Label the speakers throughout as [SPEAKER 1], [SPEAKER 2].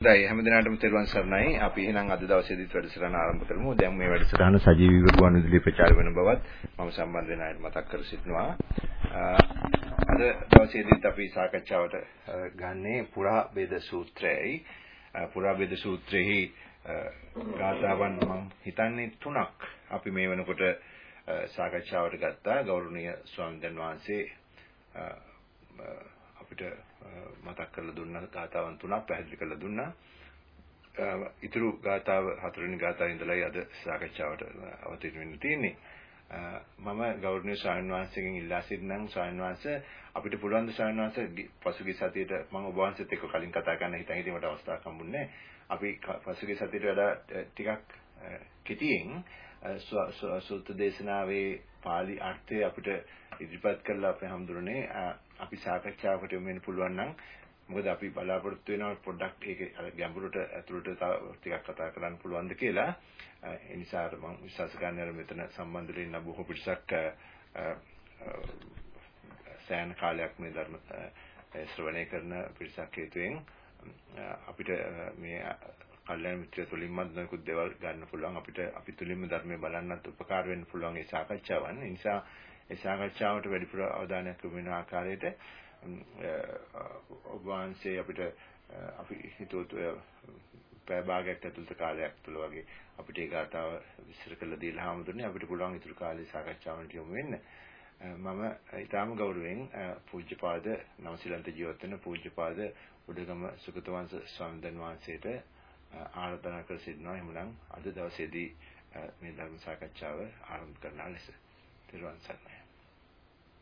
[SPEAKER 1] දැයි හැමදිනාටම තෙරුවන් සරණයි. අපි එහෙනම් අද දවසේදීත් වැඩසටහන ආරම්භ කරමු. දැන් මේ වැඩසටහන සජීවීව ගුවන් විදුලියේ ප්‍රචාර වෙන බවත් මම සම්බන්ධ වෙන අයට මතක් කර සිටිනවා. අද දවසේදීත් අපි සාකච්ඡාවට ගන්නේ පුරා බේද සූත්‍රයයි. පුරා බේද සූත්‍රෙහි ගාථාවන් මම හිතන්නේ තුනක් අපි මේ වෙනකොට සාකච්ඡාවට ගත්තා. ගෞරවනීය ස්වාමීන් වහන්සේ අපිට මතක් කරලා දුන්නා ගාතාවන් තුනක් පැහැදිලි කරලා දුන්නා. ඊතුරු ගාතාව හතරවෙනි ගාතාවේ ඉඳලායි අද සාකච්ඡාවට අවතීර්ණ වෙන්න තියෙන්නේ. මම ගෞරවනීය ස්වාමීන් වහන්සේගෙන් ඉල්ලා සිටිනම් ස්වාමීන් වහන්සේ අපිට පුළුවන් ද ස්වාමීන් වහන්සේ පසුගිය සතියේට මම ඔබ වහන්සේත් එක්ක කලින් කතා කරන්න හිතන් හිටියට අවස්ථාවක් හම්බුනේ අපි පසුගිය සතියේට වඩා ටිකක් කෙටියෙන් සූත්‍ර දේශනාවේ pāli අර්ථය අපිට ඉදිරිපත් කරලා අපේ හම්දුරනේ අපි සාකච්ඡාවකට යොමු වෙන්න පුළුවන් නම් මොකද අපි බලාපොරොත්තු වෙනවා පොඩ්ඩක් ඒක ගැඹුරට ඇතුළට තව ටිකක් කතා කරන්න පුළුවන්ද කියලා. ඒ නිසා මම විශ්වාස කරනවා මෙතන සම්බන්ධ වෙන්න බොහෝ පිටසක් සෑහෙන කාලයක් මේ ධර්ම ශ්‍රවණය කරන පිරිසක් හේතුවෙන් අපිට මේ කල්යනා මිත්‍ර තුලින්මත් නොයෙකුත් දේවල් ගන්න පුළුවන් අපිට අපි තුලින්ම ධර්මය බලන්නත් උපකාර වෙන්න පුළුවන් ඒ සාකච්ඡාවන්. ඒ නිසා ඒ සාකච්ඡාවට වැඩිපුර අවධානයක් යොමු වෙන ආකාරයට ඔබ වහන්සේ අපිට අපි හිතුවත් පැය භාගයක් ඇතුළත කාලයක් තුළ වගේ අපිට ඒ ගාතාව විස්තර කරලා දීලා හැමදෙන්නේ අපිට පුළුවන් ඊටු කාලේ සාකච්ඡාවට යොමු වෙන්න. මම ඊටාම ගෞරවයෙන් පූජ්‍යපාද නවසීලන්ත ජීවත් වෙන පූජ්‍යපාද උඩගම සුගතවංශ ස්වාමීන් වහන්සේට ආරාධනා කර සිටිනවා. එහෙමනම් අද දවසේදී මේ ධර්ම සාකච්ඡාව ආරම්භ කරන්න ලෙස. ත්වන් සරණයි.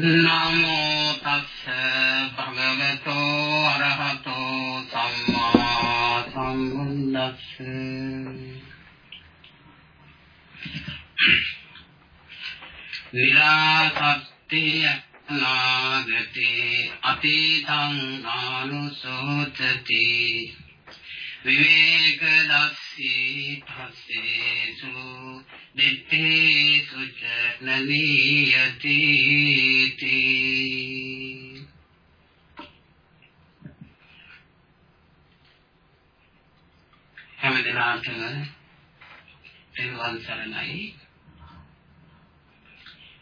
[SPEAKER 2] නමෝ තස්ස භගවතෝ අරහතෝ සම්මා සම්බුද්දස්ස. විරාසත්තිය නාගතේ අතීතං ආනුසෝචති. විවේක දස්සී පස්සේසු දිත්තේසු ච නදීයති හැමදෙනාටම තෙරුවන් සරණයි.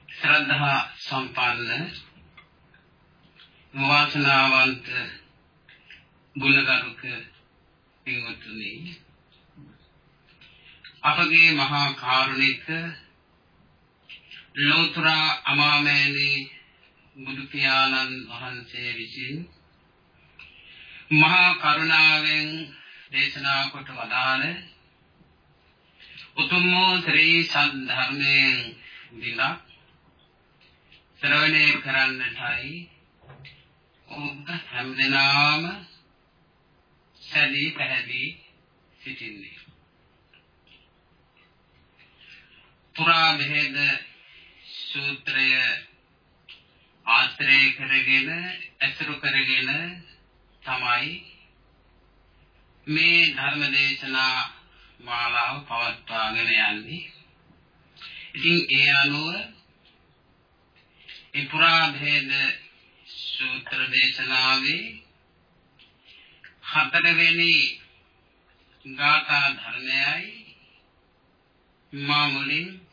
[SPEAKER 2] ශ්‍රද්ධා සම්පන්න වාසනාවන්ත ගුණගරුක පින්වත්නි අපගේ මහා කාරුණික ලෝතර අමාමෑණී බුදු පියාණන් වහන්සේ විසින් මහා කරුණාවෙන් දේශනා කොට වදාළ උතුම් ශ්‍රී සද්ධර්මයෙන් දිලා ශ්‍රවණය කරන්නටයි ඔබ හැමදෙනාම සැදී පැහැදී සිටින්නේ. පුරා බෙහෙද සූත්‍රය ආශ්‍රය කරගෙන ඇසුරු කරගෙන තමයි මේ ධර්ම දේශනා මාලාව පවත්වාගෙන යන්නේ. ඉතින් ඒ අනුව ඒ පුරා භේද සූත්‍ර දේශනාවේ හතරවෙනි ගාථා ධර්මයයි මා මුලින්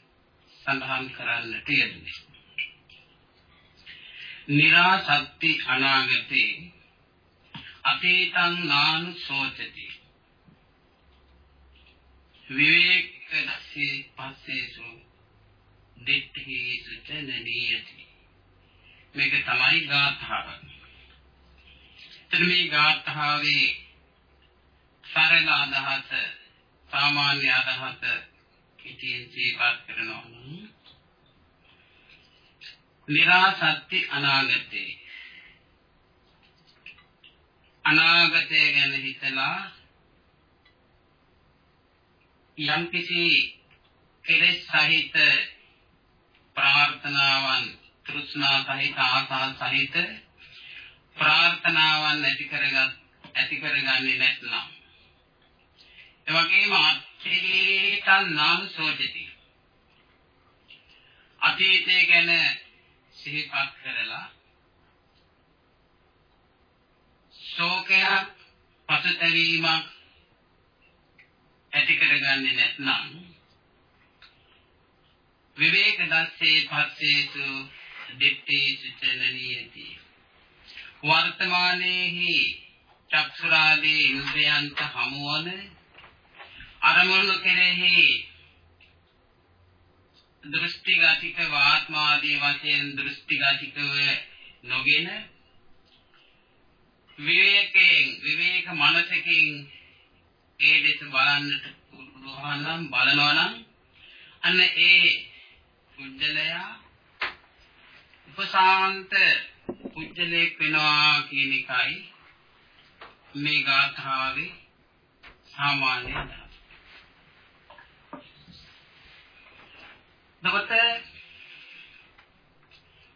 [SPEAKER 2] සඳහන් කරන්නට යෙදුනේ. නිරාසත්ති අනාගතේ අතීතං නානු සෝචති විවේක දස්සේ පස්සේසු දිට්ඨි සුචනනියති මේක තමයි ගාථාව. එතන මේ ගාථාවේ සරල අදහස සාමාන්‍ය අදහස ඉතින් ජීවත් කරනවා. නිරාසත්‍ය අනාගතේ. අනාගතය ගැන හිතලා යම්කිසි කෙලෙස් සහිත ප්‍රාර්ථනාවන් තෘෂ්ණා සහිත ආසා සහිත ප්‍රාර්ථනාවන් ඇති කරගත් ඇති කරගන්නේ නැත්නම්. එවැගේම අතීතං නාම සෝජති. අතීතය ගැන සිහිපත් කරලා ශෝකයක් පසුතැවීමක් ඇති කරගන්නේ නැත්නම් විවේක දස්සේ පස්සේසු දිත්තේසු චලනියති වර්තමානයේහි චක්ෂුරාදී ඉන්ද්‍රයන්ට හමුවන අරමුණු කෙරෙහි දෘෂ්ටිගතික වාත්මාදී වශයෙන් දෘෂ්ටිගතිකව නොගෙන විවේකයෙන් විවේක මනසකින් ඒ දෙස බලන්නට පුළුවන් නම් බලනවා නම් අන්න ඒ පුජ්‍යලයා උපසාන්ත පුජ්‍යලයක් වෙනවා කියන එකයි මේ ගාථාවේ සාමාන්‍ය අදහස. දවත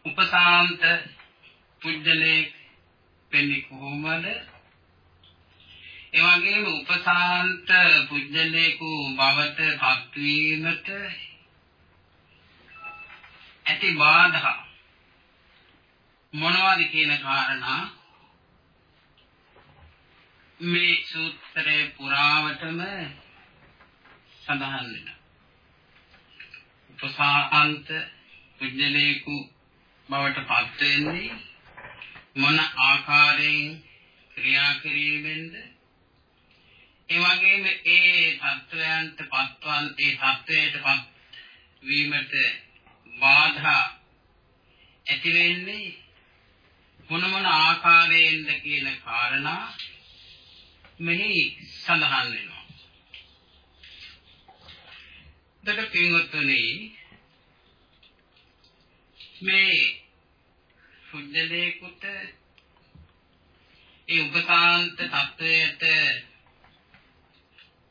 [SPEAKER 2] උපසාන්ත පුජ්‍යලයක් වෙන්නේ කොහොමද? ඒ වගේම උපසාන්ත පුජ්‍යලේකු බවට පත්වීමට ඇති බාධා මොනවද කියන කාරණා මේ සූත්‍රයේ පුරාවටම සඳහන් වෙනවා. උපසාන්ත පුජ්‍යලේකු බවට පත් වෙන්නේ මොන ආකාරයෙන් ක්‍රියා කිරීමෙන්ද ඒ වගේම ඒ தත්වයන්ට පත්වන් ඒ தත්වයට පත් වීමට බාධා ඇති වෙන්නේ මොන මොන ආකාරයෙන්ද කියන කාරණා මෙහි සඳහන් වෙනවා. දක පින්වත්නි මේ සුද්ධලේකුට ඒ උපකාන්ත තත්වයට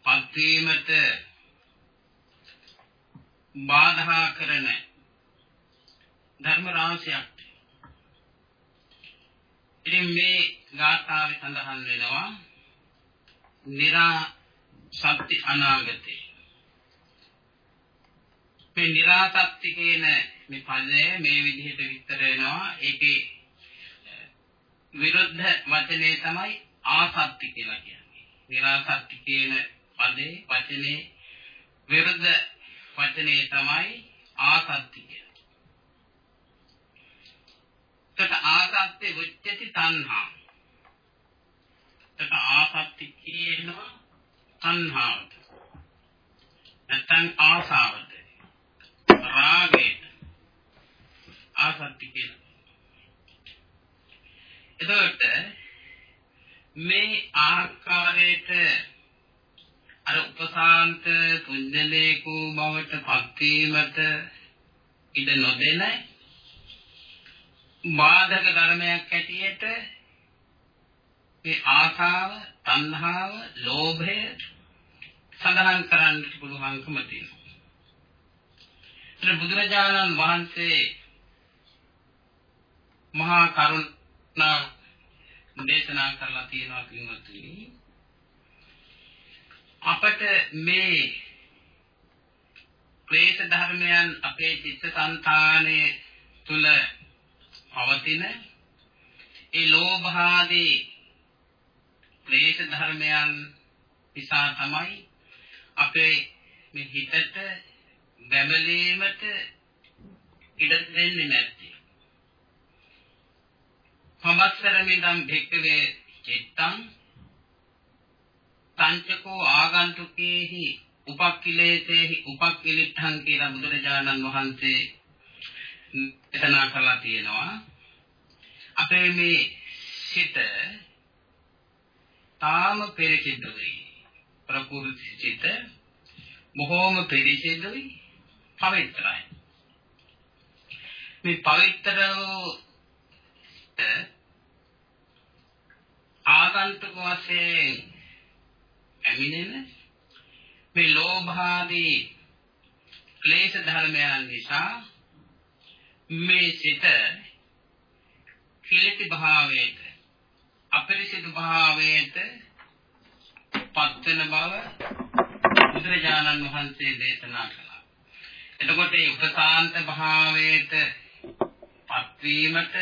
[SPEAKER 2] පත්වීමට බාධා කරන ධර්ම රාශියක්. ඉතින් මේ ගාථාවේ සඳහන් වෙනවා නිරා සත්‍ය අනාගතේ. මේ නිරාසත්‍ය කියන මේ පදය මේ විදිහට විස්තර වෙනවා. ඒකේ විරුද්ධ වචනේ තමයි ආසත්‍ය කියලා කියන්නේ. නිරාසත්‍ය කියන පදේ වචනේ විරුද්ධ වචනේ තමයි ආසත්‍ය කියන්නේ තත ආසත්‍ය වුච්චති තණ්හා. තත ආසත්‍ය කියනවා තණ්හාවට. නැත්නම් ආසාවට. රාගයට ආසක්ති කියලා. එතකොට මේ ආකාරයට අර උපසාන්ත පුඤ්ජලේකු බවට පත්වීමට ඉඩ නොදෙන බාධක ධර්මයක් ඇටියට මේ ආසාව, තණ්හාව, ලෝභය සඳහන් කරන්න පුළුවන්කම තියෙනවා. බුදුරජාණන් වහන්සේ මහා කරුණා දේශනා කරලා තියෙනවා කිව්වොත්නි අපට මේ ක්ලේශ ධර්මයන් අපේ චිත්තසංතානයේ තුල පවතින ඒ ලෝභාදී ක්ලේශ ධර්මයන් නිසා තමයි අපේ මේ හිතට බැබලීමට ඉඩ දෙන්නේ නැත්තේ. සමස්සරමිදම් භික්කවේ චිත්තං පංචකෝ ආගන්තුකේහි උපක්ඛිලේතේහි උපක්ඛිලිට්ඨං කියලා බුදුරජාණන් වහන්සේ දේශනා කළා තියෙනවා. අපේ මේ සිත තාම පෙරසිදුයි. ප්‍රකෘති සිත බොහෝම පෙරසිදුයි පවිත්‍රායි. මේ පවිත්‍ර ආගන්තුක වශයෙන් ඇමිනෙන මේ ලෝභාදී ක්ලේශ ධර්මයන් නිසා මේ සිත කිලිටි භාවයට අපරිසිදු භාවයට පත් වෙන බව බුදුරජාණන් වහන්සේ දේශනා කළා. එතකොට ඒ උපසාන්ත භාවයට පත්වීමට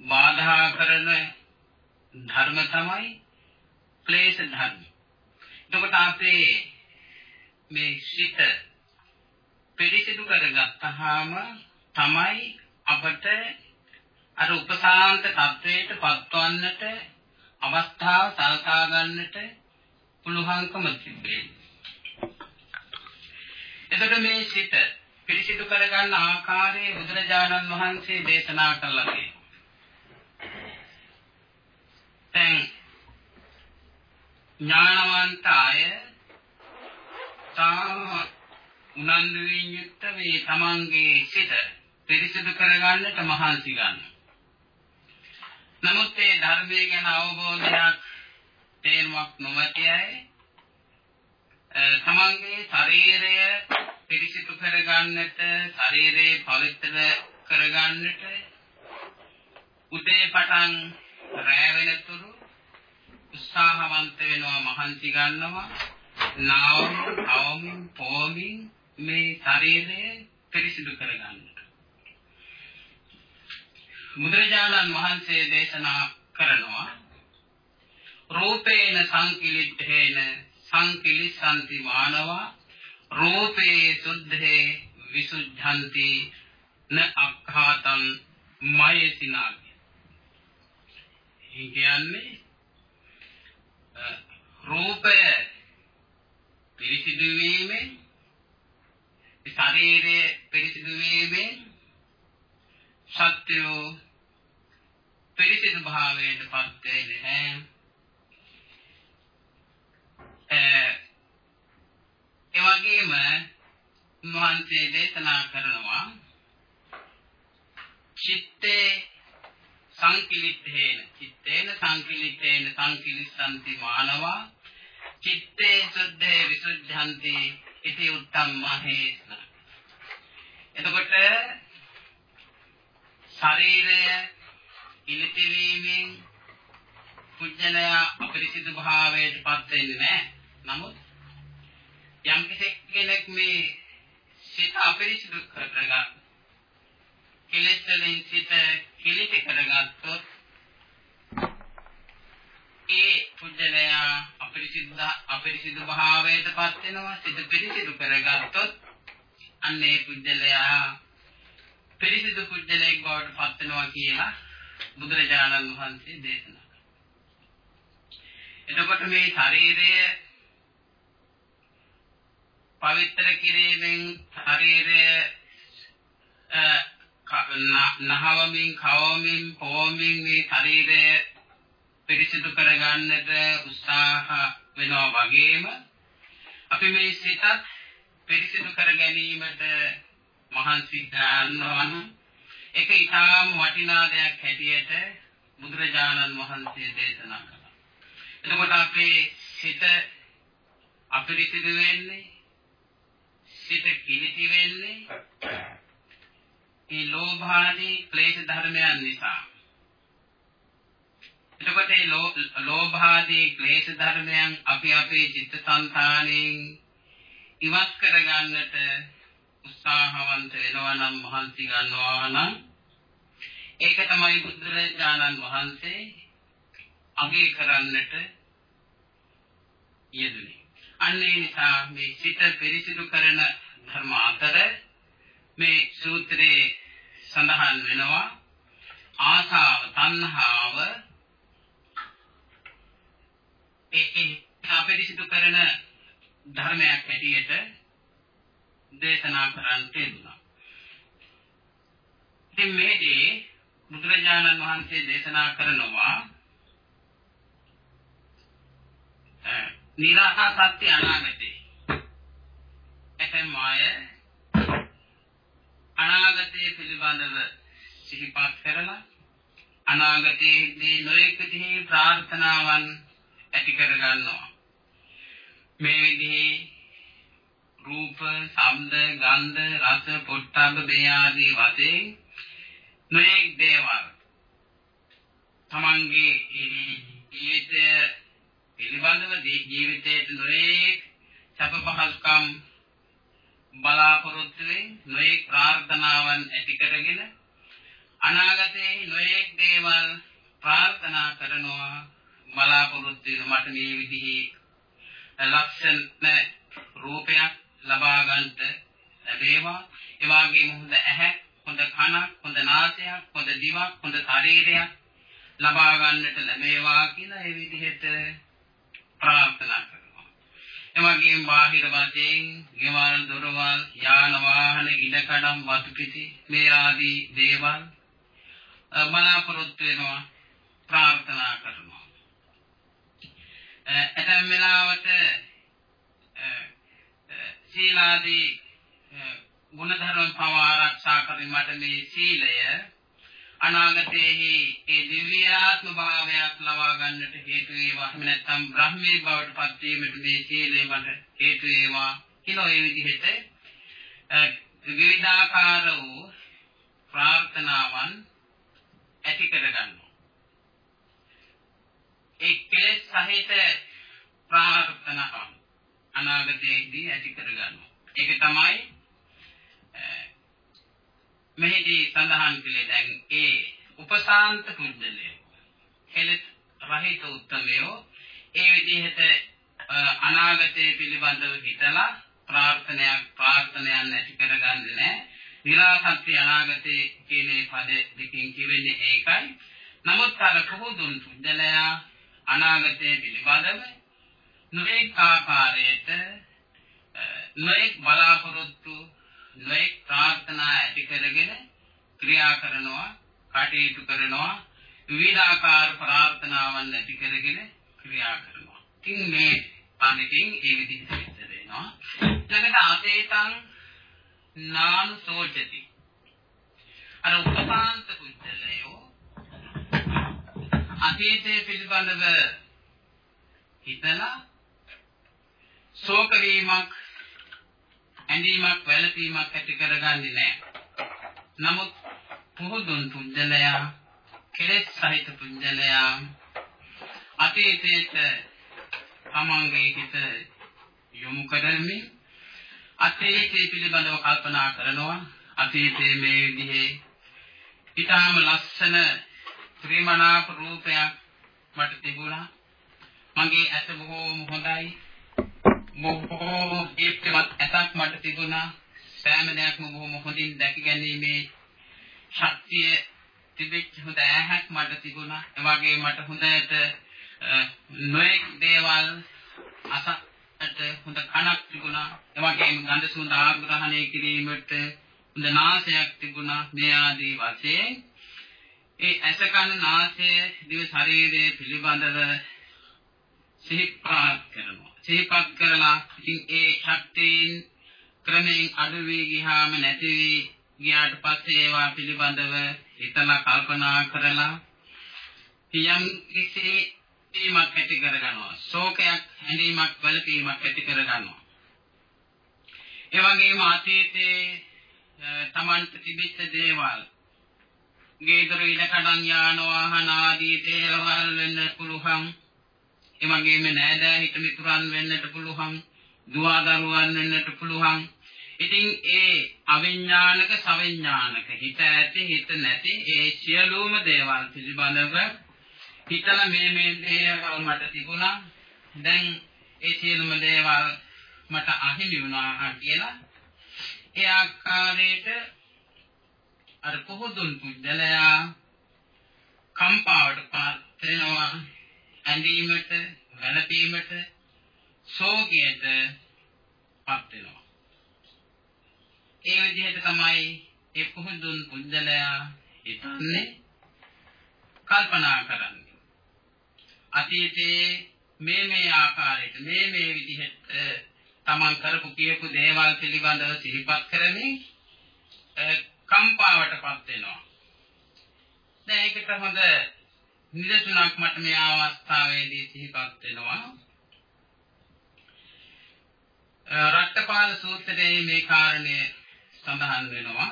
[SPEAKER 2] බාධා කරන ධර්ම තමයි ක්ලේශ ධර්ම. එතකොට අපේ මේ සිත පිරිසිදු කරගත්තාම තමයි අපට අර උපසාන්ත තත්වයට පත්වන්නට අවස්ථාව සලකා ගන්නට පුළුවන්කම තිබෙන්නේ. එතකොට මේ සිත පිරිසිදු කරගන්න ආකාරයේ බුදුරජාණන් වහන්සේ දේශනා කළා තියෙනවා. දැන් ඥානවන්ත අය තාම උනන්දුවෙන් යුක්ත මේ තමන්ගේ සිත පිරිසිදු කරගන්නට මහන්සි ගන්නවා. නමුත් ඒ ධර්මයේ ගැන අවබෝධයක් තේරුමක් නොමැති අය තමන්ගේ ශරීරය පිරිසිදු කරගන්නට ශරීරය පවිත්‍ර කරගන්නට උදේ පටන් රැ වෙනතුරු උත්සාහවන්ත වෙනවා මහන්සි ගන්නවා. නාවමින් අවමින් පෝමින් මේ ශරීරය පිරිසිදු කරගන්නට. බුදුරජාණන් වහන්සේ දේශනා කරනවා රූපේන සංකිලිට්ඨේන සංකිලිසanti මානවා රූපේ සුද්ධේ විසුද්ධಂತಿ න අක්ඛාතං මයසිනාග්‍ය. කියන්නේ රූපය පිරිසිදු වීමෙන් ශරීරය පිරිසිදු වීමෙන් සත්‍යෝ පිරිසිදු භාවයට පත් වෙන්නේ නැහැ. ඒ වගේම මහන්සේ දේශනා කරනවා චිත්තේ සංකිලිටේන චිත්තේන සංකිලිටේන සංකිලිස්සanti මානවා. චිත්තේ සුද්ධේ විසුද්ධಂತಿ ඉති උත්තම් මහේස්න. එතකොට ශරීරය ඉලිති වීමෙන් පුජ්‍යලයා අපරිසිදු භාවයට පත් වෙන්නේ නැහැ. නමුත් යම් කෙනෙක් මේ සිත අපරිසිදු කරගන්න කෙලෙස් වලින් සිත කිලිටි කරගත්තොත් ඒ පුජ්‍යලයා අපරිසිද්ධ අපරිසිදු භාවයට පත් වෙනවා සිත පිරිසිදු කරගත්තොත් අන්නේ පුජ්‍යලයා පිරිසිදු පුජ්‍යලෙක් බවට පත් වෙනවා කියලා බුදුරජාණන් වහන්සේ දේශනා කළා. එතකොට මේ ශරීරය පවිත්‍ර කිරීමෙන් ශරීරය නහවමින් කවමින් පොවමින් මේ ශරීරය පිරිසිදු කරගන්නට උත්සාහ වෙනවා වගේම අපි මේ සිතත් පිරිසිදු කර ගැනීමට මහන්සි ගන්නවා ඒක ඊටාම වටිනා දෙයක් හැටියට බුදුරජාණන් වහන්සේ දේශනා කළා. එතකොට අපේ සිත අපිරිසිදු වෙන්නේ සිත කිලිටි වෙන්නේ ඒ ලෝභාදී ක්ලේශ ධර්මයන් නිසා. එතකොට මේ ලෝභාදී ක්ලේශ ධර්මයන් අපි අපේ චිත්තසංතාණයෙන් ඉවත් කරගන්නට උත්සාහවන්ත වෙනවා නම් මහන්සි ගන්නවා නම් ඒක තමයි බුදුරජාණන් වහන්සේ අගය කරන්නට යෙදුනේ. අන්න ඒ නිසා මේ සිත පිරිසිදු කරන ධර්ම අතර මේ සූත්‍රයේ සඳහන් වෙනවා ආසාව තණ්හාව ඒ අපිරිසිදු කරන ධර්මයක් හැටියට දේශනා කරන්න තිබුණා. ඉතින් මේදී බුදුරජාණන් වහන්සේ දේශනා කරනවා නිරහා සත්‍ය අනාගතේ. එතෙන් මාය අනාගතයේ පිළිබඳව සිහිපත් කරලා අනාගතයේදී නොයෙක් විදිහේ ප්‍රාර්ථනාවන් ඇති කර ගන්නවා. මේ විදිහේ රූප, ශබ්ද, ගන්ධ, රස, පොට්ටබ්බ මේ ආදී වශයෙන් නොඑක් දේවල් තමන්ගේ ජීවිතය පිළිබඳව ජීවිතයේ නොඑක් සැප පහසුකම් බලාපොරොත්තු වෙ නොඑක් ප්‍රාර්ථනාවන් ඇති කරගෙන අනාගතයේ නොඑක් දේවල් ප්‍රාර්ථනා කරනවා බලාපොරොත්තු වෙන මට මේ විදිහේ ලක්ෂණ රූපයක් ලබා ගන්නට ලැබේවා. ඒ වගේම හොඳ ඇහැ හොඳ කනක් හොඳ නාසයක් හොඳ දිවක් හොඳ ශරීරයක් ලබා ගන්නට ලැබේවා කියලා ඒ විදිහට ප්‍රාර්ථනා කරනවා. එවැගේම බාහිර වශයෙන් ගෙවල් දොරවල් යාන වාහන ඉඩකඩම් වතු පිටි මේ ආදී දේවල් බලාපොරොත්තු වෙනවා ප්‍රාර්ථනා කරනවා. ඇතැම් වෙලාවට සීලාදී ගුණධර්ම පවා ආරක්ෂා කිරීමට මේ සීලය අනාගතයේ ඒ දිව්‍යාත්ම භාවයක් ලබා ගන්නට හේතු වේවා. එහෙම නැත්නම් බ්‍රහ්මී බවට පත් වීමට මේ සීලය මට හේතු වේවා කියලා ඒ විදිහට විවිධාකාර වූ ප්‍රාර්ථනාවන් ඇති කරගන්නවා. ඒ කෙලෙස් සහිත ප්‍රාර්ථනාවන් අනාගතයේදී ඇති කරගන්නවා. ඒක තමයි මෙහිදී සඳහන් කළේ දැන් ඒ උපසාන්ත පුද්ගලය කෙලෙස් රහිත උත්තමයෝ ඒ විදිහට අනාගතයේ පිළිබඳව හිතලා ප්‍රාර්ථනයක් ප්‍රාර්ථනයක් ඇති කරගන්නේ නැහැ. විරාසත්‍ය අනාගතයේ කියන පද දෙකෙන් කියවෙන්නේ ඒකයි. නමුත් අර පුහුදුන් පුද්ගලයා අනාගතයේ පිළිබඳව නොඑක ආකාරයට නොඑක් බලාපොරොත්තු නොඑක් ප්‍රාර්ථනා ඇති කරගෙන ක්‍රියා කරනවා කටයුතු කරනවා විවිධාකාර ප්‍රාර්ථනාවන් ඇති කරගෙන ක්‍රියා කරනවා. ඉතින් මේ පණිතින් ඒ විදිහට විස්තර වෙනවා. ඊළඟට ආතේතං නානු සෝචති. අර උපපාන්ත කුච්චලයෝ අතීතයේ පිළිබඳව හිතලා ශෝක වීමක් ඇඳීමක් වැළපීමක් ඇති කරගන්නේ නැහැ. නමුත් පුහුදුන් පුජ්‍යලයා කෙලෙස් සහිත පුජ්‍යලයා අතීතයට තමන්ගේ හිත යොමු කරමින් අතීතය පිළිබඳව කල්පනා කරනවා. අතීතයේ මේ විදිහේ ඊටාම ලස්සන ත්‍රිමනාප රූපයක් මට තිබුණා. මගේ ඇස බොහෝම හොඳයි. බොහෝ දීප්තිමත් ඇසක් මට තිබුණා. සෑම දෙයක්ම බොහොම හොඳින් දැක ගැනීමේ ශක්තිය තිබෙච්ච හොඳ ඇහැක් මට තිබුණා. ඒ වගේ මට හොඳට නොඑක් දේවල් අසට හොඳ කනක් තිබුණා. ඒ වගේම ගන්ධ සුවඳ ආග්‍රහණය කිරීමට හොඳ නාසයක් තිබුණා. මේ ආදී වශයෙන් ඒ ඇස කන නාසය දිව ශරීරය පිළිබඳව සිහිපත් කරනවා. සිහිපත් කරලා ඉතින් ඒ ශක්තියින් ක්‍රමයෙන් අඩු වී ගියාම නැති වී ගියාට පස්සේ ඒවා පිළිබඳව හිතලා කල්පනා කරලා යම් කිසි තීමක් ඇති කරගන්නවා. ශෝකයක් හැඬීමක් වැළපීමක් ඇති කරගන්නවා. ඒ වගේම අතීතයේ තමන්ට තිබිච්ච දේවල් ගේදර ඉඩ කඩන් යාන වාහන ආදී දේවල් වෙන්න පුළුවන්. ඒ වගේම නෑදෑ හිත මිතුරන් වෙන්නට පුළුවන් දුව දරුවන් වෙන්නට පුළුවන්. ඉතින් ඒ අවිඥානික සවිඥානික හිත ඇති හිත නැති ඒ සියලුම දේවල් පිළිබඳව හිතලා මේ මේ දේවල් මට තිබුණා. දැන් ඒ සියලුම දේවල් මට අහිමි වුණා කියලා ඒ ආකාරයට අර පොහොදුන් පුද්දලයා කම්පාවට පාත් වෙනවා. ඇඳීමට වැළපීමට ශෝකයට පත් වෙනවා ඒ විදිහට තමයි ඒ පුහුදුන් පුද්දලයා හිතන්නේ කල්පනා කරන්නේ අතීතයේ මේ මේ ආකාරයට මේ මේ විදිහට තමන් කරපු කියපු දේවල් පිළිබඳව සිහිපත් කරමින් කම්පාවටපත් වෙනවා. දැන් ඒකට හොඳ නිදසුනක් මට මේ අවස්ථාවේදී සිහිපත් වෙනවා. රට්ටපාල සූත්‍රයේ මේ කාරණය සඳහන් වෙනවා.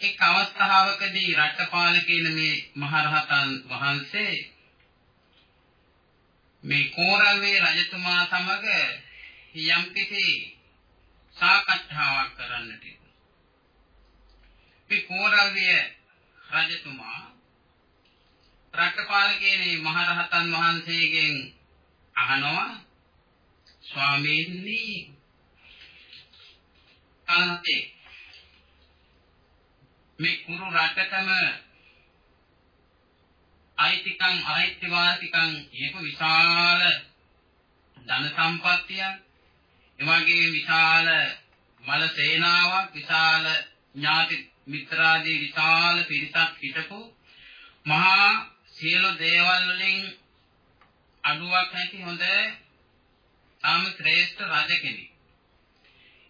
[SPEAKER 2] එක් අවස්ථාවකදී රට්ටපාල කියන මේ මහරහතන් වහන්සේ මේ කෝරල්වේ රජතුමා සමග යම්කිසි සාකච්ඡාවක් කරන්නට මේ කෝරල්වේ රජතුමා රට්ටපාල කියන මහරහතන් වහන්සේගෙන් අහනවා ස්වාමීනි අන්තේ මේ කුරු රටකම අයිතිකම් අයිතිවාසිකම් ඒක විශාල ධන සම්පත්තියක් එවැගේ විශාල මල සේනාවක් විශාල ඥාති මිත්‍රාදී විශාල පිරිසක් හිටපු මහා සියලු දේවල් වලින් අඩුවක් නැති හොඳ තාම ශ්‍රේෂ්ඨ රජ කෙනෙක්.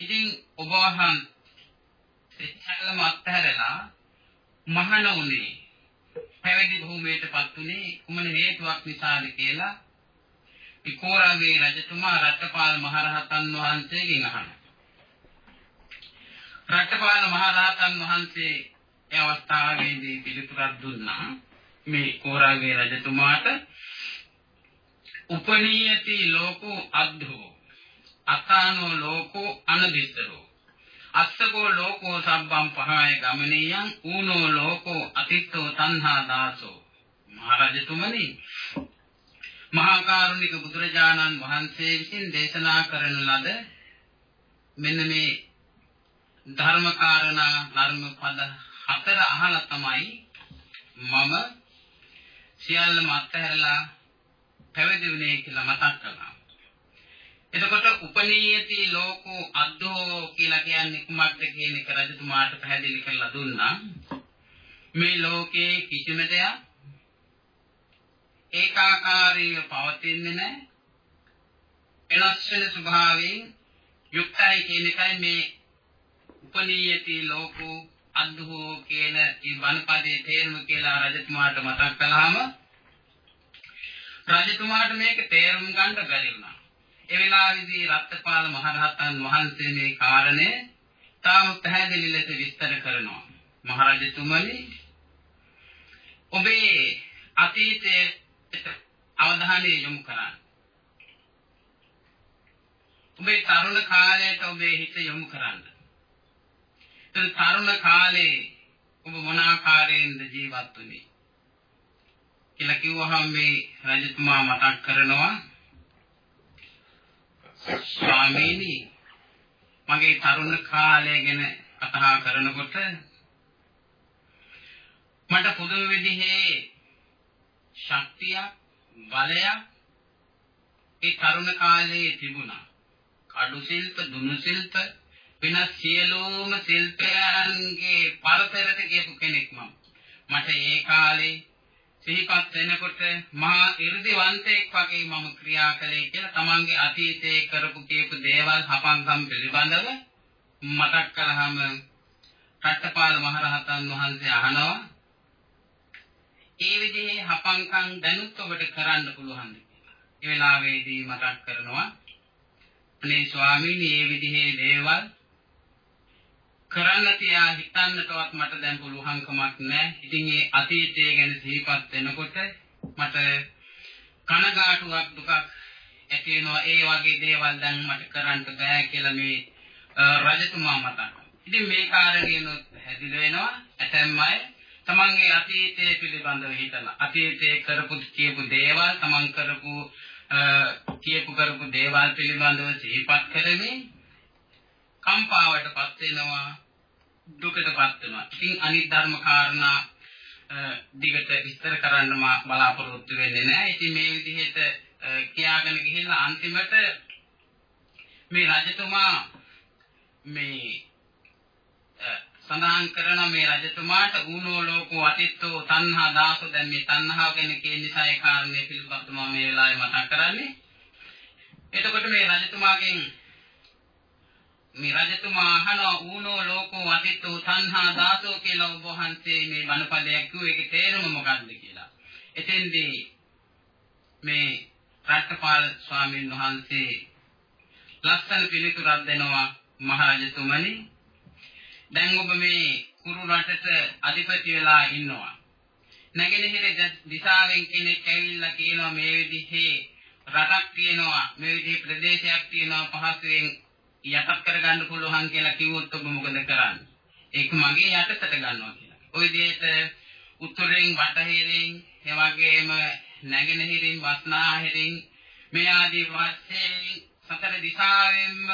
[SPEAKER 2] ඉතින් ඔබ වහන්සේ සියල්ලම අත්හැරලා මහණ වුණේ පැවිදි භූමියටපත් උනේ කුමන හේතුවක් නිසාද කියලා ඉකෝරාගේ රජතුමා රට්ටපාල මහරහතන් වහන්සේගෙන් අහනවා. රට්ටපාල මහරහතන් වහන්සේ ඒ අවස්ථාවේදී පිළිතුරක් දුන්නා මේ කෝරාගේ රජතුමාට උපනීයති ලෝකෝ අද්ධෝ අතානෝ ලෝකෝ අනදිස්සරෝ අස්සකෝ ලෝකෝ සබ්බම් පහය ගමනියං ඌනෝ ලෝකෝ අතිත්තෝ තණ්හා දාසෝ. මහරජතුමනි මහා කරුණික බුදුරජාණන් වහන්සේ විසින් දේශනා කරන ලද මෙන්න මේ ධර්ම කාරණා ධර්ම පද හතර අහලා තමයි මම සියල්ලම අත්හැරලා පැවිදි වුණේ කියලා මතක් කළා. එතකොට උපනීයති ලෝකෝ අද්දෝ කියලා කියන්නේ කුමක්ද කියන එක රජතුමාට පැහැදිලි කරලා දුන්නා. මේ ලෝකේ කිසිම දෙයක් ඒකාකාරීව පවතින්නේ නැහැ. වෙනස් වෙන ස්වභාවයෙන් යුක්තයි කියන එකයි මේ උපනීයති ලෝකෝ අද්දෝ කියන මේ වනපදයේ තේරුම කියලා රජතුමාට මතක් කළාම රජතුමාට මේක තේරුම් ගන්න බැරි වුණා. ඒ වෙලාවේදී රත්පාල මහරහතන් වහන්සේ මේ කාරණය තාම පැහැදිලි ලෙස විස්තර කරනවා. මහරජතුමනි ඔබේ අතීතයේ අවධානය යොමු කරන්න. ඔබේ තරුණ කාලයට ඔබේ හිත යොමු කරන්න. ඒ තරුණ කාලේ ඔබ මොන ආකාරයෙන්ද ජීවත් වුනේ? කියලා කිව්වහම මේ රජතුමා මතක් කරනවා ස්වාමීනි මගේ තරුණ කාලය ගැන කතා කරනකොට මට පුදුම විදිහේ ශක්තියක් බලයක් ඒ තරුණ කාලයේ තිබුණා. කඩු ශිල්ප, දුනු ශිල්ප වෙන සියලුම ශිල්පයන්ගේ පරතරට ගියපු කෙනෙක් මම. මට ඒ කාලේ සිහිපත් වෙනකොට මහා 이르දිවන්තයෙක් වගේ මම ක්‍රියා කළේ කියලා තමන්ගේ අතීතයේ කරපු කීප දේවල් හපංකම් පිළිබඳව මතක් කළාම රට්ටපාල මහරහතන් වහන්සේ අහනවා ඒ විදිහේ හපංකම් දැනුත් ඔබට කරන්න පුළුවන්ද කියලා. ඒ වෙලාවේදී මතක් කරනවා අනේ ස්වාමීනි මේ විදිහේ දේවල් කරන්න තියා හිතන්නටවත් මට දැන් පුළුවන්කමක් නැහැ. ඉතින් ඒ අතීතය ගැන සිහිපත් වෙනකොට මට කනගාටුවක් දුකක් ඇති වෙනවා. ඒ වගේ දේවල් දැන් මට කරන්න බෑ කියලා මේ රජතුමා මතක්. ඉතින් මේ කාරණේනොත් හැදිල වෙනවා. ඇතැම් අය තමන්ගේ අතීතය පිළිබඳව හිතලා අතීතයේ කරපු කියපු දේවල් තමන් කරපු කියපු කරපු දේවල් පිළිබඳව සිහිපත් කරමින් කම්පාවටපත් වෙනවා දුකටපත් වෙනවා. ඉතින් අනිත් ධර්ම කාරණා දිගට විස්තර කරන්න මා බලාපොරොත්තු වෙන්නේ නැහැ. ඉතින් මේ විදිහට කියාගෙන ගිහිල්ලා අන්තිමට මේ රජතුමා මේ සඳහන් කරන මේ රජතුමාට ඌනෝ ලෝකෝ අතිත්තෝ තණ්හා දාසෝ දැන් මේ තණ්හාව ගැන කියන නිසා ඒ කාරණේ පිළිබඳව මම මේ වෙලාවේ මතක් කරන්නේ. එතකොට මේ රජතුමාගෙන් මේ රජතුමා අහනවා ඌනෝ ලෝකෝ අතිත්තෝ තණ්හා දාසෝ කියලා ඔබ වහන්සේ මේ බණපදයක් කිව්වේ ඒකේ තේරුම මොකක්ද කියලා. එතෙන්දී මේ රට්ටපාල ස්වාමීන් වහන්සේ ලස්සන පිළිතුරක් දෙනවා මහරජතුමනි. දැන් ඔබ මේ කුරු රටට අධිපති වෙලා ඉන්නවා. නැගෙනහිර දිශාවෙන් කෙනෙක් ඇවිල්ලා කියනවා මේ විදිහේ රටක් තියෙනවා මේ විදිහේ ප්‍රදේශයක් තියෙනවා පහසුවෙන් යටත් කරගන්න පුළුවන් කියලා කිව්වොත් ඔබ මොකද කරන්නේ? ඒක මගේ යටතට ගන්නවා කියලා. ওই විදිහට උතුරෙන් බටහිරින් එවැගේම නැගෙනහිරින් වස්නාහිරින් මේ ආදී වශයෙන් සතර දිශාවෙන්ම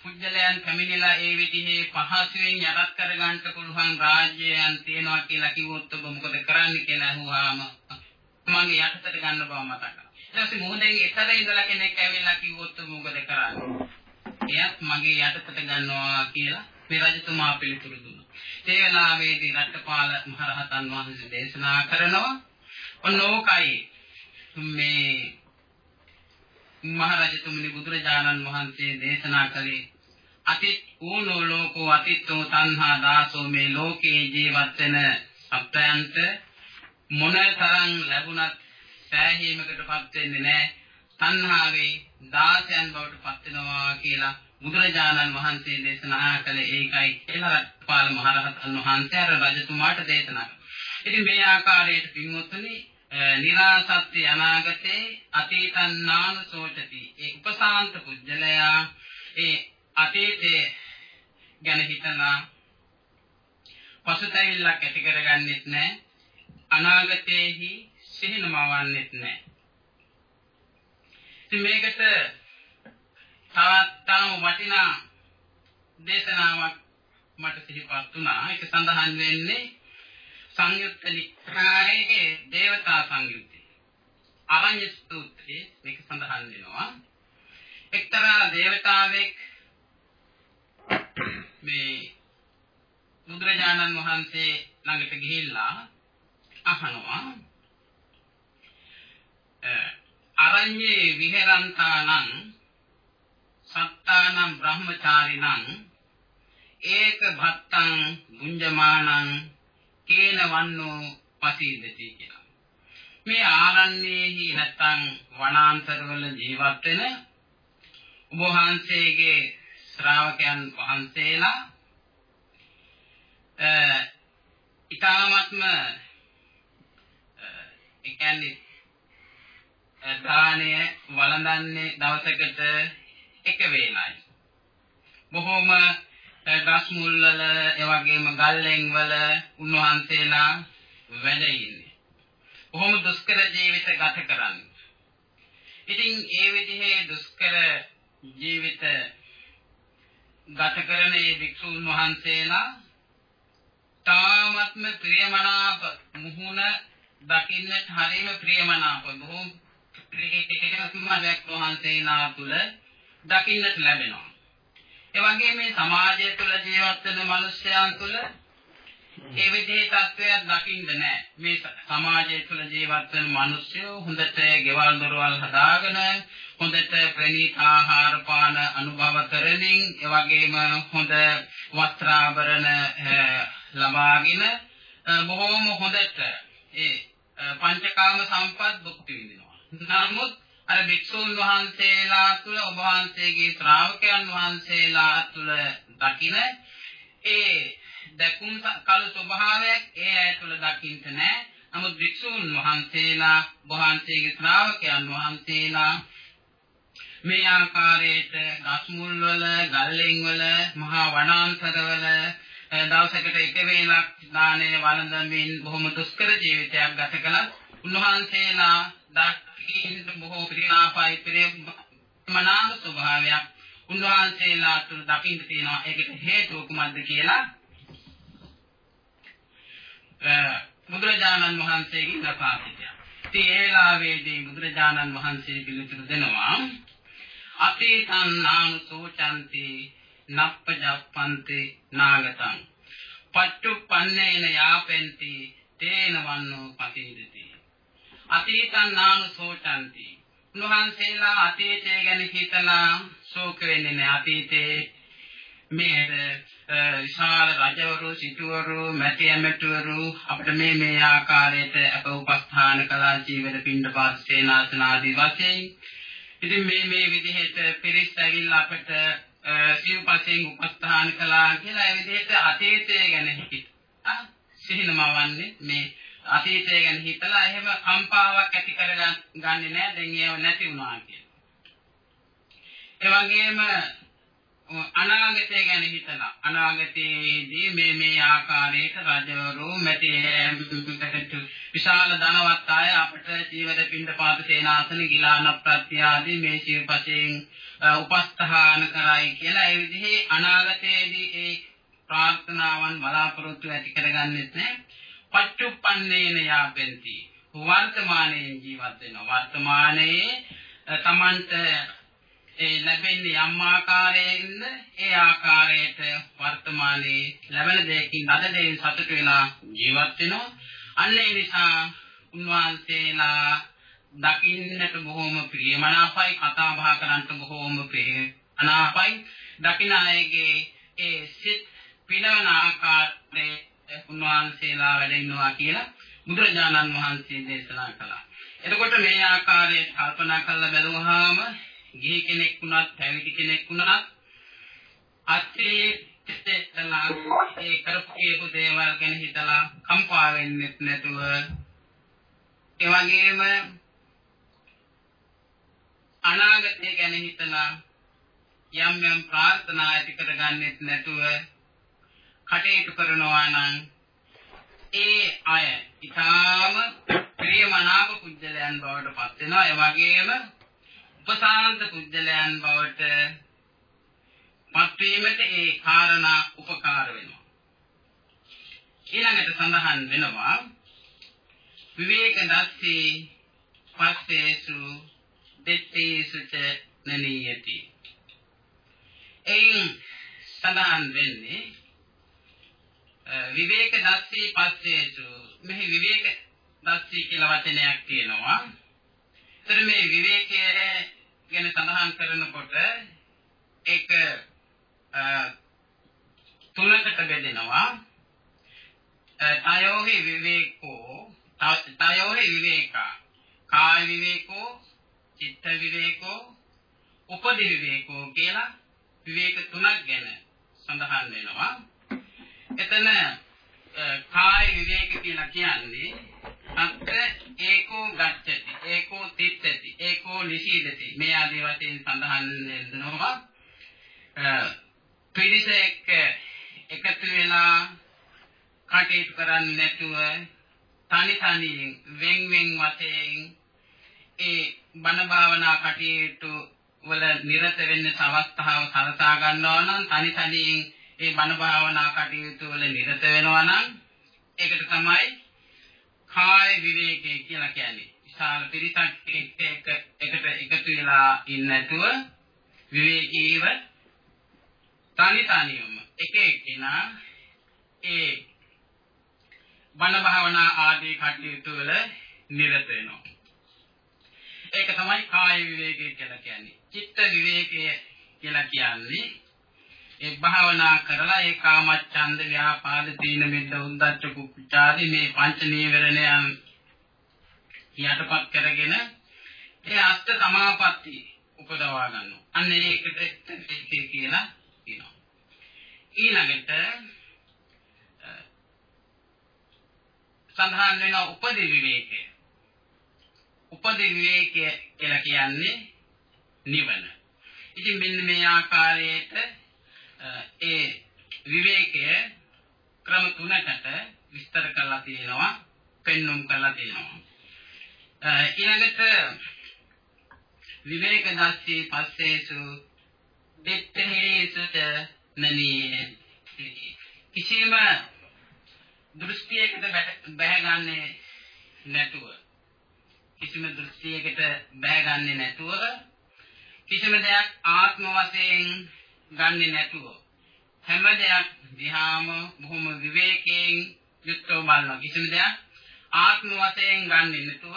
[SPEAKER 2] පුජ්‍යලයන් පැමිණිලා ඒ විදිහේ පහසුවෙන් යටත් කරගන්න පුළුවන් රාජ්‍යයන් තියෙනවා කියලා කිව්වොත් ඔබ මොකද කරන්නේ කියලා අහුවාම මගේ යටතට ගන්න බව මතක කරගන්න. ඊට පස්සේ මොහොතෙන් එතර ඉඳලා කෙනෙක් ඇවිල්ලා කිව්වොත් ඔබ මොකද කරන්නේ? එයත් මගේ යටතට ගන්නවා කියලා මේ රජතුමා පිළිතුරු දුන්නා. ඒ වෙලාවේදී රටපාල මහරහතන් වහන්සේ දේශනා කරනවා ඔන්න ඕකයි මේ මහරජතුමනි බුදුරජාණන් වහන්සේ දේශනා කළේ අතිත් ඌනෝ ලෝකෝ අතිත්තෝ තණ්හා දාසෝ මේ ලෝකේ ජීවත් වෙන සත්‍යයන්ට මොනතරම් ලැබුණත් සෑහීමකටපත් වෙන්නේ නැහැ. තණ්හාවේ දාසයන් බවට පත් වෙනවා කියලා බුදුරජාණන් වහන්සේ දේශනා කළේ ඒකයි කියලා පාල මහරහතන් වහන්සේ අර රජතුමාට දේශනා කළා. ඉතින් මේ ආකාරයට පින්වත්නි නිරාසත්‍ය අනාගතේ අතීතං නානසෝචති ඒ උපසාන්ත පුජ්‍යලයා ඒ අතීතේ ගැන හිතනා පසුතැවිල්ලක් ඇති කරගන්නෙත් නැහැ අනාගතයේහි සිහිනමවන්නෙත් නැහැ ඉතින් මේකට තවත් තම වටිනා දේශනාවක් මට සිහිපත් වුණා. ඒක සඳහන් වෙන්නේ සංයුක්ත නිකායේ දේවතා සංයුත්තේ. අරඤ්‍ය සූත්‍රයේ මේක සඳහන් වෙනවා. එක්තරා දේවතාවෙක් මේ බුදුරජාණන් වහන්සේ ළඟට ගිහිල්ලා අහනවා. අරඤ්ඤේ විහෙරන්තානං සත්තානං බ්‍රහ්මචාරිණං ඒක භත්තං ගුඤ්ජමානං කේන වන්නෝ පසීදති කියලා. මේ ආරණ්‍යයේහි නැත්තම් වනාන්තරවල ජීවත් වෙන ඔබ වහන්සේගේ ශ්‍රාවකයන් වහන්සේලා අ ඊ타ත්ම ඒ කියන්නේ දාණය වළඳන්නේ දවසකට එක වේලයි. බොහොම ගස් මුල් වල ඒ වගේම ගල්ලෙන් වල උන්වහන්සේලා වැඩ ඉන්නේ. බොහොම දුෂ්කර ජීවිත ගත කරන්නේ. ඉතින් ඒ විදිහේ දුෂ්කර ජීවිත ගත කරන මේ භික්ෂුන් වහන්සේලා තාමත්ම ප්‍රියමනාප මුහුණ දකින්නට හරිම ප්‍රියමනාප බොහොම ප්‍රියමනාපයක් වහන්සේලා තුල දකින්නට ලැබෙනවා. ඒ වගේම මේ සමාජය තුළ ජීවත් වෙන මිනිස්යන් තුළ ඒ විදිහේ තත්ත්වයක් දකින්න නැහැ. මේ සමාජය තුළ ජීවත් වෙන මිනිස්සු හොඳට ගෙවල් දොරවල් හදාගෙන හොඳට ප්‍රණීත ආහාර පාන අනුභව කරමින් ඒ වගේම හොඳ වස්ත්‍රාභරණ ලබාගෙන බොහෝම හොඳට ඒ පංචකාම සම්පත් භුක්ති විඳිනවා. නමුත් අර භික්ෂුන් වහන්සේලා තුළ ඔබ වහන්සේගේ ශ්‍රාවකයන් වහන්සේලා තුළ දකින ඒ දැකුම් කල ස්වභාවයක් ඒ අය තුළ දකින්න නැහැ. නමුත් භික්ෂුන් වහන්සේලා වහන්සේගේ ශ්‍රාවකයන් වහන්සේලා මේ ආකාරයට ගස්මුල් වල, ගල්ලෙන් වල, මහා වනාන්තරවල දවසකට එක වේලක් දාණය වළඳමින් බොහොම දුෂ්කර ජීවිතයක් ගත කළා. උන්වහන්සේලා දකින්න බොහෝ ප්‍රියාපයි ප්‍රේමනාම ස්වභාවයක් උන්වහන්සේලා තුළ දකින්න තියෙනවා. ඒකට හේතුව කුමක්ද කියලා බුදුරජාණන් වහන්සේගෙන් ලබා සිටියා. ඉතින් ඒ වෙලාවේදී බුදුරජාණන් වහන්සේ පිළිතුරු දෙනවා අතීතං නානුසෝචන්ති නප්පජප්පන්ති නාගතං පච්චුප්පන්නේන යාපෙන්ති තේන වන්නෝ පතීදති අතීතං නානුසෝචන්ති උන්වහන්සේලා අතීතය ගැන හිතලා ශෝක වෙන්නේ නැහැ අතීතේ. මේ විශාල රජවරු සිටුවරු මැති ඇමතුවරු අපිට මේ මේ ආකාරයට අප උපස්ථාන කළා ජීවන පින්ඩ පාත් සේනාසන ආදී වශයෙන්. ඉතින් මේ මේ විදිහට පිරිස් ඇවිල්ලා අපිට සිව්පසෙන් උපස්ථාන කළා කියලා ඒ විදිහට අතීතය ගැන හිතා. සිහිනමවන්නේ මේ අතීතය ගැන හිතලා එහෙම කම්පාවක් ඇති කරගන්නේ නැහැ දැන් ඒව නැති වුණා කියලා. ඒ වගේම අනාගතය ගැන හිතලා අනාගතයේදී මේ මේ ආකාරයට රජවරු මැටි විශාල ධනවත් අය අපට ජීවිත පින්ඩපාත සේනාසන ගිලාන ප්‍රත්‍ය ආදී මේ ශිවපසෙන් උපස්ථාන කරයි කියලා ඒ විදිහේ අනාගතයේදී ඒ ප්‍රාර්ථනාවන් බලාපොරොත්තු ඇති කරගන්නෙත් නැහැ පච්චුප්පන්නේන යාපෙන්ති. වර්තමානයේ ජීවත් වෙනවා වර්තමානයේ තමන්ට ඒ ලැබෙන්නේ යම් ආකාරයෙන්ද ඒ ආකාරයට වර්තමානයේ ලැබෙන දෙයකින් අද දෙයින් සතුට වෙලා ජීවත් වෙනවා. අන්න ඒ නිසා උන්වහන්සේලා දකින්නට බොහොම ප්‍රියමනාපයි කතා බහ කරන්නට බොහොම ප්‍රියමනාපයි දකින්න අයගේ ඒ සිත් පිනවන ආකාරයේ උන්වහන්සේලා වැඩ ඉන්නවා කියලා බුදුරජාණන් වහන්සේ දේශනා කළා. එතකොට මේ ආකාරයට කල්පනා කරලා බැලුවාම ගිහි කෙනෙක් වුණත් පැවිදි කෙනෙක් වුණත් අත්‍යේතලා ඒ කරපු කියපු දේවල් ගැන හිතලා කම්පා වෙන්නේ නැතුව ඒ වගේම අනාගතය ගැන හිතලා යම් යම් ප්‍රාර්ථනා ඇති කරගන්නෙත් නැතුව කටයුතු කරනවා නම් ඒ අය ඊටාම ප්‍රියමනාප කුජලයන් බවට පත් වෙනවා ඒ වගේම උපසාන්ත පුජ්‍යලයන් බවට පත්වීමට ඒ කාරණා උපකාර වෙනවා. ඊළඟට සඳහන් වෙනවා විවේක දස්සී පස්සේසු දෙත්තේසු ච නනීයති. එයින් සඳහන් වෙන්නේ විවේක දස්සී පස්සේසු මෙහි විවේක දස්සී කියලා වචනයක් තියෙනවා. ඒතර මේ විවේකය ගැන සඳහන් කරනකොට ඒක තුනකට බෙදෙනවා. තයෝහි විවේකෝ තයෝහි විවේකා කාය විවේකෝ චිත්ත විවේකෝ උපදි විවේකෝ කියලා විවේක තුනක් ගැන සඳහන් වෙනවා. එතන කාය විවේක කියලා කියන්නේ අත්ත ඒකෝ ගච්ඡති ඒකෝ තිත්තති ඒකෝ නිශීදති මේ ආදී වශයෙන් සඳහන් වෙනවා. පිරිස එක්ක එකතු වෙලා කටයුතු කරන්නේ නැතුව තනි තනියෙන් වෙන් වෙන් වශයෙන් ඒ බණ භාවනා කටයුතු වල නිරත වෙන්න අවස්ථාව සලසා ගන්නවා නම් තනි තනියෙන් ඒ බණ භාවනා කටයුතු වල නිරත වෙනවා නම් ඒකට තමයි කාය විවේකයේ කියලා කියන්නේ. විශාල පිරිසක් එක්ක එක එකට එකතු වෙලා ඉන්නේ නැතුව විවේකීව තනි තනියම එක එක්කිනා ඒ බණ භාවනා ආදී කටයුතු වල නිරත වෙනවා. ඒක තමයි කාය විවේකය කියලා කියන්නේ. චිත්ත විවේකය කියලා කියන්නේ ඒ භාවනා කරලා ඒ කාමච්ඡන්ද ව්‍යාපාද තීන මිද්ද උද්දච්ච කුච්චාදී මේ පංච නීවරණයන් යටපත් කරගෙන ඒ අෂ්ට සමාපatti උපදවා ගන්නවා. අන්න ඒකට කියලා කියනවා. ඊළඟට සඳහන් වෙන උපදි විවේකය. උපදි විවේකය කියලා කියන්නේ නිවන. ඉතින් මෙන්න මේ ආකාරයට ඒ විවේකය ක්‍රම තුනකට විස්තර කරලා තියෙනවා පෙන්눔 කරලා තියෙනවා. ඊළඟට විවේක දැස්සී පස්සේසු දෙත්තේසුත නනී කිසිම දෘෂ්ටියකට බැහැගන්නේ නැතුව කිසිම දෘෂ්ටියකට බැහැගන්නේ නැතුව කිසිම දෙයක් ආත්ම වශයෙන් ගන්නෙ නැතුව හැම දෙයක් දිහාම බොහොම විවේකයෙන් යුක්තව බලනවා. කිසිම දෙයක් ආත්ම වශයෙන් ගන්නෙ නැතුව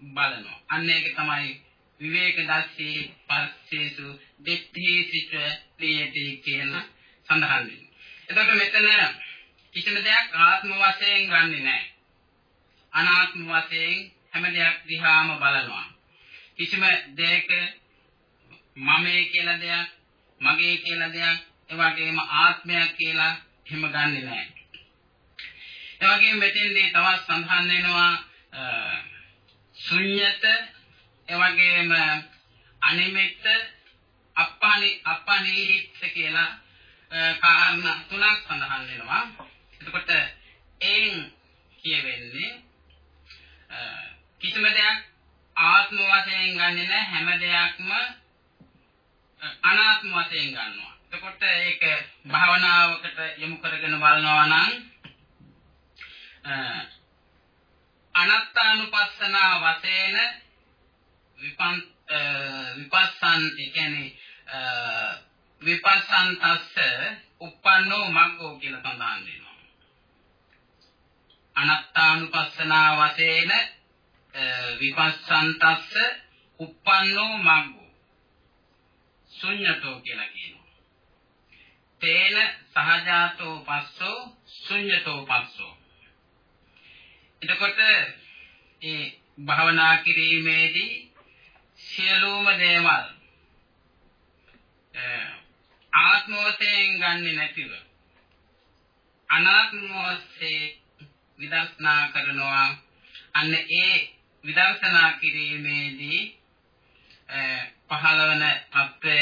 [SPEAKER 2] බලනවා. අන්න ඒක තමයි විවේක දැස්සී පස්සේසු දෙත්හි සිට ප්‍රියති කියන සඳහන් වෙන්නේ. එතකොට මෙතන කිසිම දෙයක් ආත්ම වශයෙන් ගන්නෙ නැහැ අනාත්ම වශයෙන් හැම දෙයක් දිහාම බලනවා. කිසිම දෙයක මමයේ කියලා දෙයක් මගේ කියලා දෙයක් ඒ වගේම ආත්මයක් කියලා එහෙම ගන්නෙ නැහැ. ඒ වගේම මෙතෙන්දී තවත් සඳහන් වෙනවා ශුන්්‍යත ඒ වගේම අනිමිත්ත අප්පානි අප්පානීහිත්ත කියලා කාරණා තුනක් සඳහන් වෙනවා. එතකොට එයින් කියවෙන්නේ කිසිම දෙයක් ආත්ම වශයෙන් ගන්නෙ නැහැ හැම දෙයක්ම අනාත්ම වශයෙන් ගන්නවා. එතකොට ඒක භාවනාවකට යොමු කරගෙන බලනවා නම් අනත්තානුපස්සනා වශයෙන් විපන් විපස්සන් ඒ කියන්නේ විපස්සන්තස්ස uppannෝ මග්ගෝ කියලා සඳහන් වෙනවා. අනත්තානුපස්සනා වශයෙන් විපස්සන්තස්ස uppannෝ මග්ගෝ ශුඤ්ඤතෝ කියලා කියනවා. තේන සහජාතෝ පස්සෝ ශුඤ්ඤතෝ පස්සෝ. එතකොට ඒ භාවනා කිරීමේදී සියලුම දේවල් ආත්ම වශයෙන් ගන්නෙ නැතිව අනාත්ම වශයෙන් විදර්ශනා කරනවා අන්න ඒ විදර්ශනා කිරීමේදී පහළ වෙන තත්ත්වය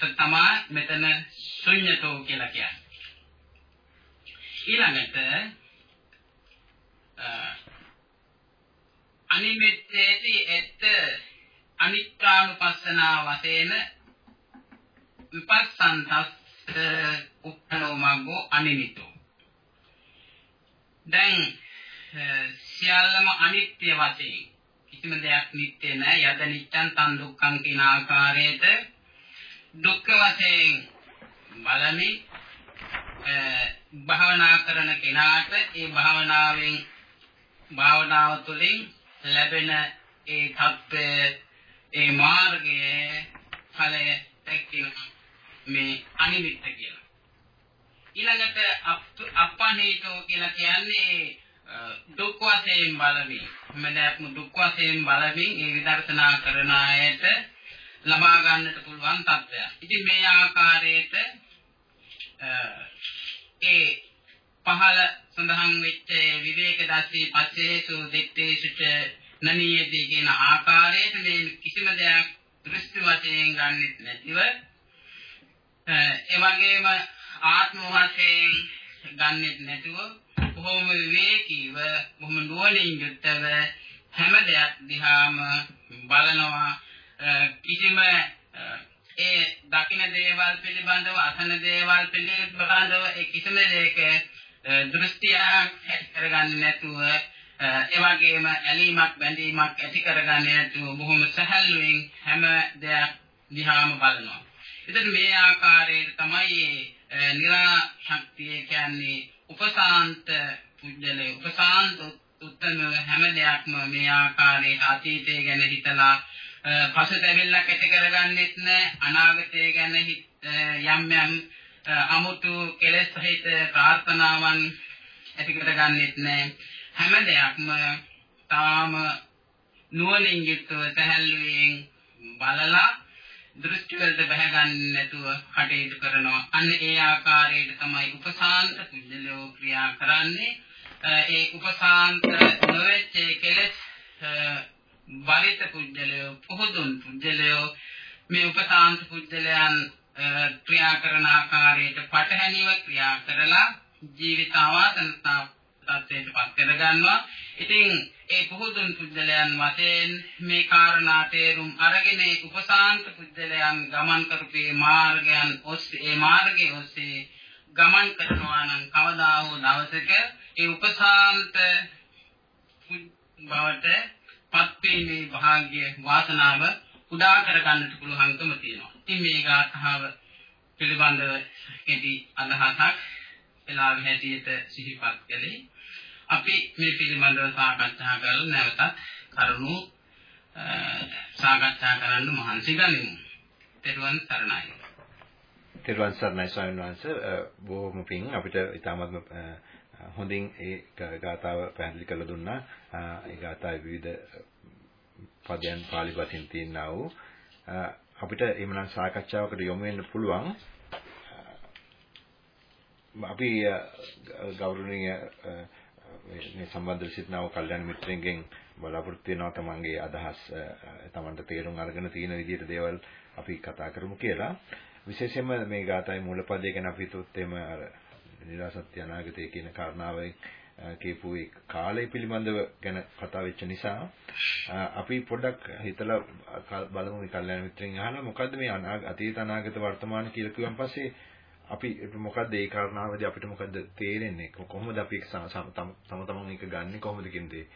[SPEAKER 2] තමයි මෙතන ශුන්‍යතෝ කියලා කියන්නේ. ඊළඟට අනිමිත්තේති එත් අනිත්‍යානුපස්සනා වශයෙන් විපස්සන්තස් උත්තනෝ මග්ගෝ අනිමිතෝ දැන් සියල්ලම අනිත්‍ය වශයෙන් කිසිම දෙයක් නිට්ටය නැහැ යද නිච්ඡන් තන් දුක්ඛං කියන ආකාරයට දුක්ඛ වශයෙන් බලමි භාවනා කරන කෙනාට ඒ භාවනාවෙන් භාවනාව තුළින් ලැබෙන ඒ தත්ත්වය ඒ මාර්ගයේ ඵලය දැක්වීම මේ අනිමිත්ත කියලා. ඊළඟට අප්පනේතෝ කියලා කියන්නේ දුක් වශයෙන් බලමින් හැමදාම දුක් වශයෙන් බලමින් ඒ විදර්ශනා කරන අයට ලබා ගන්නට පුළුවන් තත්ත්වයක්. ඉතින් මේ ආකාරයට ඒ පහළ සඳහන් වෙච්ච විවේක දස්සී පස්සේසු දිත්තේසුච නනීයදී කියන ආකාරයට මේ කිසිම දෙයක් දෘෂ්ටි වශයෙන් ගන්නෙත් නැතිව ඒ වගේම ආත්ම වශයෙන් ගන්නෙත් නැතුව බොහොම විවේකීව බොහොම නුවණින් යුක්තව හැම දෙයක් දිහාම බලනවා කිසිම ඒ දකින දේවල් පිළිබඳව අසන දේවල් පිළිබඳව ඒ කිසිම දෙයක දෘෂ්ටියක් කරගන්නේ නැතුව ඒ වගේම ඇලීමක් බැඳීමක් ඇති කරගන්නේ නැතුව බොහොම සැහැල්ලුවෙන් හැම දෙයක් දිහාම බලනවා. ඉතින් මේ ආකාරයට තමයි නිරා ශක්තිය කියන්නේ උපසාන්ත පුජ්‍යලේ උපසාන්ත උත්තම හැම දෙයක්ම මේ ආකාරයේ අතීතය ගැන හිතලා පසුතැවිල්ලක් ඇති කරගන්නෙත් නැහැ අනාගතය ගැන යම් යම් අමුතු කෙලෙස් සහිත ප්‍රාර්ථනාවන් ඇති කරගන්නෙත් නැහැ හැම දෙයක්ම තාම නුවණින් යුක්තව සැහැල්ලුවෙන් බලලා දෘෂ්ටි වලට බහගන්නේ නැතුව කටයුතු කරනවා. අන්න ඒ ආකාරයට තමයි උපසාන්ත පුජ්‍යලෝ ක්‍රියා කරන්නේ. ඒ උපසාන්ත නොවෙච්ච කෙලෙස් බරිත පුජ්‍යලෝ පුහුදුන් පුජ්‍යලෝ මේ උපසාන්ත පුජ්‍යලයන් ක්‍රියා කරන ආකාරයට පටහැනිව ක්‍රියා කරලා ජීවිත ආවාසනතා තත්ත්වයට පත් කරගන්නවා. ඉතින් ඒ පුහුදුන් පුද්දලයන් වශයෙන් මේ කාරණා තේරුම් අරගෙන ඒ උපසාන්ත පුද්දලයන් ගමන් කරපේ මාර්ගයන් ඔස්සේ ඒ මාර්ගයේ ඔස්සේ ගමන් කරනවා නම් කවදා හෝ දවසක ඒ උපසාන්ත බවට පත්වීමේ වාග්ය වාසනාව උදා කර ගන්නට පුළුවන්කම තියෙනවා. ඉතින් මේ ගාථාව පිළිබඳව කෙටි අදහසක් වෙලාවෙ හැටියට සිහිපත් කළේ අපි මේ පිළිබඳව සාකච්ඡා කරලා නැවතත් කරුණු සාකච්ඡා කරන්න මහන්සි ගනිමු. තෙරුවන් සරණයි.
[SPEAKER 1] තෙරුවන් සරණයි ස්වාමීන් වහන්සේ බොහොම පිං අපිට ඊටමත්ම හොඳින් ඒ ගාතාව පැහැදිලි කරලා දුන්නා. ඒ ගාතාවේ විවිධ පදයන් පාලි පතින් තියෙනා වූ අපිට එමනම් සාකච්ඡාවකට යොමු වෙන්න පුළුවන් අපි ගෞරවනීය මේ සම්බන්ධ සිටිනා වූ කල්යනා මිත්‍රෙන්ගෙන් බලාපොරොත්තු වෙනවා තමන්ගේ අදහස් තමන්ට තේරුම් අරගෙන තියෙන විදිහට දේවල් අපි කතා කරමු කියලා. විශේෂයෙන්ම මේ ගාථාවේ මූලපදයේ ගැන අපි හිතුවොත් එimhe අර නිරාසත්‍ය අනාගතය කියන කාරණාවෙන් කියපු ඒ කාලය පිළිබඳව ගැන කතා වෙච්ච නිසා අපි පොඩ්ඩක් හිතලා බලමු මේ කල්යනා මිත්‍රෙන් අහලා මොකද්ද මේ අතීත අනාගත වර්තමාන කියලා කිව්වන් පස්සේ අපි මොකද්ද ඒ කාරණාවදී අපිට මොකද්ද තේරෙන්නේ? කොහොමද අපි තම තමන් එක ගන්නෙ? කොහොමද කියන්නේ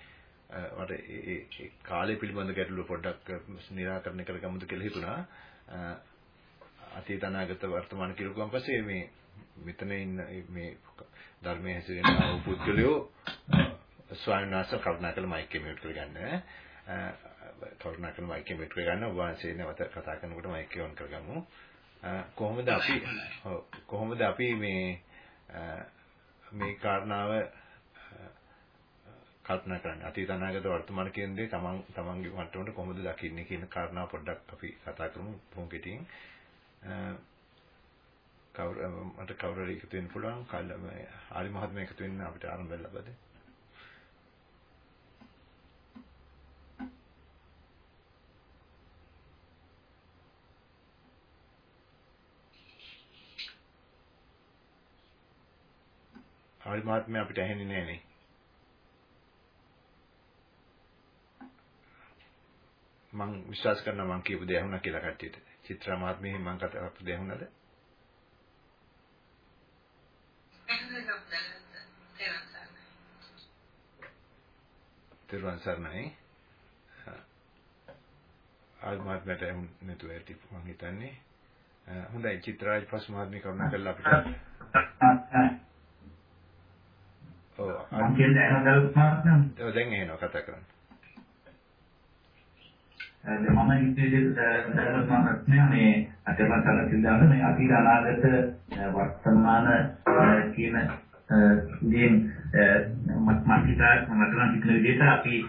[SPEAKER 1] මට ඒ කාලය පිළිබඳ ගැටලුව පොඩ්ඩක් निराකරණය කරගමුද කියලා හිතුණා. අතීත අනාගත වර්තමාන කියලා කිව්වන් පස්සේ මේ මෙතන ඉන්න මේ ධර්මයේ හැසිරෙන ආ පුද්ගලයෝ ස්වාමීන් වහන්සේ කරුණා කළ මයික් එක මියුට් කරගන්න. කරුණා කළ මයික් එක මියුට් කරගන්න. ඔබ වහන්සේ නැවත කතා කරනකොට මයික් එක ඔන් කරගමු. කොහොමද අපි කොහොමද අපි මේ මේ කාරණාව කල්පනා කරන්නේ? අතීත අනාගත වර්තමාන කියන දේ තමන් තමන්ගේ මට්ටමට කොහොමද දකින්නේ කියන කාරණාව පොඩ්ඩක් අපි කතා කරමු පොන් කෙටියෙන්. කවුරු මට කවුරු හරි එකතු වෙන්න පුළුවන් කල් ආලි මහත්මයා එකතු වෙන්න අපිට ආරම්භය ලැබද ආලි මහත්මයා අපිට ඇහෙන්නේ නැහැ නේ මම විශ්වාස කරනවා මම කියපු දේ ඇහුණා කියලා කට්ටියට. චිත්‍රා මහත්මිය මම කතා කරපු දේ ඇහුණාද? තෙරුවන් සරණයි. ආල් මහත්මයාට එමුන් නැතුව ඇති මම හිතන්නේ. හොඳයි චිත්‍රාජ් පස් මහත්මිය කරුණා කරලා අපිට. ඔව් මම කියන්නේ අහගල් මහත්මයා. ඔව් දැන් එහෙනවා කතා කරන්න.
[SPEAKER 3] මම හිතේ මහත්මයා මේ අතපතල සින්දාන මේ අතීත අනාගත වර්තමාන කියන දේන් මත් මාතිකා මතන හිතන විදිහට අපි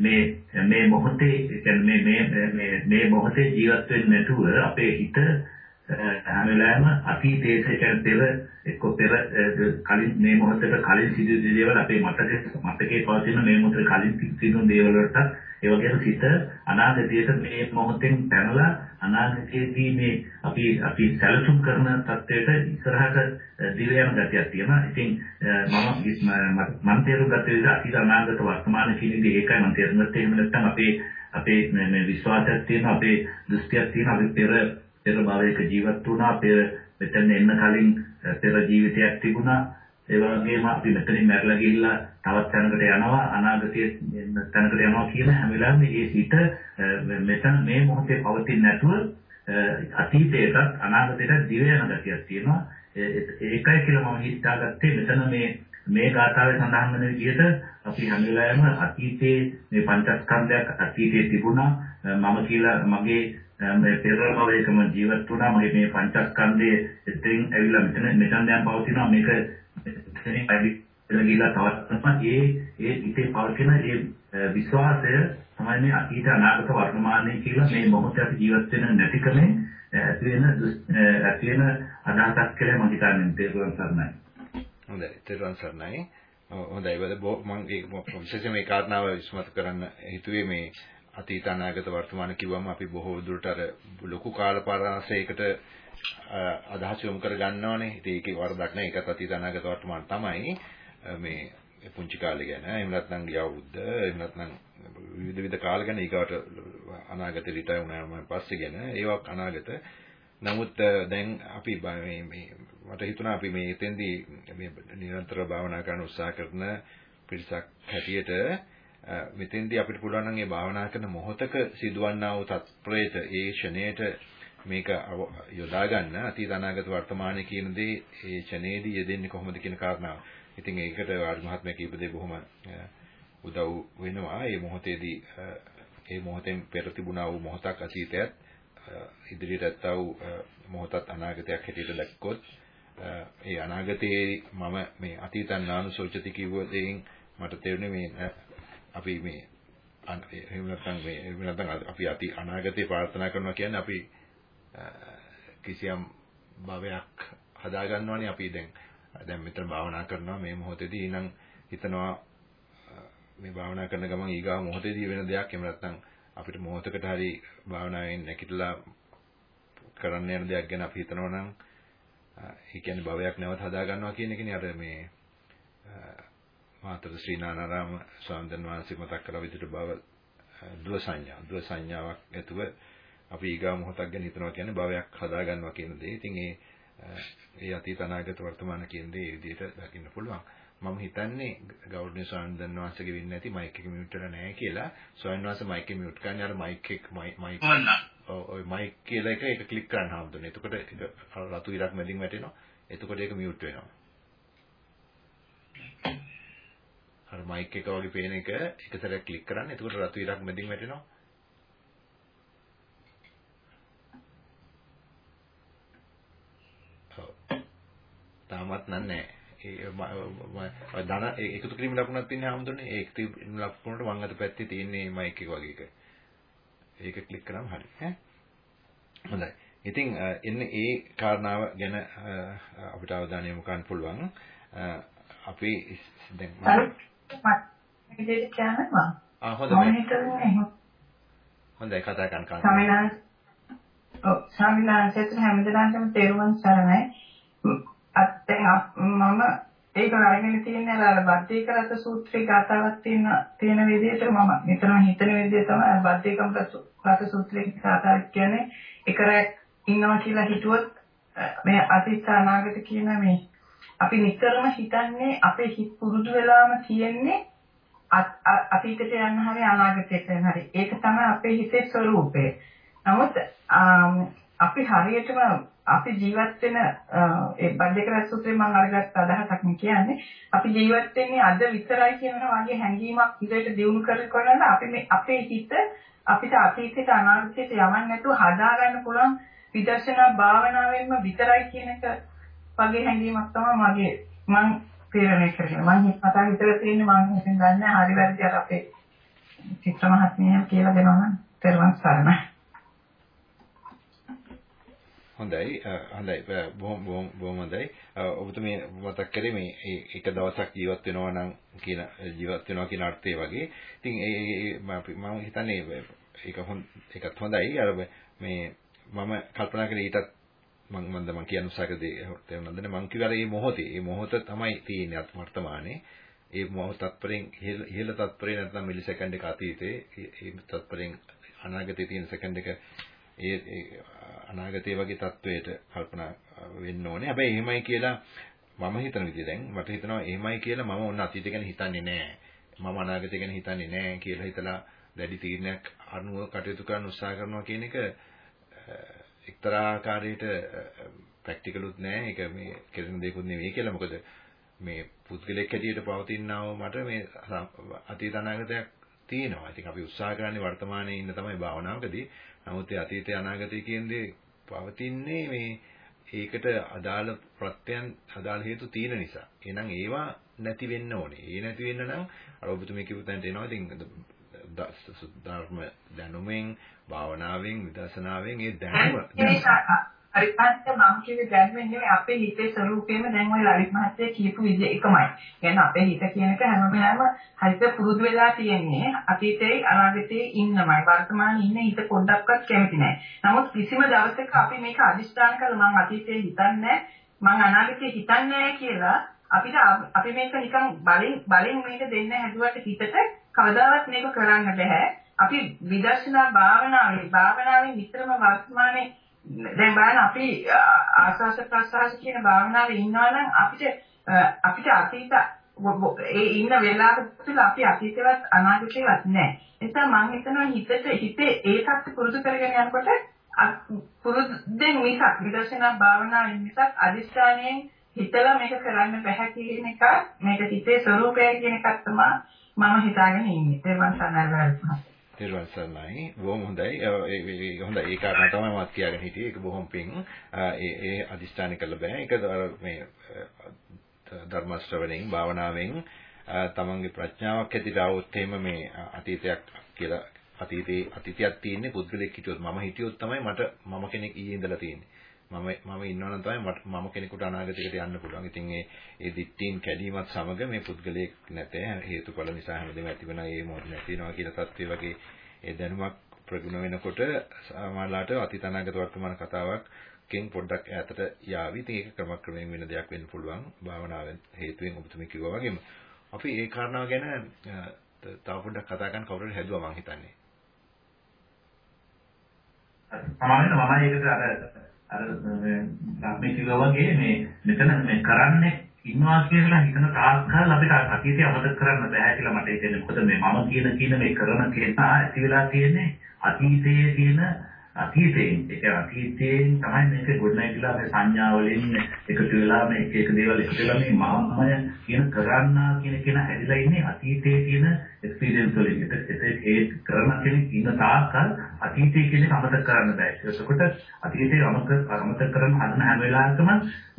[SPEAKER 3] මේ මේ මොහොතේ කියන්නේ මේ මේ මේ මොහොතේ ජීවත් වෙන්නේ නැතුව අපේ හිත හැම වෙලාවෙම අතීතයේ සිට පෙර එක්ක පෙර කලින් මේ මොහොතේ කලින් සිදු දේවල් අපේ මතකයේ මතකයේ පවතින මේ මොහොතේ කලින් සිදු දේවල් වලට ඒ වගේම සිත අනාගතයට මේ මොහොතෙන් පැනලා අනාගතයේදී මේ අපි අපි සැලසුම් කරන තත්ත්වයට ඉස්සරහට දිව යන ගතියක් තියෙනවා. ඉතින් මම මම තේරුම් ගත්ත විදිහට අතීත අනාගත වර්තමාන කියන දේ ඒකයි මම තේරුම් ගත්තේ. එහෙම නැත්නම් අපේ අපේ මේ විශ්වාසයක් තියෙනවා, අපේ දෘෂ්ටියක් තියෙනවා. අපි පෙර පෙර භවයක ජීවත් වුණා. පෙර මෙතන එන්න කලින් පෙර ජීවිතයක් තිබුණා. ඒ වගේම අපි මෙතනින් මැරලා ගිහිල්ලා තවත් තැනකට යනවා අනාගතයේ තැනකට යනවා කියන හැම වෙලාවෙම මේ සිත මෙතන මේ මොහොතේ පවතින්නේ නැතුව අතීතයටත් අනාගතයටත් දිව යන ගතියක් තියෙනවා ඒකයි කියලා මම හිතාගත්තේ මෙතන මේ මේ ගාථාවේ සඳහන් වෙන විදිහට අපි හැම වෙලාවෙම අතීතයේ මේ පංචස්කන්ධයක් අතීතයේ තිබුණා මම කියලා මගේ මේ පෙරමවේකම ජීවත් වුණා. මගේ මේ පංචස්කන්ධයේ එතෙන් ඇවිල්ලා මෙතන මෙතන දැන් පවතිනවා. මේක එතනින් පැවිදිලා ගිහිලා තවත් ඒ ඒ හිතේ පවතින ඒ විශ්වාසය තමයි මේ අතීත අනාගත වර්තමානයේ කියලා මේ මොහොතේ අපි ජීවත් වෙන නැතිකමේ ඇති වෙන ඇති වෙන අදහසක් කියලා මම හිතන්නේ තේරුම් සරණයි.
[SPEAKER 1] හොඳයි. තේරුම් සරණයි. හොඳයි. මම විශේෂයෙන් මේ කාරණාව විශ්මත කරන්න හිතුවේ මේ අතීත අනාගත වර්තමාන කිව්වම අපි බොහෝ දුරට අර ලොකු කාල පරාසයකට අදහස් යොමු කර ගන්නවනේ. ඉතින් ඒකේ වරදක් නැහැ. ඒකත් අතීත අනාගත වර්තමාන තමයි. මේ පුංචි කාලේ ගැන එහෙම නැත්නම් ගිය අවුරුද්ද එහෙම නැත්නම් විවිධ විවිධ කාල ගැන ඊගාට අනාගතේ රිටයර් වුණාම පස්සේ ගැන ඒවක් අනාගත නමුත් දැන් අපි මේ මේ මට හිතුණා අපි මේ එතෙන්දී මේ නිරන්තර භාවනා කරන උත්සාහ කරන පිරිසක් හැටියට මෙතෙන්දී අපිට පුළුවන් නම් මේ භාවනා කරන මොහොතක සිදුවන්නා වූ තත්ප්‍රේත ඒ ෂණයට මේක යොදා ගන්න අතීත අනාගත වර්තමානයේ කියන දේ ඒ ඡනේදී යෙදෙන්නේ කොහොමද කියන කාරණාව. ඉතින් ඒකට ආර් මහත්මයා කියපු දේ බොහොම උදව් වෙනවා. මේ මොහොතේදී මේ මොහොතෙන් පෙර තිබුණා වූ මොහොතක් අතීතයත් ඉදිරියට ඇත්තා වූ මොහොතත් අනාගතයක් හැටියට දැක්කොත් ඒ අනාගතයේ මම මේ අතීතං නානුසෝචති කිව්ව දෙයින් මට තේරුණේ මේ අපි මේ එහෙම නැත්නම් මේ එහෙම නැත්නම් අපි අති අනාගතේ ප්‍රාර්ථනා කරනවා කියන්නේ අපි කිසියම් භවයක් හදා ගන්නවානේ අපි දැන්. දැන් මෙතන භාවනා කරනවා මේ මොහොතේදී. ඊනම් හිතනවා මේ භාවනා කරන ගමන් ඊගාව මොහොතේදී වෙන දෙයක්. එහෙම නැත්නම් අපිට මොහොතකට හරි භාවනාවෙන් නැගිටලා කරන්න යන දෙයක් ගැන අපි හිතනවා නම් ඒ කියන්නේ භවයක් නැවත හදා ගන්නවා කියන එකනේ අර මේ මාතර ශ්‍රීනානාරාම ස්වාමීන් වහන්සේ මතක් කළ විදිහට භව දුව සංඥා දුව සංඥාවක් ඇතුව අපි ඊගා මොහොතක් ගැන හිතනවා කියන්නේ භවයක් හදා ගන්නවා කියන දේ. ඉතින් ඒ ඒ අතීත අනාගත වර්තමාන කියන දේ ඒ විදිහට දකින්න පුළුවන්. මම හිතන්නේ ගෞරවනීය ස්වාමීන් වහන්සේගේ වෙන්නේ නැති මයික් එක මියුට් වෙලා නැහැ කියලා. ස්වාමීන් වහන්සේ මයික් එක මියුට් කරන්නේ අර මයික් එක මයික් ඔය මයික් කියලා එක ඒක ක්ලික් කරන්න හම්බුනේ. එතකොට රතු ඉරක් මැදින් වැටෙනවා. එතකොට ඒක මියුට් වෙනවා. අර මයික් එක වගේ පේන එක එක සැරයක් ක්ලික් කරන්න. එතකොට රතු ඉරක් මැදින් වැටෙනවා. තාමත් නෑ. ඒ ධන එකතු කිරීම ලකුණක් තියෙන හැමදෙන්නේ ඒ එකතු ලකුණට වම් අත පැත්තේ තියෙන්නේ මයික් එක වගේ එක. ඒක ක්ලික් කරාම හරි ඈ. හොඳයි. ඉතින් එන්නේ ඒ කාරණාව ගැන අපිට අවධානය යොමු කරන්න පුළුවන්. අපි දැන්
[SPEAKER 4] මම විදිහට කියනවා.
[SPEAKER 1] ආ හොඳයි. හොඳයි කතා කරන්න කාරණා.
[SPEAKER 4] ස්වාමීනාංශ ඔව් ස්වාමීනාංශයට හැමදාම තේරුවන් සරණයි. අත් මම ඒක අරගෙන තියෙන අර බද්ධේකරත සූත්‍රයේ ගාතාවක් තියෙන තියෙන විදිහට මම නිතරම හිතන විදිහ තමයි බද්ධේකම් රත සූත්‍රයේ ගාතාවක් කියන්නේ එකරක් ඉන්නවා කියලා හිතුවොත් මේ අතීත අනාගත කියන මේ අපි නිතරම හිතන්නේ අපේ හිත පුරුදු වෙලාම තියෙන්නේ අතීතයට යන්න හරි අනාගතයට යන්න හරි ඒක තමයි අපේ හිතේ ස්වરૂපය. නමුත් අපි හරියටම අපි ජීවත් වෙන ඒ බද්දේකරත් සූත්‍රයෙන් මම අරගත්ත අදහසක් නේ කියන්නේ අපි ජීවත් වෙන්නේ අද විතරයි කියන වගේ හැඟීමක් ඉදිරියට දියුණු කරගෙන අපි මේ අපේ හිත අපිට අතීතයට අනාගතයට යවන්න නැතුව හදාගන්න පුළුවන් විදර්ශනා භාවනාවෙන්ම විතරයි කියන එක වගේ හැඟීමක් තමයි මගේ. මම තීරණය කරගෙන මම මට හිතලා තියෙන්නේ මම හිතින් දන්නේ හරි වැරදි අර අපේ චිත්‍ර මහත්මිය කියලා දෙනවා නම් තෙරුවන් සරණයි.
[SPEAKER 1] හොඳයි. හොඳයි. බොහොම බොහොම බොහොම හොඳයි. ඔබතුමී මතක් කරේ මේ එක දවසක් ජීවත් වෙනවා නම් කියන ජීවත් වෙනවා කියන අර්ථය වගේ. ඉතින් ඒ මම හිතන්නේ ඒක හොඳ ඒකත් හොඳයි. අර මේ මම කල්පනා කරේ ඊටත් මම මන්ද මම කියන්න උත්සාහ කරේ තේරුණාද මම කිව්වා මේ මොහොතේ මේ මොහොත තමයි තියෙන්නේ වර්තමානයේ ඒ මොහොත තත්පරෙන් ඉහළ තත්පරේ නැත්නම් මිලි සෙකන්ඩ් එක අතීතේ ඒ තත්පරෙන් අනාගතයේ තියෙන සෙකන්ඩ් එක ඒ අනාගතයේ වගේ තත්වයට කල්පනා වෙන්න ඕනේ. හැබැයි එහෙමයි කියලා මම හිතන විදිහ දැන් මට හිතනවා එහෙමයි කියලා මම ඔන්න අතීතය ගැන හිතන්නේ නැහැ. මම අනාගතය ගැන හිතන්නේ නැහැ කියලා හිතලා දැඩි තීරණයක් අනුව කටයුතු කරන්න උත්සාහ කරනවා කියන එක එක්තරා ආකාරයකට ප්‍රැක්ටිකලුත් නෑ. ඒක මේ කෙරෙන දෙයක්වත් නෙවෙයි කියලා. මොකද මේ පුද්ගලෙක් හැටියට පවතිනව මට මේ අතීත අනාගතයක් තියෙනවා. ඉතින් අපි උත්සාහ කරන්නේ වර්තමානයේ ඉන්න තමයි භාවනාවකදී. නමුත් ඒ අතීතය අනාගතය කියන දේ පවතින්නේ මේ ඒකට අදාළ ප්‍රත්‍යයන් අදාළ හේතු තියෙන නිසා. එහෙනම් ඒවා නැති වෙන්න ඕනේ. ඒ නැති වෙන්න නම් අර ඔබතුමී කියපු තැනට එනවා. ඉතින් ධර්ම දැනුමෙන් භාවනාවෙන් විදර්ශනාවෙන් ඒ දැනුම
[SPEAKER 4] හරිපත් මම කියන්නේ දැනුමෙන් නෙමෙයි අපේ හිතේ ස්වરૂපේම දැන් ওই ලලිත් මහත්තයා කියපු විදිහ එකමයි. يعني අපේ හිත කියන එක හැම වෙලාවෙම හරිත පුරුදු වෙලා තියෙන්නේ අතීතේ අනාගතේ ඉන්නමයි. වර්තමානයේ ඉන්න හිත පොඩ්ඩක්වත් කැමති නැහැ. නමුත් කිසිම දවසක අපි මේක අදිෂ්ඨාන කරලා මම අතීතේ හිතන්නේ මම අනාගතේ හිතන්නේ කියලා අපිට අපි මේක නිකන් බලෙන් බලෙන් මේක දෙන්න හැදුවට හිතට කවදාවත් මේක කරන්න බෑ. අපි විදර්ශනා භාවනාවේ භාවනාවෙන් විතරම වර්තමානයේ දැන් බලන්න අපි ආස්වාස ප්‍රසආස කියන භාවනාවේ ඉන්නවා නම් අපිට අපිට අතීත ඒ ඉන්න වෙලාව තුළ අපි අතීතේවත් අනාගතේවත් නැහැ. එතන මම හිතනවා හිතට හිතේ ඒ තත්ත්ව පුරුදු කරගෙන යනකොට පුරුද්දෙන් මිසක් විදර්ශනා භාවනාවෙන් මිසක් අදිස්ථානයෙන් හිතලා මේක කරන්න බෑ කියන එක මේක හිතේ ස්වરૂපය කියන එකක් තමයි මම හිතාගෙන ඉන්නේ. ඒ වන් සනරවල්
[SPEAKER 1] තෙරුවන් සරණයි. බොහොම හොඳයි. ඒ හොඳයි. ඒ කාරණා තමයි මම කියාගෙන හිටියේ. ඒක බොහොම පිං. ඒ ඒ අදිස්ථාන කළ බෑ. ඒක මේ ධර්ම ශ්‍රවණයෙන් භාවනාවෙන් තමන්ගේ ප්‍රඥාවක් ඇතිට આવොත් එහෙම මේ අතීතයක් කියලා අතීතේ අතීතයක් තියෙන්නේ පුද්ගලෙක් හිටියොත් මම හිටියොත් තමයි මට මම කෙනෙක් ඊයේ ඉඳලා තියෙන්නේ. මම මම ඉන්නවනම් තමයි මම කෙනෙකුට අනාගතයකට යන්න පුළුවන්. ඉතින් ඒ ඒ දිට්ඨීන් කැඩීමත් සමග මේ පුද්ගලයෙක් නැතේ හේතුඵල නිසා හැමදේම ඇති වෙනවා ඒ මොහොත නැති වෙනවා කියන தත්ත්වය වගේ ඒ දැනුමක් ප්‍රගුණ වෙනකොට සමාලාට අතීත අනාගත වර්තමාන කතාවක් කෙන් පොඩ්ඩක් ඈතට යාවි. ඉතින් ඒක ක්‍රමක්‍රමයෙන් වෙන දෙයක් වෙන්න පුළුවන්. භාවනාවෙන් හේතුවෙන් ඔබතුමී කිව්වා වගේම. අපි ඒ කාරණාව ගැන තව පොඩ්ඩක් කතා කරන්න කවුරුහරි හැදුවා මං හිතන්නේ.
[SPEAKER 3] සමාවෙන්න මම ඒකට අර අර මේ කිව්වා වගේ මේ මෙතන මේ කරන්නේ ඉන්නවා කියලා හිතන තාක්කල් අපිට අතීතය අමතක කරන්න බෑ කියලා මට හිතෙන්නේ. මොකද මේ මම කියන කියන මේ කරන කෙනා ඇති වෙලා තියෙන්නේ අතීතයේ තියෙන අතීතයෙන් ඒක අතීතයෙන් තමයි මේක ගොඩනැගිලා මේ සංඥා වලින් එකතු වෙලා මේ එක එක දේවල් එකතු වෙලා මේ මමය කියන කරන්නා කියන කෙනා හැදිලා ඉන්නේ අතීතයේ තියෙන එක්ස්පීරියන්ස් වලින්. ඒක ඒ කරන කෙනෙක් ඉන්න තාක්කල් අතීතයේ කියන එක අමතක කරන්න බෑ. ඒකට අතීතයේ අමතක අමතක කරන හදන හැම වෙලාවකම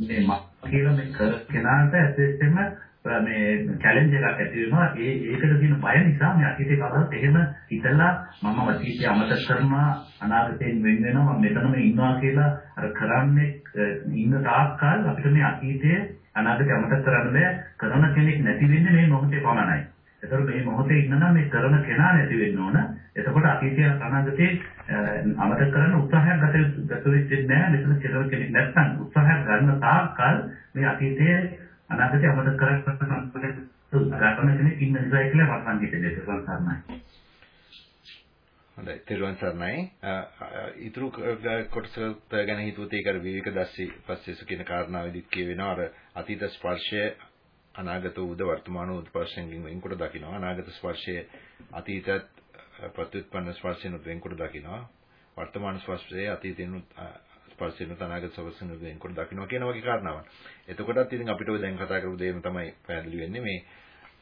[SPEAKER 3] මේ මම කියලා මේ කර කෙනාට ඇත්තටම මේ චැලෙන්ජ් එකක් ඇති වෙනවා. ඒ ඒකට තියෙන බය නිසා මේ අතීතේ කවදාවත් එහෙම හිතලා මම අතීතය අමතක කරනවා අනාගතයෙන් වෙන් වෙනවා මම මෙතනම ඉන්නවා කියලා අර කරන්නේ ඉන්න තාක්කල් අපිට මේ අතීතයේ අනාගතය අමතක කරන්න බෑ. කරන කෙනෙක් නැති වෙන්නේ මේ මොහොතේ පමණයි. ඒතර මේ මොහොතේ ඉන්නනම් මේ කරන කෙනා නැති වෙන්න ඕන. එතකොට අතීතය අනාගතේ අමතක කරන්න උත්සාහයක් ගත ගත වෙන්නේ නැහැ මෙතන කෙරව කෙනෙක් නැත්නම් උත්සාහයක් ගන්න තාක්කල් මේ අතීතයේ අනාගතේ අපට කරන්න ගන්න කෙනෙක් ඉන්න නිසා කියලා මම හිතන්නේ තෙරුවන් සරණයි.
[SPEAKER 1] හොඳයි තෙරුවන් සරණයි. ඊතුරු කොටස ගැන හිතුවොත් ඒක අර විවේක දැස්සි පස්සේ සුකින කාරණාවෙදිත් කියවෙනවා අර අතීත ස්පර්ශය අනාගත උද වර්තමාන උද ස්පර්ශයෙන් වෙන්කොට දකිනවා. අනාගත ස්පර්ශය අතීතත් ප්‍රතිඋත්පන්න ස්පර්ශයෙන් වෙන්කොට දකිනවා. වර්තමාන ස්පර්ශය අතීතයෙන් ස්පර්ශයෙන් අනාගත ස්පර්ශයෙන් වෙන්කොට දකිනවා කියන වගේ කාරණාවක්. එතකොටත් ඉතින් අපිට ඔය දැන් කතා කරපු දේම තමයි පැහැදිලි වෙන්නේ මේ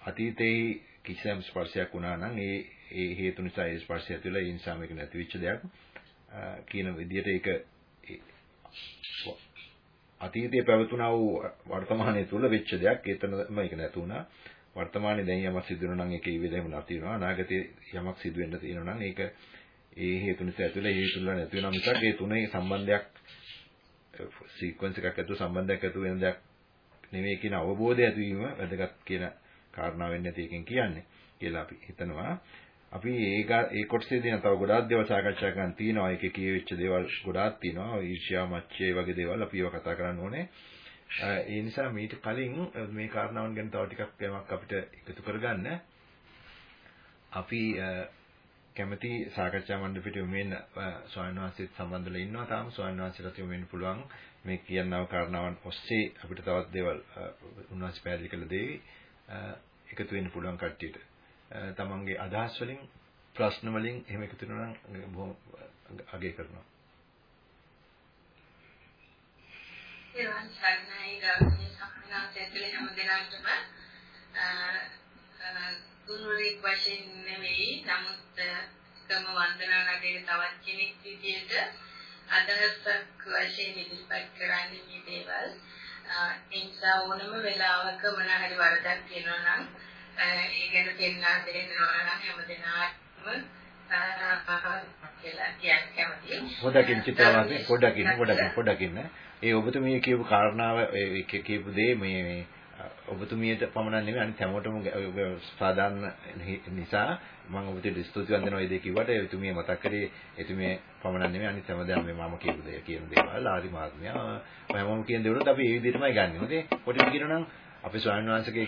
[SPEAKER 1] අතීතයේ කිසියම් ස්පර්ශයක් වුණා නම් ඒ ඒ හේතු නිසා ඒ ස්පර්ශය ඇතුළේ ඒ නිසා මේක නැති වෙච්ච දෙයක්. කියන විදිහට ඒක අතීතයේ පැවතුණා වූ වර්තමානයේ තුල වෙච්ච දෙයක්. ඒතනම ඒක නැතු වුණා. වර්තමානයේ දැන් යමක් සිදු වෙනවා නම් ඒක ඒ වෙලෙම නැති වෙනවා අනාගතයේ යමක් සිදු වෙන්න තියෙනවා නම් ඒක ඒ හේතු නිසා ඇතුළේ ඒ හේතු වල නැති වෙනවා මිසක් ඒ තුනේ සම්බන්ධයක් සීක්වන්ස් එකක් ඇතුළේ සම්බන්ධයක් ඇතුළේ වෙන දෙයක් නෙවෙයි කියන අවබෝධය ඇතිවීම වැදගත් කියන කාරණාව වෙන්නේ නැති එකෙන් කියන්නේ කියලා අපි හිතනවා. අපි ඒක ඒ කොටසේ තියෙන තව ගොඩාක් දේවල් සාකච්ඡා කරන්න තියෙනවා. ඒකේ කියවෙච්ච දේවල් ගොඩාක් තියෙනවා. ඊර්ෂ්‍යා මච්චේ වගේ දේවල් අපි ඒවා කතා කරන්න ඕනේ. ඒ නිසා මීට කලින් මේ කාරණාවන් ගැන තව ටිකක් යමක් අපිට එකතු කරගන්න අපි කැමැති සාකච්ඡා මණ්ඩපයට යොමු වෙන ස්වාමීන් වහන්සේත් සම්බන්ධ වෙලා ඉන්නවා. තාම ස්වාමීන් වහන්සේලාට යොමු වෙන්න පුළුවන් මේ කියනව කාරණාවන් ඔස්සේ අපිට තවත් දේවල් උන්වහන්සේ පැහැදිලි කළ දෙවි එකතු වෙන්න පුළුවන් කට්ටියට. තමන්ගේ අදහස් වලින් ප්‍රශ්න වලින් එහෙම එකතු වෙනවා නම් බොහොම අගය කරනවා.
[SPEAKER 5] ඒවන් සර්ණයි ගෞරවනීය සම්මානසෙතුලේ හැම දිනකටම ගුරුවරයෙක් වශයෙන් නෙවෙයි. නමුත් තම වන්දනා නගරේ තවත් කෙනෙක් විදියට අදහසක් වශයෙන් ඉදිරිපත් කරන්නේ මේ දේවල්. ඒ නිසා ඕනම වෙලාවක මොන හරි වරදක් තියෙනවා නම් ඒ ගැන පෙන්වා දෙන්න ඕන නම් හැමදෙනාම.
[SPEAKER 1] පොඩකින් චිත්‍රවාදී පොඩකින් පොඩකින් පොඩකින් ඒ ඔබතුමිය කියපු කාරණාව ඒ කියපු දේ මේ ඔබතුමියට පමණක් නෙමෙයි අනිත් හැමෝටම සාධාරණ නිසා මම ඔබට ස්තුතිවන්ත වෙනවා ඒ දේ කිව්වට එතුමිය මතක් කරේ එතුමිය පමණක් නෙමෙයි අනිත් හැමදාම මේ මම කියපු දේ කියන දේවල් ආදි මාත්මයා හැමෝම කියන දේවලුත් අපි ඒ විදිහටමයි ගන්නෙ. මොකද පොඩි කියනවා නම් අපේ ස්වාමීන් වහන්සේගේ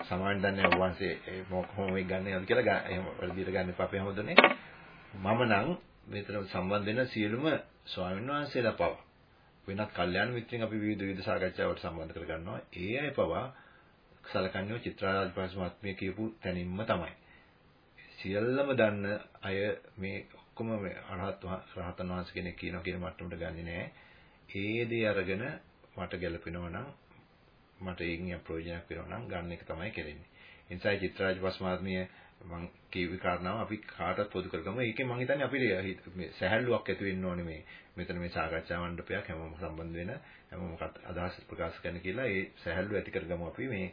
[SPEAKER 1] සමාන දන්නේ වහන්සේ කොහොම මේ ගන්න යනද කියලා එහෙම වලදීට ගන්න එපා අපේ හැමෝදනේ. මම නම් මෙතන සම්බන්ධ වෙන සියලුම ස්වාමීන් වහන්සේලා පවා වෙනත් කල්යාණ මිත්‍රෙන් අපි විවිධ විවිධ සාකච්ඡාවට සම්බන්ධ කර ගන්නවා. ඒ අය පවා සලකන්නේ චිත්‍රාරාජ පස්මාත්මිය කියපු තැනින්ම තමයි. සියල්ලම දන්න අය මේ ඔක්කොම මේ අරහත් රහතන් වහන්සේ කෙනෙක් කියනවා කියන මට්ටමට ගන්නේ නැහැ. ඒ දේ අරගෙන මට ගැළපෙනවා නම් මට ඒකින් ප්‍රයෝජනයක් වෙනවා නම් ගන්න එක තමයි කරන්නේ. ඒ නිසා චිත්‍රාජ පස්මාත්මිය මම කියවි කාරණාව අපි කාටත් පොදු කරගමු. ඒකෙන් මම හිතන්නේ අපිට මේ සැහැල්ලුවක් ඇති වෙන්න ඕනේ මේ මෙතන මේ සාකච්ඡා මණ්ඩපයක් හැමෝම සම්බන්ධ වෙන හැමෝම අදහස් ප්‍රකාශ කරන්න කියලා ඒ සැහැල්ලුව ඇති කරගමු අපි මේ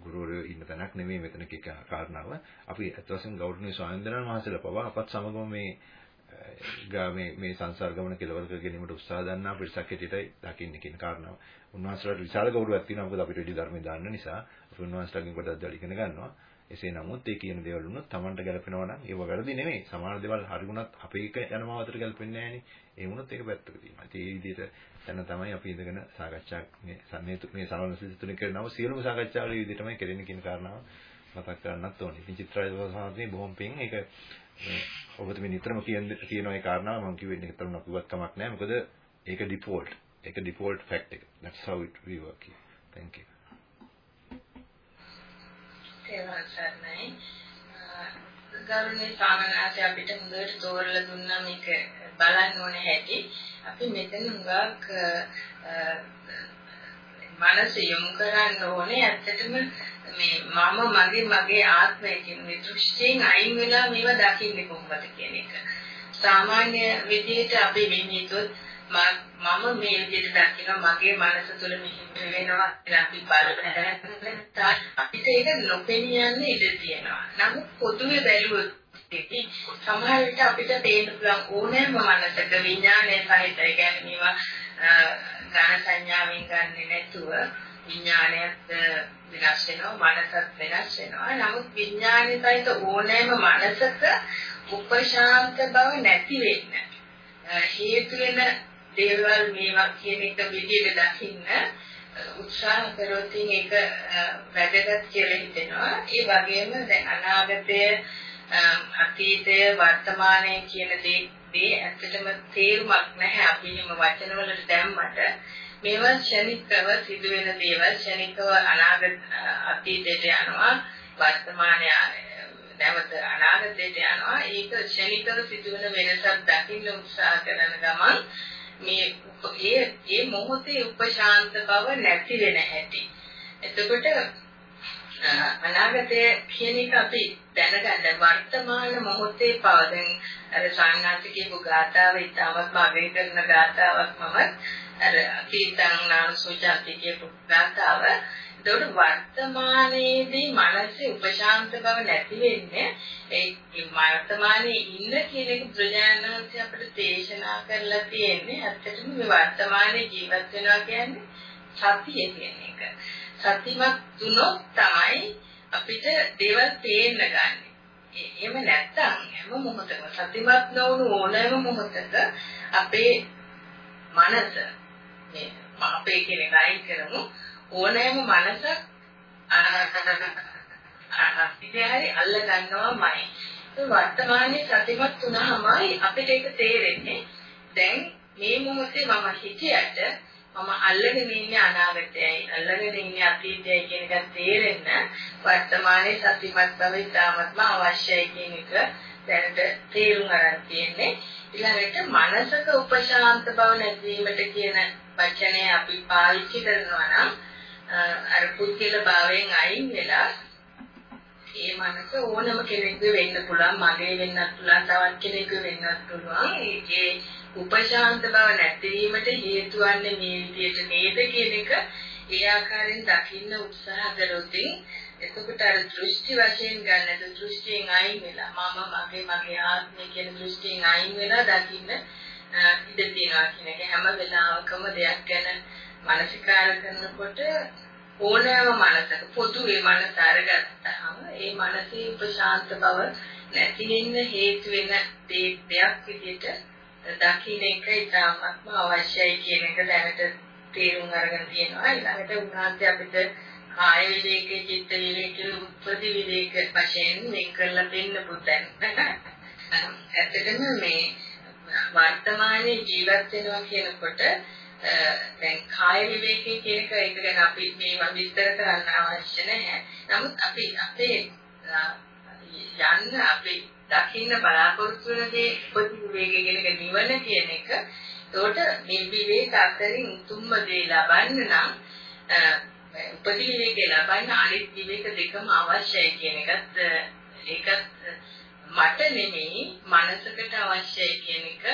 [SPEAKER 1] ගුරුවරයෝ ඉන්න තැනක් නෙමෙයි මෙතන කික කාරණාව. අපි අත් වශයෙන් ගෞරවනීය ස්වාමීන් වහන්සේලා පවා අපත් සමගම මේ මේ මේ සංසාර ගමන කෙලවර කර ගැනීමට උත්සාහ දන්නා පිරිසක් හැටියටයි දකින්නේ කියන කාරණාව. උන්වහන්සේලාට විශාල ගෞරවයක් තියෙනවා මොකද අපිට විදි ධර්මය දාන්න නිසා අපි උන්වහන්සේලාගෙන් කොටස් දේවල් ඉගෙන ගන්නවා. එසේ නමුත් ඒ කියන දේවල් වුණොත් Tamanට ගැලපෙනවා නම් ඒව වැරදි නෙමෙයි. සමාන දේවල් හරි වුණත් අපේ එක යන මාවතට ගැලපෙන්නේ නැහෙනේ. ඒ වුණොත් ඒක පැත්තක තියෙනවා. ඉතින් ඒ විදිහට දැන් තමයි අපි ඉඳගෙන සාකච්ඡා මේ මේ සමන සිතුනේ කරනව සියලුම සාකච්ඡාවල මේ විදිහටමයි කෙරෙන්නේ කියන කාරණාව මතක් කරගන්නත් ඕනේ. ඉතින් චිත්‍රායත සාහිත්‍යයේ බොහොම පිං ඒක ඔබතුමී නිතරම කියන තියෙන ඒ කාරණාව මම කිව්වේ නිතරම කිව්වත් කමක් නැහැ. මොකද ඒක ඩිෆෝල්ට්. ඒක ඩිෆෝල්ට් ෆැක්ට් එක. That's how it we work here. Thank you.
[SPEAKER 5] තේරුම් ගන්නයි. ගෞරවනීය සාමනාසය අපිට හොඳට තෝරලා දුන්නා මේක බලන්න ඕනේ හැටි. අපි මෙතන හුඟක් මනස යොමු කරන්න ඕනේ ඇත්තටම මේ මම මගේ මගේ ආත්මය කියන මේ දෘෂ්ටියෙන් අයින් වෙලා මේවා දකින්නේ කොහොමද කියන එක. සාමාන්‍ය විදිහට අපි මෙන්නේතොත් මම මේ විදිහට දකිනවා මගේ මනස තුළ මෙහෙම වෙනවා කියලා අපි බලන අපිට ඒක නොපෙනියන්න ඉඩ තියෙනවා. නමුත් පොදුවේ බැලුවොත් සමහර විට අපිට තේන්න පුළුවන් ඕනෑම මනසක විඥානය සහිත ඒ කියන්නේ මේවා ඝන සංඥාවෙන් ගන්නෙ නැතුව විඥානයත් වෙනස් වෙනවා මනසත් වෙනස් වෙනවා නමුත් විඥානය සහිත ඕනෑම මනසක උපශාන්ත බව නැති වෙන්න හේතු වෙන දේවල් මේවා කියන එක විදිහට දකින්න උත්සාහ කරොත් ඒක වැදගත් කියලා හිතෙනවා. ඒ වගේම දැන් අනාගතයේ අතීතය වර්තමානය කියන දේ දේ ඇත්තටම තේරුමක් නැහැ අපි මේ වචන වලට දැම්මට. මේවා ක්ෂණිකව සිදුවෙන දේවල් ක්ෂණිකව අනාගත අතීතයට යනවා. වර්තමානයේ නැවත අනාගතයට යනවා. ඒක ක්ෂණිකව සිදුවෙන වෙනසක් දකින්න උත්සාහ කරන ගමන් මේ ඒ ඒ මොහොතේ උපශාන්ත බව නැති වෙන හැටි. එතකොට අනාගතය කියන එක අපි දැනගන්න වර්තමාන මොහොතේ පවදෙන් අර සංඝාතිකේ ගාථාව ඉතාමත් අගය කරන ගාථාවක් මම අර අතීතං නාසෝචාතිකේ ගාථාව එතකොට වර්තමානයේදී මනසේ උපශාන්ත බව නැති වෙන්නේ ඒ වර්තමානයේ ඉන්න කියන එක ප්‍රඥානන්ත අපිට දේශනා කරලා තියෙන්නේ ඇත්තටම මේ වර්තමානයේ ජීවත් වෙනවා කියන්නේ සතිය කියන එක. සතිමත් තුනොත් තමයි අපිට දේවල් තේන්න ගන්න. එහෙම නැත්තම් හැම මොහොතකම සතිමත් නොවුණු ඕනෑම මොහොතක අපේ මනස මේ අපේ කියන ගයින් කරමු ඕනෑම මනසක් ඉතිහාරි අල්ල ගන්නවාමයි. වර්තමානයේ සතිමත් වුණාමයි අපිට ඒක තේරෙන්නේ. දැන් මේ මොහොතේ මම හිතියට මම අල්ලගෙන ඉන්නේ අනාගතයයි අල්ලගෙන ඉන්නේ අතීතයයි කියන එක තේරෙන්න වර්තමානයේ සතිමත් බව ඉතාමත්ම අවශ්‍යයි කියන එක දැනට තේරුම් ගන්න තියෙන්නේ ඊළඟට මනසක උපශාන්ත බව නැතිවීමට කියන වචනය අපි පාවිච්චි කරනවා නම් අර පුද්ගල භාවයෙන් අයින් වෙලා ඒ මනස ඕනම කෙනෙකුගේ වෙන්න පුළුවන් මගේ වෙන්නත් පුළුවන් තවත් කෙනෙකුගේ වෙන්නත් පුළුවන්. ඒ උපශාන්ත බව නැතිවීමට හේතු වන්නේ මේ විදිහට නේද කියන එක ඒ ආකාරයෙන් දකින්න උත්සාහ කරොත් එතකොට අර දෘෂ්ටි වශයෙන් ගන්නද දෘෂ්ටියෙන් අයින් වෙලා මම මගේ මගේ ආත්මය කියන දෘෂ්ටියෙන් අයින් වෙලා දකින්න ඉඩ තියෙනවා කියන එක හැම වෙලාවකම දෙයක් ගැන මානසිකාර කරනකොට ඕනෑම මනසක පොදුවේ මනස අරගත්තාම ඒ මනසේ ප්‍රශාන්ත බව නැති වෙන්න හේතු වෙන දෙයක් විදිහට දකින්න එක ඉතාමත්ම අවශ්‍යයි කියන එක දැනට තේරුම් අරගෙන තියෙනවා. ඊළඟට උන්වහන්සේ අපිට කාය විවේකයේ චිත්ත විවේකයේ උත්පති විවේක වශයෙන් මේක කරලා දෙන්න පුතන්. ඇත්තටම මේ වර්තමානයේ ජීවත් වෙනවා කියනකොට දැන් කාය විවේකයේ කියන එක ඒක ගැන අපි මේවා විස්තර කරන්න අවශ්‍ය නැහැ. නමුත් අපි අපේ යන්න අපි දකින්න බලාපොරොත්තු වෙන දේ ප්‍රතිවිවේකයේ කියන එක නිවන කියන එක. ඒකට මේ විවේක අතරින් උතුම්ම දේ ලබන්න නම් ප්‍රතිවිවේකේ ලබන්න අනිත් විවේක දෙකම අවශ්‍යයි කියන එකත් ඒකත් මට නෙමෙයි මනසකට අවශ්‍යයි කියන එක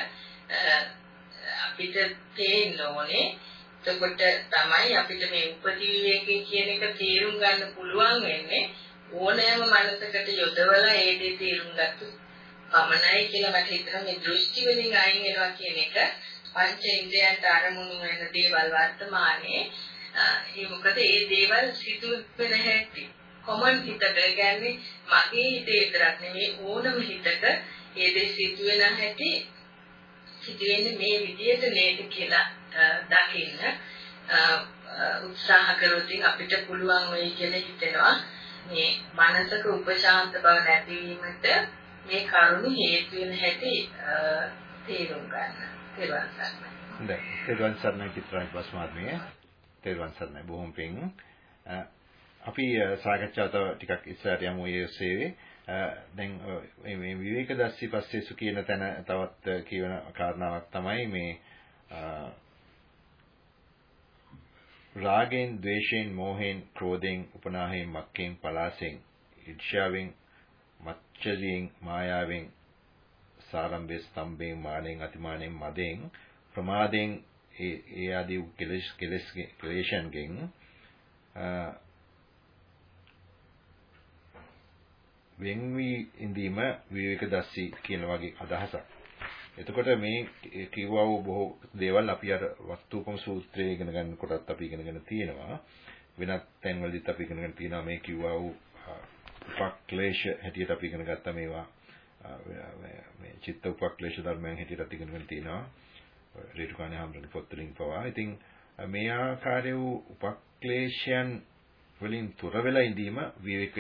[SPEAKER 5] අපිට තේන්න ඕනේ. එතකොට තමයි අපිට මේ උපදීවිවේකයේ කියන එක තේරුම් ගන්න පුළුවන් වෙන්නේ. ඕනෑම මනසකට යොදවලා ඒ දේ තේරුම් ගත්තු පමණයි කියලා මට හිතෙනවා මේ දෘෂ්ටි වලින් අයින් වෙනවා කියන එක පංච ඉන්ද්‍රයන්ට අරමුණු වෙන දේවල් වර්තමානයේ ඒ මොකද ඒ දේවල් සිදු වෙන හැටි. කොමන් හිතක කියන්නේ මගේ හිතේ විතරක් නෙමෙයි ඕනම හිතක ඒ දේ සිදු වෙන හැටි සිදු වෙන්නේ මේ විදිහට නේද කියලා දකින්න උත්සාහ කරොත් අපිට පුළුවන් වෙයි කියලා හිතෙනවා මේ මනසක උපශාන්ත බව නැතිවීමට මේ කරුණු හේතු වෙන හැටි තේරුම් ගන්න. තේරුම් ගන්න.
[SPEAKER 1] හොඳයි. තේරුම් ගන්න චිත්‍රායි ප්‍රශ්නාත්මය. තේරුම් ගන්න බොහොම පිං. අපි සාකච්ඡාව තව ටිකක් ඉස්සරහට යමු ඒ ඔස්සේ. දැන් මේ විවේක දස්සී පස්සේසු කියන තැන තවත් කියවන කාරණාවක් තමයි මේ රාගෙන්, ద్వේෂයෙන්, මෝහෙන්, ක්‍රෝධයෙන්, උපනාහයෙන්, මක්කෙන්, පලාසෙන්, ඉර්ෂ්‍යාවෙන්, මච්චරියෙන්, මායාවෙන්, සාරම්භේ ස්තම්භයෙන්, මානෙන්, අතිමානෙන්, මදෙන්, ප්‍රමාදයෙන් ඒ ඒ ආදී කෙලෙස් කෙලෙස් ක්ලේශයන්ගෙන් වෙන් වී ඉඳීම විවේක දස්සී කියන වගේ අදහසක්. එතකොට මේ කිව්වා වූ බොහෝ දේවල් අපි අර වස්තුකම සූත්‍රයේ ඉගෙන ගන්න කොටත් අපි ඉගෙනගෙන තියෙනවා. වෙනත් තැන්වලදීත් අපි ඉගෙනගෙන තියෙනවා මේ කිව්වා වූ උපක්ලේශ හැටියට අපි ඉගෙන ගත්තා මේවා මේ චිත්ත උපක්ලේශ ධර්මයන් හැටියට ඉගෙනගෙන තියෙනවා. රේරුකාණේ හැමෝටම පොත්වලින් පවා. ඉතින් මේ ආකාරය වූ උපක්ලේශයන් වලින් තොර වෙලා ඉඳීම විවේක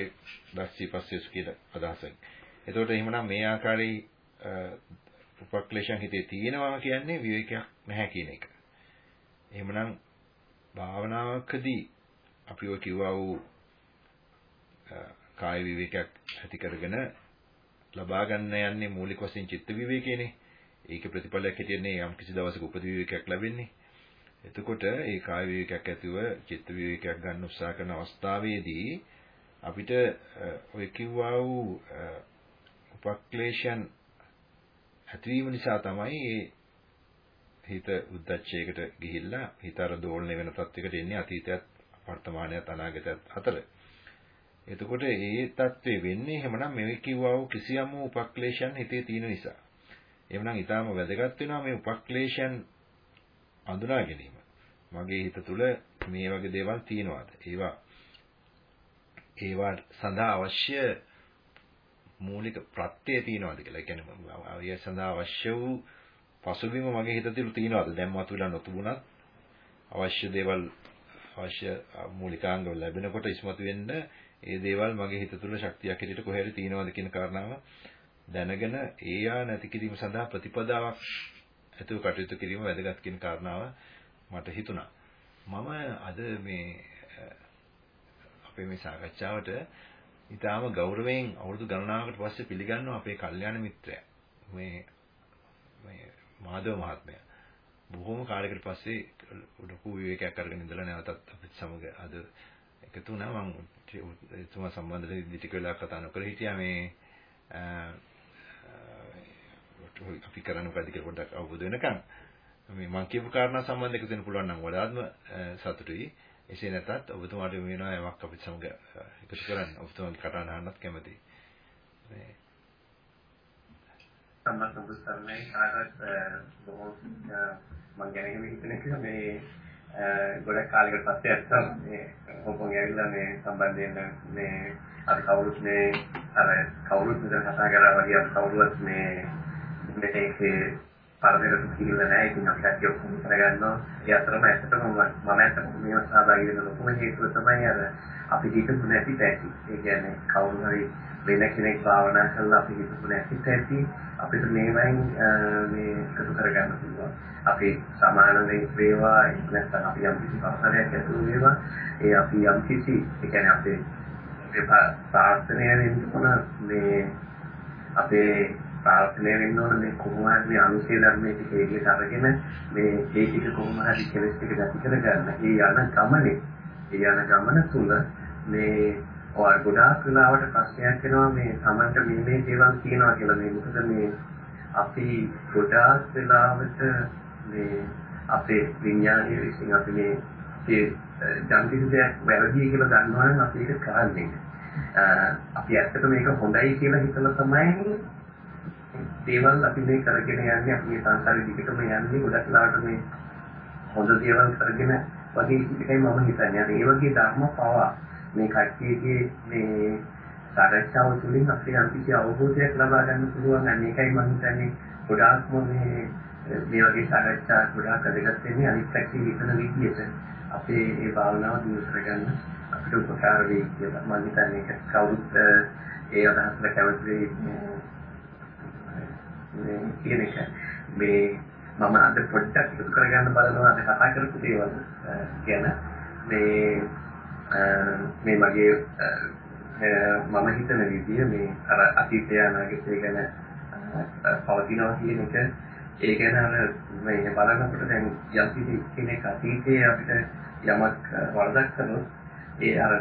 [SPEAKER 1] දස්සී පස්සේසු කියලා අදහසක්. එතකොට එහෙමනම් මේ ආකාරයේ උපක්ලේශයන් හිතේ තියෙනවා කියන්නේ විවේකයක් නැහැ කියන එක. එහෙමනම් භාවනාවකදී අපි ඔය කිව්වා වූ කාය විවේකයක් ඇති කරගෙන ලබා ගන්න යන්නේ මූලික වශයෙන් චිත්ත විවේකයනේ. ඒක ප්‍රතිඵලයක් හැටියනේ යම් කිසි දවසක උපදී විවේකයක් ලැබෙන්නේ. එතකොට ඒ කාය විවේකයක් ඇතිව චිත්ත විවේකයක් ගන්න උත්සාහ කරන අවස්ථාවේදී අපිට ඔය කිව්වා වූ උපක්ලේශයන් ඇතිවීම නිසා තමයි මේ හිත උද්දච්චයකට ගිහිල්ලා හිත අර දෝලණය වෙන තත්යකට එන්නේ අතීතයත් වර්තමානයත් අනාගතයත් අතර. එතකොට ඒ தત્ත්වේ වෙන්නේ එහෙමනම් මේ කිව්වා වූ කිසියම් උපක්ලේශයන් හිතේ තියෙන නිසා. එහෙමනම් ඊටාම වැදගත් වෙනවා මේ උපක්ලේශයන් අඳුනා ගැනීම. මගේ හිත තුළ මේ වගේ දේවල් තියෙනවාද? ඒවා ඒවා සඳහා අවශ්‍ය මූලික ප්‍රත්‍යය තියෙනවද කියලා. ඒ කියන්නේ ඒ සඳහා අවශ්‍ය වූ පසුබිම මගේ හිත තුළ තියෙනවද? දැන් මතුවලා නොතිබුණත් අවශ්‍ය දේවල් අවශ්‍ය මූලිකාංග ලැබෙනකොට ඉස්මතු වෙන්න ඒ දේවල් මගේ හිත තුළ ශක්තියක් හැටියට කොහේරි තියෙනවද කියන කාරණාව දැනගෙන ඒ ආ නැති කිරීම සඳහා ප්‍රතිපදාවක් ඇතුව කටයුතු කිරීම වැදගත් කියන කාරණාව මට හිතුණා. මම අද මේ අපේ මේ සාකච්ඡාවට ඊටාම ගෞරවයෙන් අවුරුදු ගණනාවකට පස්සේ පිළිගන්නවා අපේ කල්යාණ මිත්‍රයා. මේ මේ මාධව මහත්මයා. බොහොම කාලයකට පස්සේ ලොකු විවේකයක් අරගෙන ඉඳලා නැවතත් අපිත් සමග අද එකතු වුණා. මම එතුමා සම්බන්ධව ටික වෙලා කතා නොකර හිටියා මේ අපි කරන්න මොකද කියලා පොඩ්ඩක් අවබෝධ වෙනකන් මේ මම කියපු කාරණා සම්බන්ධ එකතු වෙන්න පුළුවන් නම් වඩාත්ම සතුටුයි. එසේ නැතත් ඔබතුමාට වෙනවා යමක් අපිට සමග එකතු කරන්න. ඔබතුමාගේ කතාන අහන්නත් කැමතියි. මේ
[SPEAKER 6] සම්මත සම්බුස්සන්නේ කාටත් බොහෝ මම ගැන හිතන එක මේ ගොඩක් කාලයකට පස්සේ ඇත්තම මේ ඔබන් ඇවිල්ලා මේ සම්බන්ධයෙන් මේ අර කවුරුත් මේ අර කවුරුත් මෙතන කතා කරා වගේ අර කවුරුවත් මේ මේකේ පරතරට කිහිල්ල නැහැ. ඉතින් අපි කට්ටිය ඔක්කොම කරගන්නවා. ඒ අතරම ඇත්තටම මම ඇත්තටම මේව සහභාගී වෙන ලොකුම හේතුව තමයි අර අපි හිතපු නැති පැති. ඒ කියන්නේ කවුරු හරි වෙන කෙනෙක් භාවනා කරලා අපි හිතපු නැති පැති අපිට මේවයින් මේ එකතු කරගන්න පුළුවන්. අපි සමාන වේවා නැත්නම් අපි යම් කිසි පරතරයක් ඇතුළු වේවා. ඒ අපි යම් කිසි ඒ කියන්නේ අපේ ප්‍රාර්ථනය වෙන්න මේ අපේ ප්‍රාර්ථනය වෙන්න ඕන මේ කොහොම හරි මේ අනුශේ ධර්මයේ ටික ඒකේ අරගෙන මේ ඒ ටික කොහොම හරි කෙලස් ටික ගති කරගන්න. ඒ යන ගමනේ ඒ යන ගමන තුල මේ ඔය ගොඩාක් වෙලාවට ප්‍රශ්නයක් එනවා මේ Tamanට මේ මේ දේවල් තියෙනවා කියලා මේ මොකද මේ අපි ගොඩාක් වෙලාවට මේ අපේ විඥානයේ විසින් අපි මේ ඒ ජන්තික දෙයක් වැරදි කියලා දන්නවා නම් අපි ඒක කරන්නේ. අපි ඇත්තට මේක හොඳයි කියලා හිතලා තමයි දේවල් අපි මේ කරගෙන යන්නේ අපි මේ සංසාරේ දිගටම යන්නේ ගොඩක් ලාට මේ හොඳ දේවල් කරගෙන වගේ එකයි මම හිතන්නේ. අර ඒ වගේ ධර්ම පවා මේ කට්ටියගේ මේ සාකච්ඡාව තුළින් අපිට අන්තිම අවබෝධයක් ලබා ගන්න පුළුවන්. අනේකයි මම හිතන්නේ ගොඩාක්ම මේ මේ වගේ සාකච්ඡා ගොඩාක් වැදගත් වෙන්නේ අනිත් පැත්තේ හිතන විදිහට අපේ මේ භාවනාව දියුණු කරගන්න අපිට උපකාර වෙයි කියලා මම හිතන්නේ ඒක කවුරුත් ඒ අදහසට කැමති මේ කියන එක. මේ මම අද පොඩ්ඩක් එකතු කරගන්න බලනවා අද කතා කරපු දේවල් ගැන. මේ මේ මගේ මම හිතන විදිය මේ අර අතීතය අනාගතය ගැන පවතිනවා කියන එක. ඒ ගැන අර මේ බලනකොට දැන් යම් කිසි කෙනෙක් අතීතයේ අපිට යමක් වරදක් කළොත් ඒ අර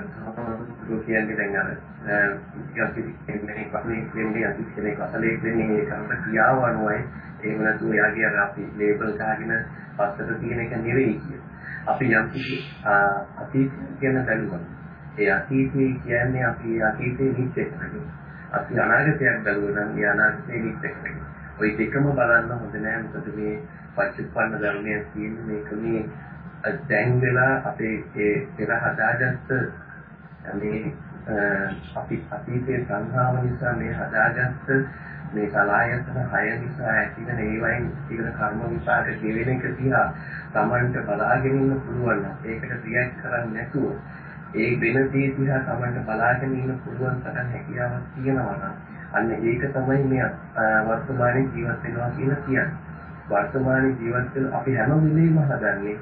[SPEAKER 6] දුක කියන්නේ දැන් අර යම් කිසි කෙනෙක් වගේ වෙන්නේ අතීත කෙනෙක් අසලේ වෙන්නේ ඒ කරන ක්‍රියාව අනුවයි එහෙම නැතුව එයාගේ අර අපි ලේබල් ගහගෙන පස්සට තියෙන එක නෙවෙයි කිය. අපි යම් කිසි අතීත ගැන බැලුවා. ඒ අතීතයේ කියන්නේ අපි අතීතයේ නිත්‍ය කරගෙන. අපි අනාගතයක් බැලුවා නම් ඒ අනාගතයේ නිත්‍ය කරගෙන. ওই දෙකම බලන්න හොඳ නෑ මොකද මේ පච්චුප්පන්න ධර්මයේ තියෙන මේක මේ දැන් වෙලා අපේ ඒ පෙර හදාගත්ත මේ අපි අතීතයේ සංහාව නිසා මේ හදාගත්ත මේ සලායතන හය නිසා ඇතිවෙන ඒවයින් ඉතින කර්ම විපාක දෙවෙන එක දිහා Tamanට බලාගෙන ඉන්න පුළුවන් නම් ඒකට රියැක්ට් කරන්නේ නැතුව ඒ වෙන දේ දිහා Tamanට බලාගෙන ඉන්න පුළුවන් තරම් හැකියාවක් තියෙනවා නම් අන්න ඒක තමයි මේ වර්තමානයේ ජීවත් වෙනවා කියලා කියන්නේ. වර්තමානයේ ජීවත් වෙන අපි හැම වෙලෙම හදන්නේ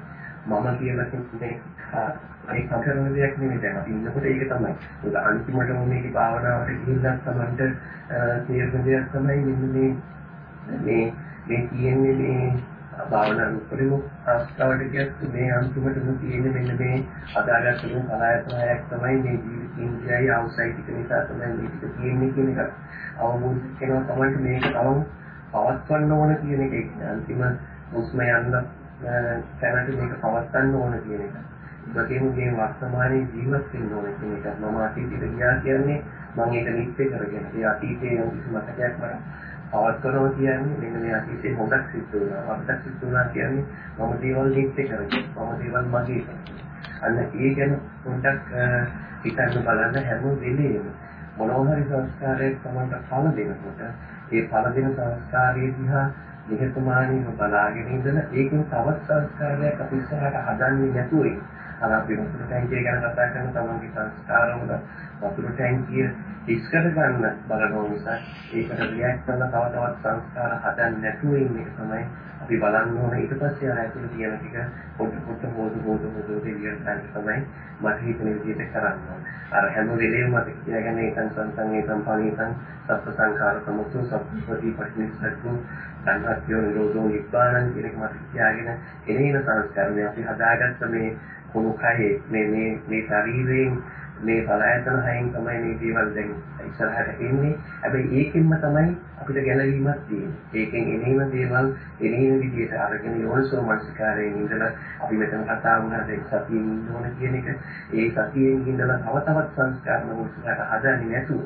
[SPEAKER 6] මම කියලා කෙනෙක් ඒ කරන දෙයක් නෙමෙයි දැන් අපි ඉන්නකොට ඒක තමයි. ඒක අන්තිමටම මේක භාවනාවට ගිහිල්ලා තමන්ට තේරෙන දෙයක් තමයි මෙන්න මේ මේ මේ කියන්නේ මේ භාවනා උපරිම අවස්ථාවට කියත් මේ අන්තිමටම තියෙන්නේ මෙන්න මේ අදාගත් මේ කලායතනයක් තමයි මේ ජීවිතින්ජයයි අවසයිටික නිසා තමයි මේක තියෙන්නේ කියන එක. අවබෝධ කරනවා තමයි මේක තවම පවත්වන්න ඕන කියන එක. අන්තිම උස්ම යන්න තැනට මේක පවත්වන්න ඕන කියන එක. ඒකෙම මේ වර්තමානයේ ජීවත් වෙන්න ඕන කියන එක. මම අතීතයට ගියා කියන්නේ මම ඒක නිත්‍ය කරගෙන. ඒ අතීතයේ යම් කිසි මතකයක් මට පවත්වනවා කියන්නේ මෙන්න මේ අතීතේ හොඳක් සිද්ධ වුණා. වරදක් සිද්ධ වුණා කියන්නේ මම දේවල් නිත්‍ය කරගෙන. මම දේවල් මගේ කරගෙන. අන්න ඒ ගැන පොඩ්ඩක් හිතන්න බලන්න හැම වෙලේම මොනවා හරි සංස්කාරයක් තමයි පල දෙනකොට ඒ පල දෙන සංස්කාරයේ දිහා නිහතමානීව බලාගෙන ඉඳලා ඒකෙන් තවත් සංස්කාරයක් අපි ඉස්සරහට හදන්නේ නැතුව අර අපි වතුර ටැංකිය ගැන කතා කරන තමන්ගේ සංස්කාරවල වතුර ටැංකිය ඉස්කර ගන්න බලනවා නිසා ඒකට රියැක්ට් කරන තව තවත් සංස්කාර හදන්න නැතුව ඉන්න එක තමයි අපි බලන්න ඕන. ඊට පස්සේ ආය ඇතුළේ තියෙන ටික පොඩ පොඩ හොද හොද හොද දෙවියන් ගන්න තමයි මට හිතෙන විදිහට කරන්න ඕන. අර හැම වෙලේම මට කියගෙන ඒකන් සංසං ඒකන් පණීතන් සත්‍ය සංඛාර සමුතු සත්‍යපති පටිනිස්සතු සංහත්යෝ නිරෝධෝ නිබ්බානං කියන එක මට කියාගෙන එනේන සංස්කරණය අපි හදාගත්ත මේ කුණු කයේ මේ මේ මේ ශරීරයෙන් මේ සලආයතන හයෙන් තමයි මේ දේවල් දැන් ඉස්සරහට එන්නේ. හැබැයි ඒකෙන්ම තමයි අපිට ගැලවීමක් තියෙන්නේ. ඒකෙන් එනේන දේවල් එනේන විදිහට අරගෙන යෝනිසෝ මනසිකාරයෙන් ඉඳලා අපි මෙතන කතා වුණා දැන් සතියෙන් ඉන්න ඕන කියන එක. ඒ සතියෙන් ඉඳලා තව තවත් සංස්කාර මොහොතකට හදන්නේ නැතුව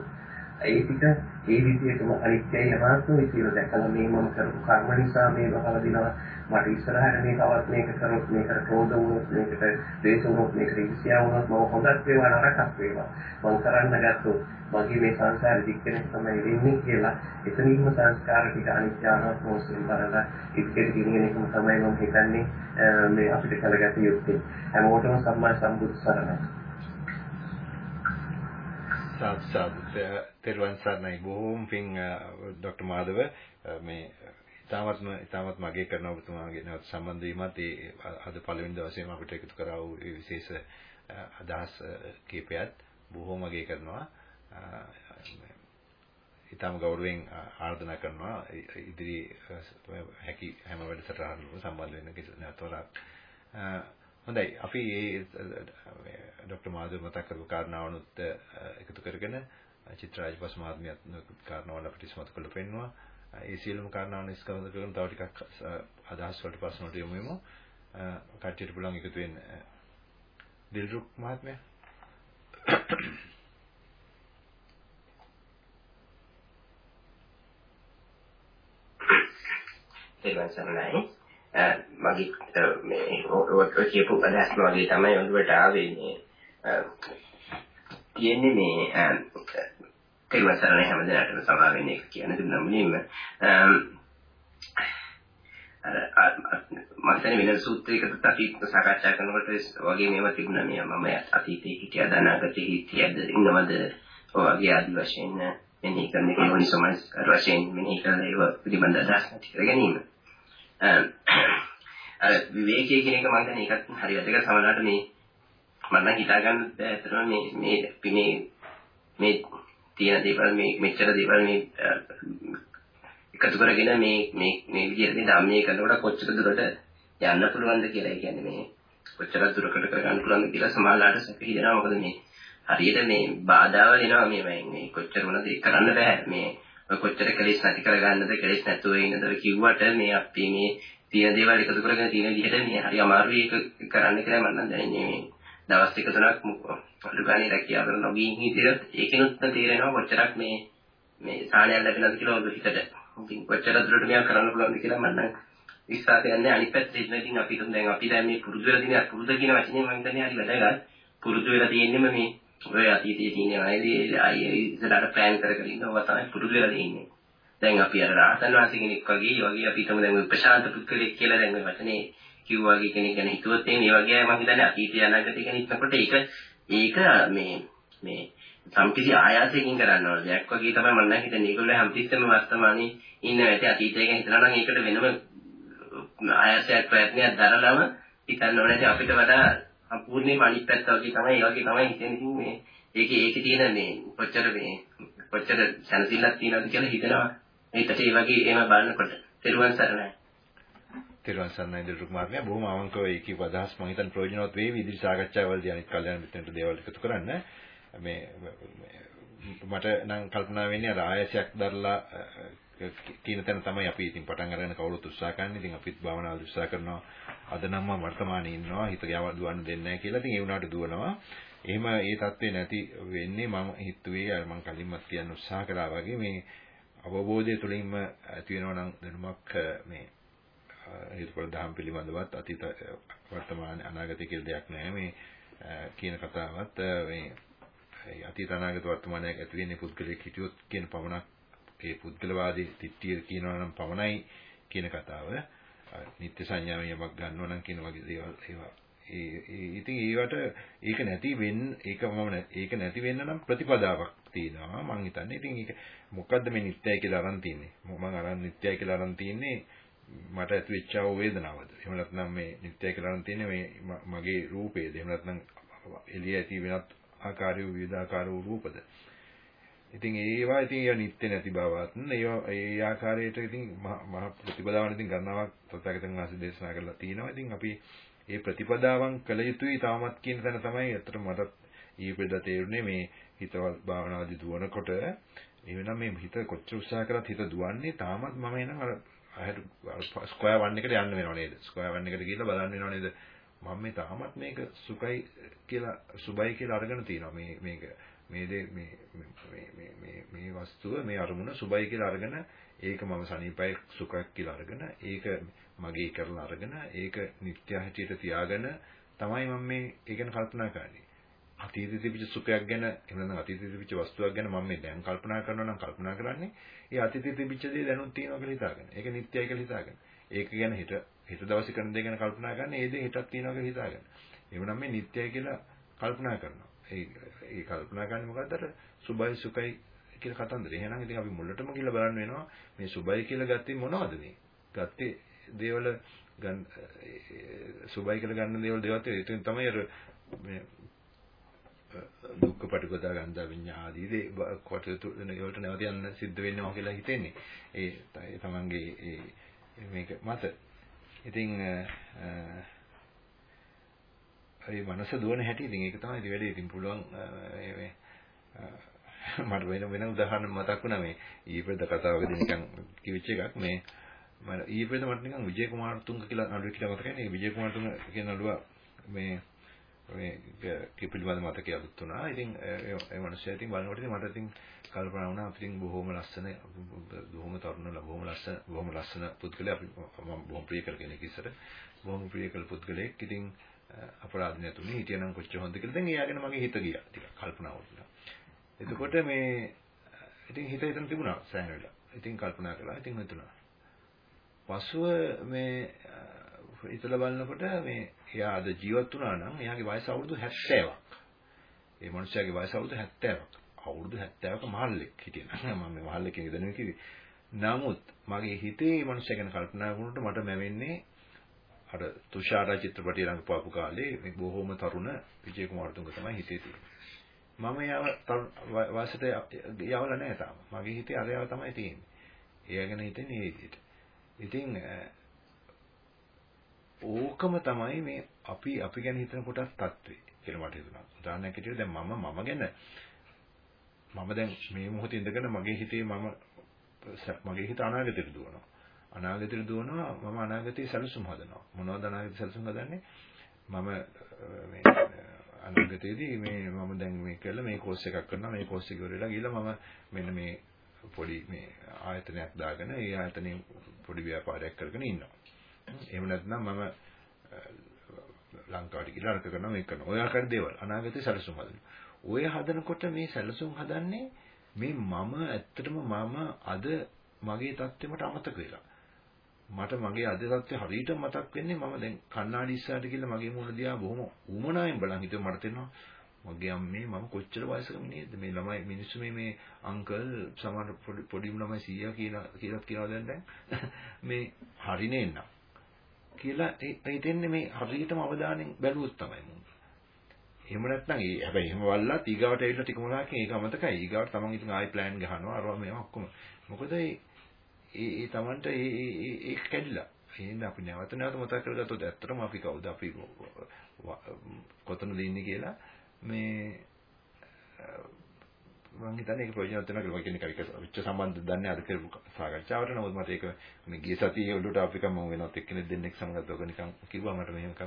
[SPEAKER 6] ඒ ටික ඒ විදිහටම අනිත්‍යයි අනාත්මයි කියලා දැකලා මේ මම කරපු කර්ම නිසා මේ බහල දිනවා මට ඉස්සරහට මේ තවත් මේක කරොත් මේකට ක්‍රෝධ වුණොත් මේකට ද්වේෂ වුණොත් මේකට ඉරිසියා වුණොත් මම හොඳක් වේවා නරකක් වේවා මම කරන්න ගත්තොත් මගේ මේ සංසාරෙ දික්කෙනෙක් තමයි වෙන්නේ කියලා එතනින්ම සංස්කාර ටික අනිත්‍ය අනාත්ම වශයෙන් බලලා ඉතින් කියන එකම තමයි මම හිතන්නේ මේ අපිට කරගත යුත්තේ හැමෝටම සම්මා සම්බුත් සරණයි
[SPEAKER 1] සාදු සාදු තෙරුවන් සරණයි බොහෝම පිං ડોક્ટર මාධව මේ ඉතාමත්ම ඉතාමත් මගේ කරන ඔබතුමාගේ නැවත සම්බන්ධ වීමත් ඒ අද පළවෙනි දවසේම අපිට එකතු කරා වූ විශේෂ අදහස් කීපයක් බොහෝම මගේ කරනවා ඉතාම ගෞරවයෙන් ආරාධනා කරනවා ඉදිරි හැකි හැම වැඩසටහනකම සම්බන්ධ වෙන්න කිසි නැතොරක් හොඳයි අපි මේ ડોક્ટર මාධව මතක් කරපු කාරණාවනුත් එකතු කරගෙන චිත්‍රාජ් බස් මහත්මියත් කාරණාවල අපිට ඉස්මතු කරලා පෙන්නවා ඒ සියලුම කාරණාවන් ඉස්කරන කරගෙන තව ටිකක් අදහස් වලට ප්‍රශ්න වලට යමු වෙමු. කට්ටියට පුළුවන් එකතු වෙන්න. දිල්රුක් මහත්මයා
[SPEAKER 7] තේරුවන් සරණයි. මගේ මේ ඔය කියපු අදහස් වගේ තමයි ඔළුවට ආවේ මේ තියෙන්නේ මේ තේරුවන් සරණයි හැමදාටම සමා වෙන්නේ එක කියන දුන්නා මුලින්ම අර මම වෙන සූත්‍රයකට අපි සාකච්ඡා කරනකොට වගේ මේවා තිබුණා මේ මම අතීතයේ හිටියද අනාගතයේ හිටියද ඉන්නවද? ඔය වගේ ආදි වශයෙන් මෙනෙහි කරන එක යෝනිසමස් වශයෙන් මෙනෙහි කරන ඒවා පිළිබඳ අදහස් නැති කර ගැනීම. අර විවේකයේ කියන එක මම දැන් ඒකත් හරි වැදගත් සමහරවිට මේ මම නම් හිතා ගන්න බෑ අතන මේ මේ මේ මේ තියෙන දේවල් මේ මෙච්චර දේවල් මේ එකතු කරගෙන මේ මේ මේ විදිහට ධම්මයේ කරනකොට කොච්චර දුරට යන්න පුළුවන්ද කියලා. ඒ කියන්නේ මේ කොච්චර දුරකට කරගන්න පුළුවන්ද කියලා සමාජලාට සැක හිතෙනවා. මොකද මේ හරියට මේ බාධාව දෙනවා මේ මේ කොච්චර මොනවද කරන්න බෑ. මේ කොච්චර කෙලෙස් නැති කරගන්නද කෙලෙස් නැතුව ඉන්නද කිව්වට මේ අපි මේ තියෙන දේවල් එකතු කරගෙන තියෙන විදිහට මේ හරි අමාරුයි ඒක කරන්න කියලා මම නම් දැනන්නේ මේ දවස් එක තුනක් අලුගානේ රැකියාව කරන නොගින් හිටියොත් ඒකෙනුත් තේරෙනවා කොච්චරක් මේ මේ සාහනයක් ලැබෙනවද කියලා ඔබ හිතට. ඉතින් කොච්චර දුරට මෙයා කරන්න පුළුවන්ද කියලා මම නම් විශ්වාස යන්නේ අනිත් පැත්තේ ඉතින් අපි දැන් අපි දැන් මේ පුරුදු වෙලා තියෙන පුරුදු කියන වචනේ මම හිතන්නේ හරි වැදගත්. පුරුදු වෙලා තියෙන්නම මේ ඔය අතීතයේ තියෙන අයදී අය ඉස්සරහට ප්ලෑන් කර කර ඉන්නවා තමයි පුරුදු වෙලා තියෙන්නේ. දැන් අපි අර රාහතන් වහන්සේ කෙනෙක් වගේ වගේ අපි හිතමු දැන් ප්‍රශාන්ත පුද්ගලෙක් කියලා දැන් මේ වචනේ කිව්වා වගේ කෙනෙක් ගැන හිතුවොත් මේ වගේ මම හිතන්නේ අතීතය අනාගතය ගැන හිතනකොට ඒක ඒක මේ මේ සම්පිසි ආයාසයෙන් කරන්න ඕන දෙයක් වගේ තමයි මම නම් හිතන්නේ. ඒගොල්ලෝ හැමතිස්සෙම වර්තමානයේ ඉන්න ඇති අතීතය ගැන හිතනවා නම් ඒකට වෙනම ආයාසයක් ප්‍රයත්නයක් දරලම හිතන්න ඕනේ. අපිට වඩා සම්පූර්ණයෙන්ම අනිත් පැත්ත වගේ තමයි ඒ වගේ තමයි හිතෙන්නේ. ඉතින් මේ ඒකේ ඒකේ තියෙන මේ කොච්චර මේ කොච්චර සැනසෙල්ලක් තියෙනවද කියලා හිතනවා. ඒකට ඒ වගේ එහෙම බලනකොට. තෙරුවන් සරණයි.
[SPEAKER 1] තෙරුවන් සරණයි දිරුක් මාර්ගය බොහොම අවංකව ඒකේ අදහස් මම හිතන්නේ ප්‍රයෝජනවත් වේවි ඉදිරි සාකච්ඡාවලදී අනිත් කල්යනා මිත්‍රන්ට දේවල් එකතු කරන්න මේ මට නම් කල්පනා වෙන්නේ අර ආයසයක් දරලා කියන තැන තමයි අපි ඉතින් පටන් අරගෙන කවුරුත් උත්සාහ කරන්නේ. ඉතින් අපිත් භාවනාවල උත්සාහ කරනවා. අද නම් මම වර්තමානයේ ඉන්නවා. හිත යව දුවන්න දෙන්නේ නැහැ කියලා. ඉතින් ඒ වුණාට දුවනවා. එහෙම ඒ தත්ත්වේ නැති වෙන්නේ මම හිතුවේ අර මම කලින්මත් කියන්න උත්සාහ කළා වගේ මේ අවබෝධය තුළින්ම ඇති වෙනවා නම් දැනුමක් මේ හේතුඵල දහම් පිළිබඳවත් අතීත වර්තමාන අනාගත කියලා දෙයක් නැහැ. මේ කියන කතාවත් මේ අතීත අනාගත වර්තමානයක් ඇති වෙන්නේ පුද්ගලයෙක් හිටියොත් කියන පමණක්. ඒ පුද්ගලවාදී තිට්ටිය කියනවා නම් පමණයි කියන කතාව. නිත්‍ය සංඥාවෙන් යමක් ගන්නවා නම් කියන වගේ දේවල් ඒවා. ඒ ඉතින් ඒවට ඒක නැති වෙන්න ඒක මම ඒක නැති වෙන්න නම් ප්‍රතිපදාවක් තියෙනවා. මම හිතන්නේ ඉතින් ඒක මොකද්ද මේ නිත්‍යයි කියලා අරන් තියන්නේ? මම අරන් නිත්‍යයි කියලා අරන් තියන්නේ මට ඇති වෙච්ච වේදනාවද? එහෙම නැත්නම් මේ නිත්‍යයි කියලා අරන් තියන්නේ මේ මගේ රූපේද? එහෙම නැත්නම් එළිය ඇති වෙනත් ආකාරයේ විවිධාකාර වූ රූපද? ඉතින් ඒවා ඉතින් ඒවා නිත්‍ය නැති බවත් ඒවා ඒ ආකාරයට ඉතින් මහ ප්‍රතිපදාවන් ඉතින් ගන්නවක් තථාගතයන් වහන්සේ දේශනා කරලා තියෙනවා. ඉතින් අපි මේ ප්‍රතිපදාවන් කළ යුතුයි තාමත් කියන තැන තමයි අතට මට ඊපෙද තේරුනේ මේ හිතවල් භාවනාදී දුවනකොට. එවෙනම් මේ හිත කොච්චර උත්සාහ කරත් හිත දුවන්නේ තාමත් මම එනම් අර අර ස්ක්වයර් 1 එකට යන්න වෙනව නේද? ස්ක්වයර් 1 එකට ගිහිල්ලා බලන්න වෙනව නේද? මම මේ තාමත් මේක සුඛයි කියලා සුබයි කියලා අරගෙන තියෙනවා. මේ මේක මේ දේ මේ මේ මේ මේ වස්තුව මේ අරමුණ සුබයි කියලා අරගෙන ඒක මම සනීපයි සුඛයක් කියලා අරගෙන ඒක මගේ කරලා අරගෙන ඒක නිත්‍ය හැටියට තියාගෙන තමයි මම මේ ඒ ගැන කල්පනා කරන්නේ. අතීතයේ තිබිච්ච සුඛයක් ගැන එහෙම නැත්නම් අතීතයේ තිබිච්ච වස්තුවක් ගැන මම මේ දැන් කල්පනා කරනවා නම් කල්පනා කරන්නේ ඒ අතීතයේ තිබිච්ච දේ දැනුත් තියෙනවා කියලා හිතාගෙන. ඒක නිත්‍යයි කියලා හිතාගෙන. ඒක ගැන හිත හිත දවසේ කරන දේ ගැන කල්පනා කරන ඒ දේ හිතක් තියෙනවා කියලා හිතාගෙන. එහෙමනම් මේ නිත්‍යයි කියලා කල්පනා කරනවා. ඒ ඒ කල්පනා කරන්නේ මොකද්ද අර සුබයි සුඛයි කියලා කතන්දරේ. එහෙනම් ඉතින් අපි මුලටම ගිහලා බලන්න වෙනවා මේ සුබයි කියලා ගත්තේ මොනවද මේ? ගත්තේ දේවල ගන්න සුබයි කියලා ගන්න දේවල් දේවත් ඒකෙන් තමයි අර මේ දුක්ඛ පටිගතා ගන්ධ විඤ්ඤා ආදී දේ කොටතු වලට නැවත යන්න සිද්ධ වෙනවා කියලා හිතෙන්නේ. ඒ තමන්ගේ ඒ මේක මත. ඉතින් ඒ මනස දුවන හැටි ඉතින් ඒක තමයි ඉතින් වැඩේ ඉතින් පුළුවන් මේ මට වෙන වෙන උදාහරණ මතක් වුණා මේ ඊපෙද කතාවකදී නිකන් කිවිච්ච එකක් මේ මම ඊපෙද මට නිකන් විජේ කුමාර තුංග කියලා නළුවෙක් කියලා මතකයි නේ විජේ කුමාර තුංග කියන නළුවා මේ මේ කිපිලිවල මතකයක් අලුත් වුණා. ඉතින් ඒ මනුස්සයා ඉතින් බලනකොට ඉතින් මට ඉතින් කල්පනා වුණා අපි ඉතින් බොහොම ලස්සන බොහොම තරුණ බොහොම ලස්සන බොහොම ලස්සන පුද්ගලයා අපි මම බොහොම ප්‍රිය කරගෙන ඉස්සර බොහොම ප්‍රිය කළ පුද්ගලයෙක්. ඉතින් අපරාධ නැතුනේ හිටියනම් කොච්චර හොඳද කියලා දැන් එයාගෙන මගේ හිත ගියා ටිකක් කල්පනා වුණා. එතකොට මේ ඉතින් හිත හිතන තිබුණා සෑහෙන වෙලා. ඉතින් කල්පනා කළා. ඉතින් හිතුණා. පසුව මේ හිතලා බලනකොට මේ එයා අද ජීවත් වුණා නම් එයාගේ වයස අවුරුදු 70ක්. ඒ මනුස්සයාගේ වයස අවුරුදු 70ක්. අවුරුදු 70ක මහල්ලෙක් හිටියා. මම මේ මහල්ලෙක් කියන දන්නේ කිව්වේ. නමුත් මගේ හිතේ මේ මනුස්සයා ගැන කල්පනා කරනකොට මට මැවෙන්නේ අර තුෂාර චිත්‍රපටය රඟපාපු කාලේ මේ බොහොම තරුණ විජේ කුමාරතුංග තමයි හිතේ තියෙන්නේ. මම යාව වයසට යවලා නැහැ තාම. මගේ හිතේ අරයාව තමයි තියෙන්නේ. එයා ගැන හිතන්නේ මේ විදිහට. ඉතින් ඕකම තමයි මේ අපි අපි ගැන හිතන කොටස් තත්ත්වේ කියලා මට හිතුණා. උදාහරණයක් විදිහට දැන් මම මම ගැන මම දැන් මේ මොහොතේ ඉඳගෙන මගේ හිතේ මම මගේ හිත අනාගතයට දුවනවා. අනාගතයට දුවනවා මම අනාගතයේ සැලසුම් හදනවා. මොනවද අනාගතයේ සැලසුම් හදන්නේ? මම මේ අනාගතයේදී මේ මම දැන් මේ කළා මේ කෝස් එකක් කරනවා මේ කෝස් එක ඉවරලා ගිහලා මම මෙන්න මේ පොඩි මේ ආයතනයක් දාගෙන ඒ ආයතනයේ පොඩි ව්‍යාපාරයක් කරගෙන ඉන්නවා. එහෙම නැත්නම් මම ලංකාවට ගිහලා අරක කරනවා මේක කරනවා. ඔය ආකාර දේවල් අනාගතේ සැලසුම් හදනවා. ඔය හදනකොට මේ සැලසුම් හදන්නේ මේ මම ඇත්තටම මම අද මගේ தත්ත්වෙමට අමතක වෙලා. මට මගේ අද தත්ත්වය හරියට මතක් වෙන්නේ මම දැන් කණ්ණාඩි ඉස්සරහට ගිහලා මගේ මූණ දිහා බොහොම උමනාවෙන් බලන් හිතුව මට තේරෙනවා මගේ අම්මේ මම කොච්චර වයසක මිනිහෙක්ද මේ ළමයි මිනිස්සු මේ මේ අංකල් සමහර පොඩි ළමයි සීයා කියලා කියලාත් කියනවා දැන් දැන් මේ හරිනේ නෑ කියලා හිතෙන්නේ මේ හරියටම අවධානයෙන් බැලුවොත් තමයි මුන්. එහෙම නැත්නම් ඒ හැබැයි එහෙම වල්ලත් ඊගාවට ඇවිල්ලා ටික මොනවාකින් ඒක අමතකයි. ඊගාවට තමන් ඉතින් ආයි ප්ලෑන් ගහනවා අරවා මේවා ඔක්කොම. මොකද ඒ ඒ තමන්ට ඒ ඒ ඒක කැඩිලා. එහෙනම් අපි නැවත නැවත මතක් කරගත්තොත් ඇත්තටම අපි කවුද අපි කොතනද ඉන්නේ කියලා මේ මම හිතන්නේ ඒක ප්‍රයෝජනවත් වෙනවා කියලා කියන්නේ කරික විච්ච සම්බන්ධ දන්නේ අද කරපු සාකච්ඡාවට නමුත් මට ඒක මේ ගිය සතියේ ඔළුවට අපික මම වෙනත් එක්කෙනෙක් දෙන්නෙක් සමගත් ඔක නිකන් කිව්වා මට මෙහෙම එකක්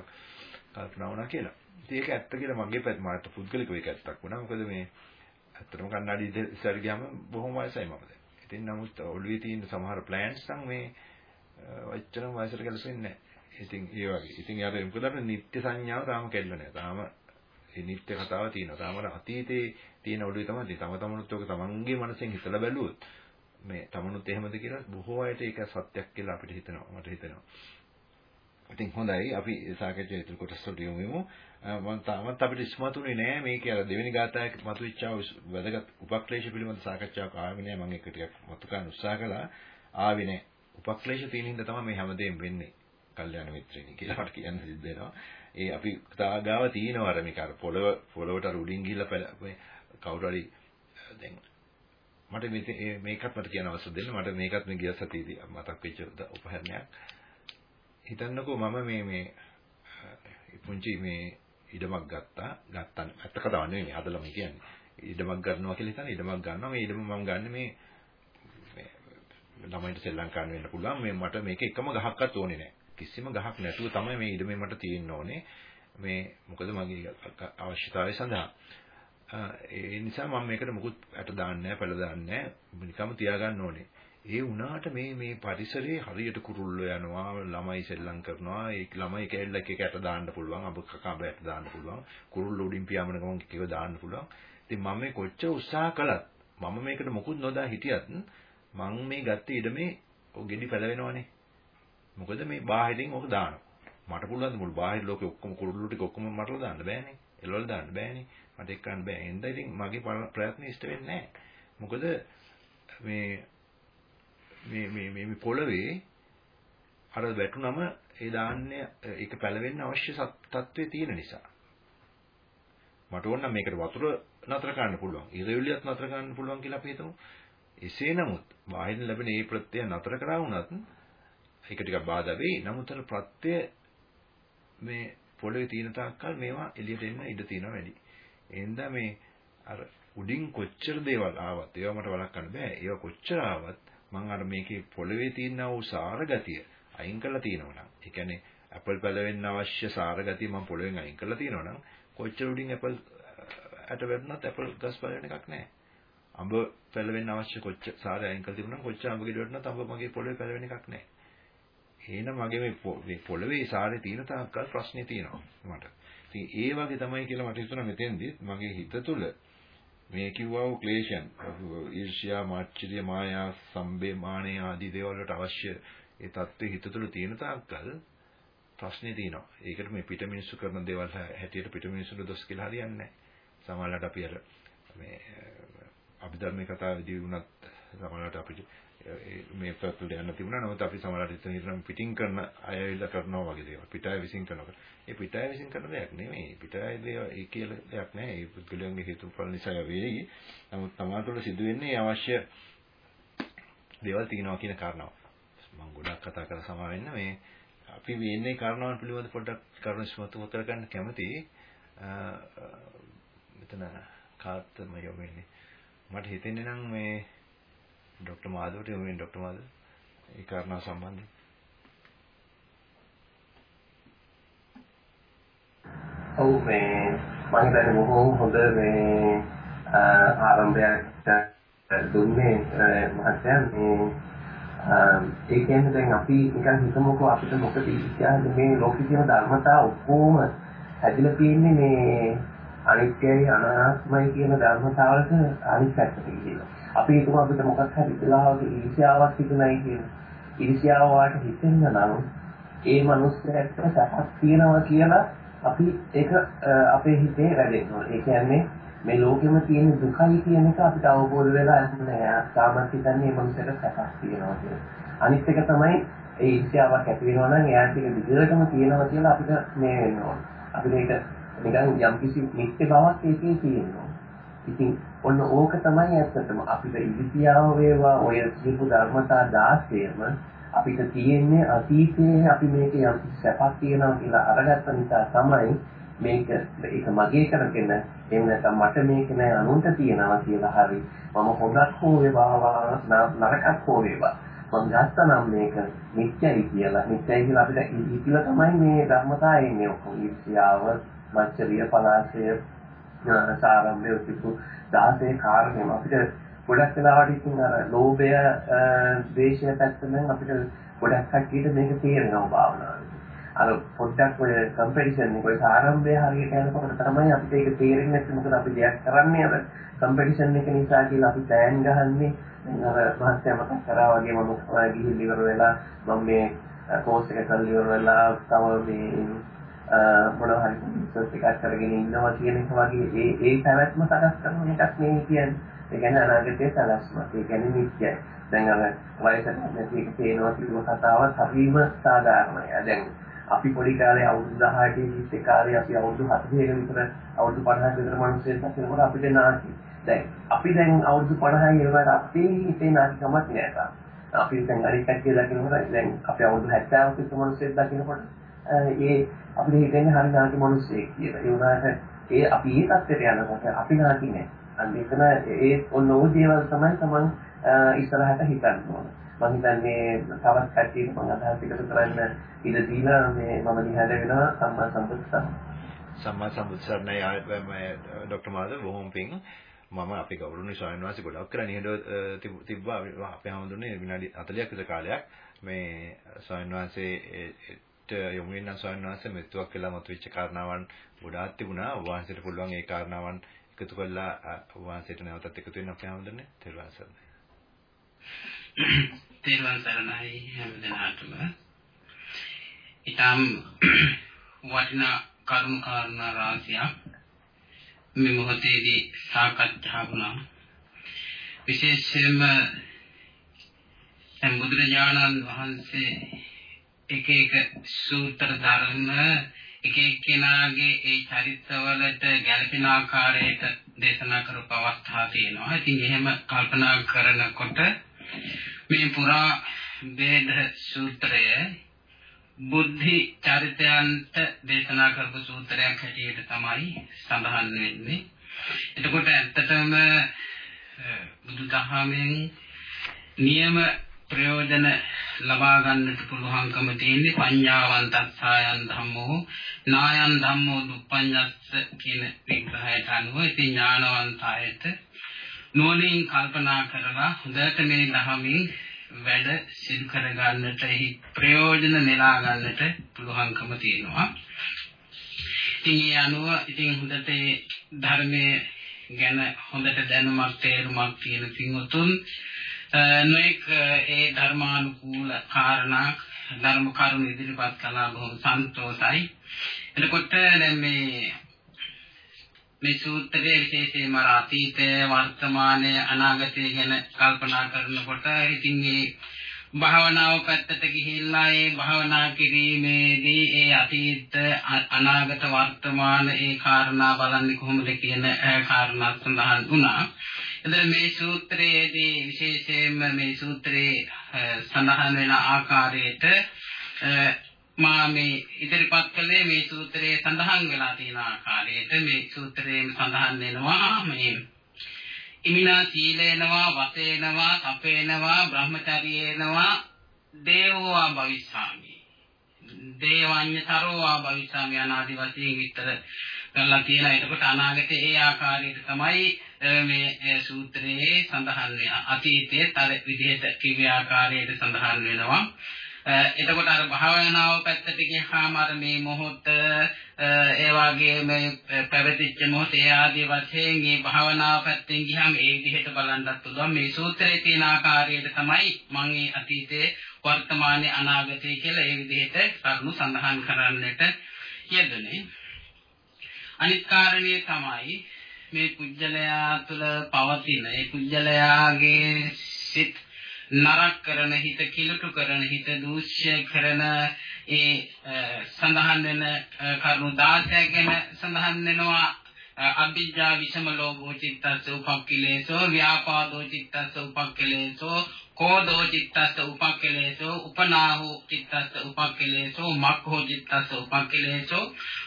[SPEAKER 1] කල්පනා වුණා කියලා. ඉතින් ඒක ඇත්ත කියලා මගේ පැත්ත මට පුද්ගලිකව ඒක ඇත්තක් වුණා. මොකද මේ ඇත්තටම කන්නඩි ඉස්සර ගියාම බොහොම වයසයි මම දැන්. ඉතින් නමුත් ඔළුවේ තියෙන සමහර ප්ලෑන්ස් නම් මේ වච්චරම වයසට ගැලපෙන්නේ නැහැ. ඉතින් ඒ වගේ. ඉතින් යාර මොකද අපේ නිත්‍ය සංඥාව තාම කැඩලා නැහැ. තාම ඒ නිත්‍ය කතාව තියෙනවා. තාම අතීතේ තියෙන ඔළුවේ තමයි තම තමනුත් ඔක තමන්ගේ මනසෙන් හිතලා බැලුවොත් මේ තමනුත් එහෙමද කියලා බොහෝ අයට ඒක සත්‍යක් කියලා අපිට හිතෙනවා. මට හිතෙනවා. ඉතින් හොඳයි අපි සාකච්ඡා ඉදිරි කොටස් වලට යමු වෙමු. මම තාමත් අපිට ඉස්මතුනේ නෑ මේක අර දෙවෙනි ගාථායක මතුවෙච්චා වැදගත් උපක්ලේශ පිළිබඳ සාකච්ඡාවක් ආවේ නෑ මම ඒක ටිකක් මතු කරන්න උත්සාහ කළා. ආවේ නෑ. උපක්ලේශ තියෙන හින්දා තමයි මේ හැමදේම වෙන්නේ. කල්යාණ මිත්‍රෙනි කියලා මට කියන්න සිද්ධ වෙනවා. ඒ අපි තාගාව තියෙනවා අර මේක අර පොළව පොළවට අර උඩින් ගිහිල්ලා මේ කවුරු හරි දැන් මට මේකත් මට කියන අවශ්‍ය දෙන්න මට මේකත් මේ ගිය සතියේදී මතක් වෙච්ච උපහරණයක් හිතන්නකෝ මම මේ මේ පුංචි මේ ඉඩමක් ගත්තා. ගත්තා ඇත්ත කතාවක් නෙවෙයි හදලා මේ කියන්නේ. ඉඩමක් ගන්නවා කියලා හිතන ඉඩමක් ගන්නවා. මේ ඉඩම මම ගන්න මේ ළමයින්ට ශ්‍රී ලංකාවේ වෙන්න පුළුවන්. මේ මට මේක එකම ගහක්වත් ඕනේ නැහැ කිසිම ගහක් නැතුව තමයි මේ ඉඩමේ මට තියෙන්න ඕනේ. මේ මොකද මගේ අවශ්‍යතාවය සඳහා. ඒ නිසා මම මේකට මුකුත් ඇට දාන්නේ නැහැ, පළ දාන්නේ නැහැ. නිකම්ම තියාගන්න ඕනේ. ඒ වුණාට මේ මේ පරිසරයේ හරියට කුරුල්ලෝ යනවා, ළමයි සෙල්ලම් කරනවා. ඒ ළමයි කැල්ල එක එක ඇට දාන්න පුළුවන්, අබ කකඹ ඇට දාන්න පුළුවන්. කුරුල්ලෝ උඩින් පියාඹන ගමන් කිව දාන්න පුළුවන්. ඉතින් මම මේ කොච්චර උත්සාහ කළත් මම මේකට මුකුත් නොදා හිටියත් මම මේ ගත්තේ ඉඩමේ ඔය ගෙඩි පැලවෙනවනේ. මොකද මේ බාහිරින් ඔක දානවා. මට පුළුවන් මුළු බාහිර ලෝකෙ ඔක්කොම කුරුල්ලු ටික ඔක්කොම මට දාන්න බෑනේ. එළවල දාන්න බෑනේ. මට එක්කන්න බෑ. එඳ ඉතින් මගේ ප්‍රයත්න ඉෂ්ට වෙන්නේ නැහැ. මොකද මේ මේ මේ මේ පොළවේ අර වැටුනම ඒ දාන්නේ ඒක පැලවෙන්න අවශ්‍ය තත්ත්වයේ තියෙන නිසා. මට ඕන නම් මේකට වතුර නතර කරන්න පුළුවන්. ඉරවිලියත් නතර කරන්න පුළුවන් කියලා අපි හිතමු. එසේ නමුත් බාහිරින් ලැබෙන මේ ප්‍රත්‍යය නතර කරා වුණත් ඒක ටිකක් බාධා වෙයි. නමුත් අර ප්‍රත්‍ය මේ පොළවේ තියෙන තාක්කල් මේවා එළියට එන්න ඉඩ තියෙනවා වැඩි. එහෙනම් මේ අර උඩින් කොච්චර දේවල් ආවත් ඒවා මට වළක්වන්න බෑ. ඒවා කොච්චර ආවත් මම අර මේකේ පොළවේ තියෙන වූ සාර ගතිය අයින් කරලා තියෙනවා නම් ඒ කියන්නේ ඇපල් පැලවෙන්න අවශ්‍ය සාර ගතිය මම පොළවෙන් අයින් කරලා තියෙනවා නම් කොච්චර උඩින් ඇපල් ඇට වැටුණත් ඇපල් ගස් පැලවෙන එකක් නැහැ. අඹ පැලවෙන්න අවශ්‍ය කොච්චර සාරය අයින් කරලා තිබුණා කොච්චර අඹ ගෙඩි වැටුණත් අඹ මගේ පොළවේ පැලවෙන එකක් නැහැ. එහෙනම් මගේ මේ පොළවේ සාරේ තියෙන තාක්කල් ප්‍රශ්නේ තියෙනවා මට. ඉතින් ඒ වගේ තමයි කියලා මට හිතුණා මෙතෙන්දි මගේ හිත තුළ මේ කිව්වා වූ ක්ලේශයන් ඊර්ෂ්‍යා මාච්චර්ය මායා සම්බේ මානේ ආදී දේවල් වලට අවශ්‍ය ඒ தත්ත්වයේ හිත තුළ තියෙන තාක්කල් ප්‍රශ්නේ තියෙනවා. ඒකට මේ පිට මිනිස්සු කරන දේවල් හැටියට පිට මිනිස්සුන්ට දොස් කියලා හරියන්නේ නැහැ. සමහරවිට අපි අර මේ අභිධර්මයේ කතාවේදී වුණත් සමහරවිට අපිට මේ පැත්තට යන්න තිබුණා. නමුත් අපි සමහරවිට ඉතින් හිතන පිටින් කරන අය ඉල්ල කරනවා වගේ දේවල්. පිටාය විසින් කරනවා. ඒ පිටාය විසින් කරන දෙයක් නෙමෙයි. පිටාය දේවල් ඒ කියලා දෙයක් නැහැ. ඒ පුද්ගලයන්ගේ හේතුඵල නිසා වෙයි. නමුත් තමාතුළ සිදුවෙන්නේ අවශ්‍ය දේවල් තියෙනවා කියන කාරණාව. මම ගොඩක් කතා කරලා සමා වෙන්න මේ අපි වෙන්නේ කාරණාවන් පිළිබඳ පොඩ්ඩක් කරුණු ස්මතු කරගන්න කැමතියි. මෙතන කාත්තම යොමු වෙන්නේ. මට හිතෙන්නේ නම් මේ ડોક્ટર මාධවට යොමු වෙන්නේ ડોક્ટર මාධව. ඒ කාරණා සම්බන්ධයෙන්.
[SPEAKER 6] ඔව් මේ මම හිතන්නේ බොහොම හොඳ මේ ආරම්භයක් දුන්නේ මහත්තයා මේ ඒ කියන්නේ දැන් අපි නිකන් හිතමුකෝ අපිට මොකද කියන්නේ මේ ලෝකේ තියෙන ධර්මතා ඔක්කොම ඇදලා තියෙන්නේ මේ අනිත්‍යයි අනාත්මයි කියන ධර්මතාවලට අනිත් පැත්තට කියලා. අපි හිතමු අපිට මොකක් හරි වෙලාවක ඊර්ෂ්‍යාවක් තිබුණයි කියන. ඊර්ෂ්‍යාව වාට හිතෙන්න නම් ඒ මනුස්සයාට සහක් තියනවා කියලා අපි ඒක අපේ හිතේ වැඩෙනවා. ඒ කියන්නේ මේ ලෝකෙම තියෙන දුකයි කියන එක අපිට අවබෝධ වෙලා නැහැ. සාමත් හිතන්නේ මනුස්සයට සැපක් තියෙනවා කියලා. අනිත් එක තමයි ඒ ඉච්ඡාවක් ඇති වෙනවා නම් එයාට ඒක දිගටම තියෙනවා කියලා අපිට මේ වෙන්න ඕන. අපිට ඒක නිකන් යම්කිසි නිත්‍ය බවක් ඒකේ තියෙනවා. ඉතින් ඔන්න ඕක තමයි ඇත්තටම අපිට ඉතිහාව වේවා ඔය කියපු ධර්මතා 16ම අපිට තියෙන්නේ අතීතයේ අපි මේක යම් සැපක් තියනවා කියලා අරගත්ත නිසා තමයි මේක ඒක මගේ කරගෙන එහෙම නැත්නම් මට මේක නෑ අනුන්ට තියනවා කියලා හරි මම හොඳක් හෝ වේවා නරකක් හෝ වේවා. මම ගත්තනම් මේක නිත්‍යයි කියලා. නිත්‍යයි කියලා අපිට ඉතිලා තමයි මේ ධර්මතා එන්නේ ඔක්කොම. ඉස්සියාව මච්චරිය පලාසය සාරම්භය තිබු 16 කාරණේ. අපිට ගොඩක් වෙලාවට ඉතින් අර ලෝභය ද්වේෂය පැත්තෙන් අපිට ගොඩක් කට්ටියට මේක තේරෙනවා භාවනාවේ. අර පොඩ්ඩක් ඔය කම්පිටිෂන් එක ඔය ආරම්භය හරියට යනකොට තමයි අපිට ඒක තේරෙන්නේ නැත්නම් මොකද අපි දෙයක් කරන්නේ අර කම්පිටිෂන් එක නිසා කියලා අපි ප්ලෑන් ගහන්නේ. අර මහත්ය මතක් කරා වගේ මම ගිහින් ඉවර වෙලා මම මේ කෝස් එක කරලා ඉවර වෙලා තව මේ මොනවා හරි රිසර්ච් එකක් කරගෙන ඉන්නවා කියන එක වගේ ඒ ඒ පැවැත්ම සකස් කරන එකක් නෙවෙයි කියන්නේ. ඒ කියන්නේ අනාගතයේ සලස්මක්. ඒ කියන්නේ නිත්‍යයි. දැන් අර වයසට නැති එක පේනවා කියන කතාව හරිම සාධාරණයි. දැන් අපි පොඩි කාලේ අවුරුදු 18 20 කාලේ අපි අවුරුදු 40ක විතර අවුරුදු 50ක විතර මිනිස්සුන්ට කියනකොට අපිට නාකි. දැන් අපි දැන් අවුරුදු 50 ඉරවට අපේ හිතේ නාකිකමක් නෑ තාම. අපි දැන් අනිත් කට්ටිය දකින්නකොට දැන් අපි අවුරුදු 70ක විතර මිනිස්සුන්ට දකින්නකොට ඒ අපිට හිතෙන්නේ හරි නාකි මිනිස්සෙක් කියලා. ඒ වුණාට ඒ අපි ඒ තත්ත්වයට යනකොට අපි නාකි නෑ. අන්න එතන ඒ ඔන්න ඕ දේවල් තමයි තමන් ඉස්සරහට හිතන්න ඕනේ. මම හිතන්නේ තවත් කට්ටියට මම අදහස් එකතු කරන්න ඉඩ දීලා මේ මම නිහඬ වෙනවා සම්මා සම්බුද්ධ
[SPEAKER 1] සම්මා සම්බුද්ධර්ණයි ආයතනය ડોક્ટર මාධව බොහොම පිං මම අපේ ගෞරවනීය ස්වාමීන් වහන්සේ ගොඩක් කරා නිහඬව තිබ්බා අපේ හැමෝටම විනාඩි 40ක් විතර කාලයක් මේ ස්වාමීන් වහන්සේට යොමු වෙන ස්වාමීන් වහන්සේ මෙතුවක් කියලා මතුවෙච්ච කාරණාවන් ගොඩාක් තිබුණා වහන්සේට පුළුවන් ඒ කාරණාවන් එකතු කරලා වහන්සේට නැවතත් එකතු වෙන්න අපේ හැමෝටම තෙරුවන් සරණයි
[SPEAKER 2] තේරුවන් සරණයි හැම දිනාටම. ඊටම් වටිනා කරුණු කාරණා රාශියක් මේ මොහොතේදී සාකච්ඡා වුණා. විශේෂයෙන්ම සම්බුදුරජාණන් වහන්සේ එක එක සූත්‍ර ධර්ම එක එක්කෙනාගේ ඒ චරිතවලට ගැළපෙන ආකාරයට දේශනා කරපු අවස්ථා තියෙනවා. ඉතින් එහෙම කල්පනා කරනකොට මේ පුරා වේද සූත්‍රය බුද්ධි චරිතයන්ට දේශනා කරපු සූත්‍රයක් හැටියට තමයි සඳහන් වෙන්නේ. එතකොට ඇත්තටම බුදුදහමෙන් නියම ප්‍රයෝජන ලබා ගන්නට පුළුවන්කම තියෙන්නේ පඤ්ඤාවන්තස්සායන් ධම්මෝ නායන් ධම්මෝ දුප්පඤ්ඤස්ස කියන විග්‍රහයට අනුව ඉතින් ඥානවන්තයත නෝනින් කල්පනා කරලා හොඳට මේ ධර්මයෙන් වැඩ සිදු කර ගන්නට එහි ප්‍රයෝජන නෙලා ගන්නට පුළුවන්කම තියෙනවා. ඉතින් ඒ අනුව ඉතින් හොඳට ධර්මයේ ගැන හොඳට දැනුමක් තේරුමක් තියෙන පින්වතුන් නොඑක් ඒ ධර්මානුකූල කාරණා ධර්ම කරුණු ඉදිරිපත් කළා බොහොම සන්තෝෂයි. එතකොට දැන් මේ මේ සූත්‍රයේ විශේෂයෙන්ම අතීතය වර්තමානය අනාගතය ගැන කල්පනා කරනකොට ඉතින් මේ භාවනාව පැත්තට ගිහිල්ලා ඒ භාවනා කිරීමේදී ඒ අතීත අනාගත වර්තමාන ඒ කාරණා බලන්නේ කොහොමද කියන කාරණා සඳහන් වුණා. එතන මේ සූත්‍රයේදී විශේෂයෙන්ම මේ සූත්‍රයේ සඳහන් වෙන ආකාරයට මා මේ ඉදිරිපත් කළේ මේ සූත්‍රයේ සඳහන් වෙලා තියෙන ආකාරයට මේ සූත්‍රයේ සඳහන් වෙනවා මේ. ඉමිනා සීලේනවා වතේනවා සපේනවා බ්‍රහ්මචාරියේනවා දේවවා භවිස්සාමි. දේවඤ්ඤතරෝවා භවිස්සාමි අනාදි වශයෙන් විතර කරලා තියෙනවා එතකොට අනාගතේ ඒ ආකාරයට තමයි මේ සූත්‍රයේ සඳහන් වෙන අතීතයේ තර විදිහට කිව්ව ආකාරයට සඳහන් වෙනවා. එතකොට අර භාවනාව පැත්තට ගියාම අර මේ මොහොත ඒ වගේම පැවතිච්ච මොහොත ඒ ආදී වශයෙන් මේ භාවනාව පැත්තෙන් ගියාම ඒ විදිහට බලන්නත් පුළුවන්. මේ සූත්‍රයේ තියෙන ආකාරයට තමයි මම මේ අතීතයේ වර්තමානයේ අනාගතයේ කියලා ඒ විදිහට කරුණු සඳහන් කරන්නට යෙදුනේ. අනිත් කාරණේ තමයි මේ කුජලයා තුළ පවතින ඒ කුජලයාගේ සිත් නරක කරන හිත කිලුටු කරන හිත දූෂ්‍ය කරන ඒ සඳහන් වෙන කරුණු 16 ගැන සඳහන් වෙනවා. අභිජ්ජා විෂම ලෝභෝ චිත්තස්ස උපක්ඛිලේසෝ ව්‍යාපාදෝ චිත්තස්ස උපක්ඛිලේසෝ කෝධෝ චිත්තස්ස උපක්ඛිලේසෝ උපනාහෝ චිත්තස්ස උපක්ඛිලේසෝ මක්ඛෝ චිත්තස්ස උපක්ඛිලේසෝ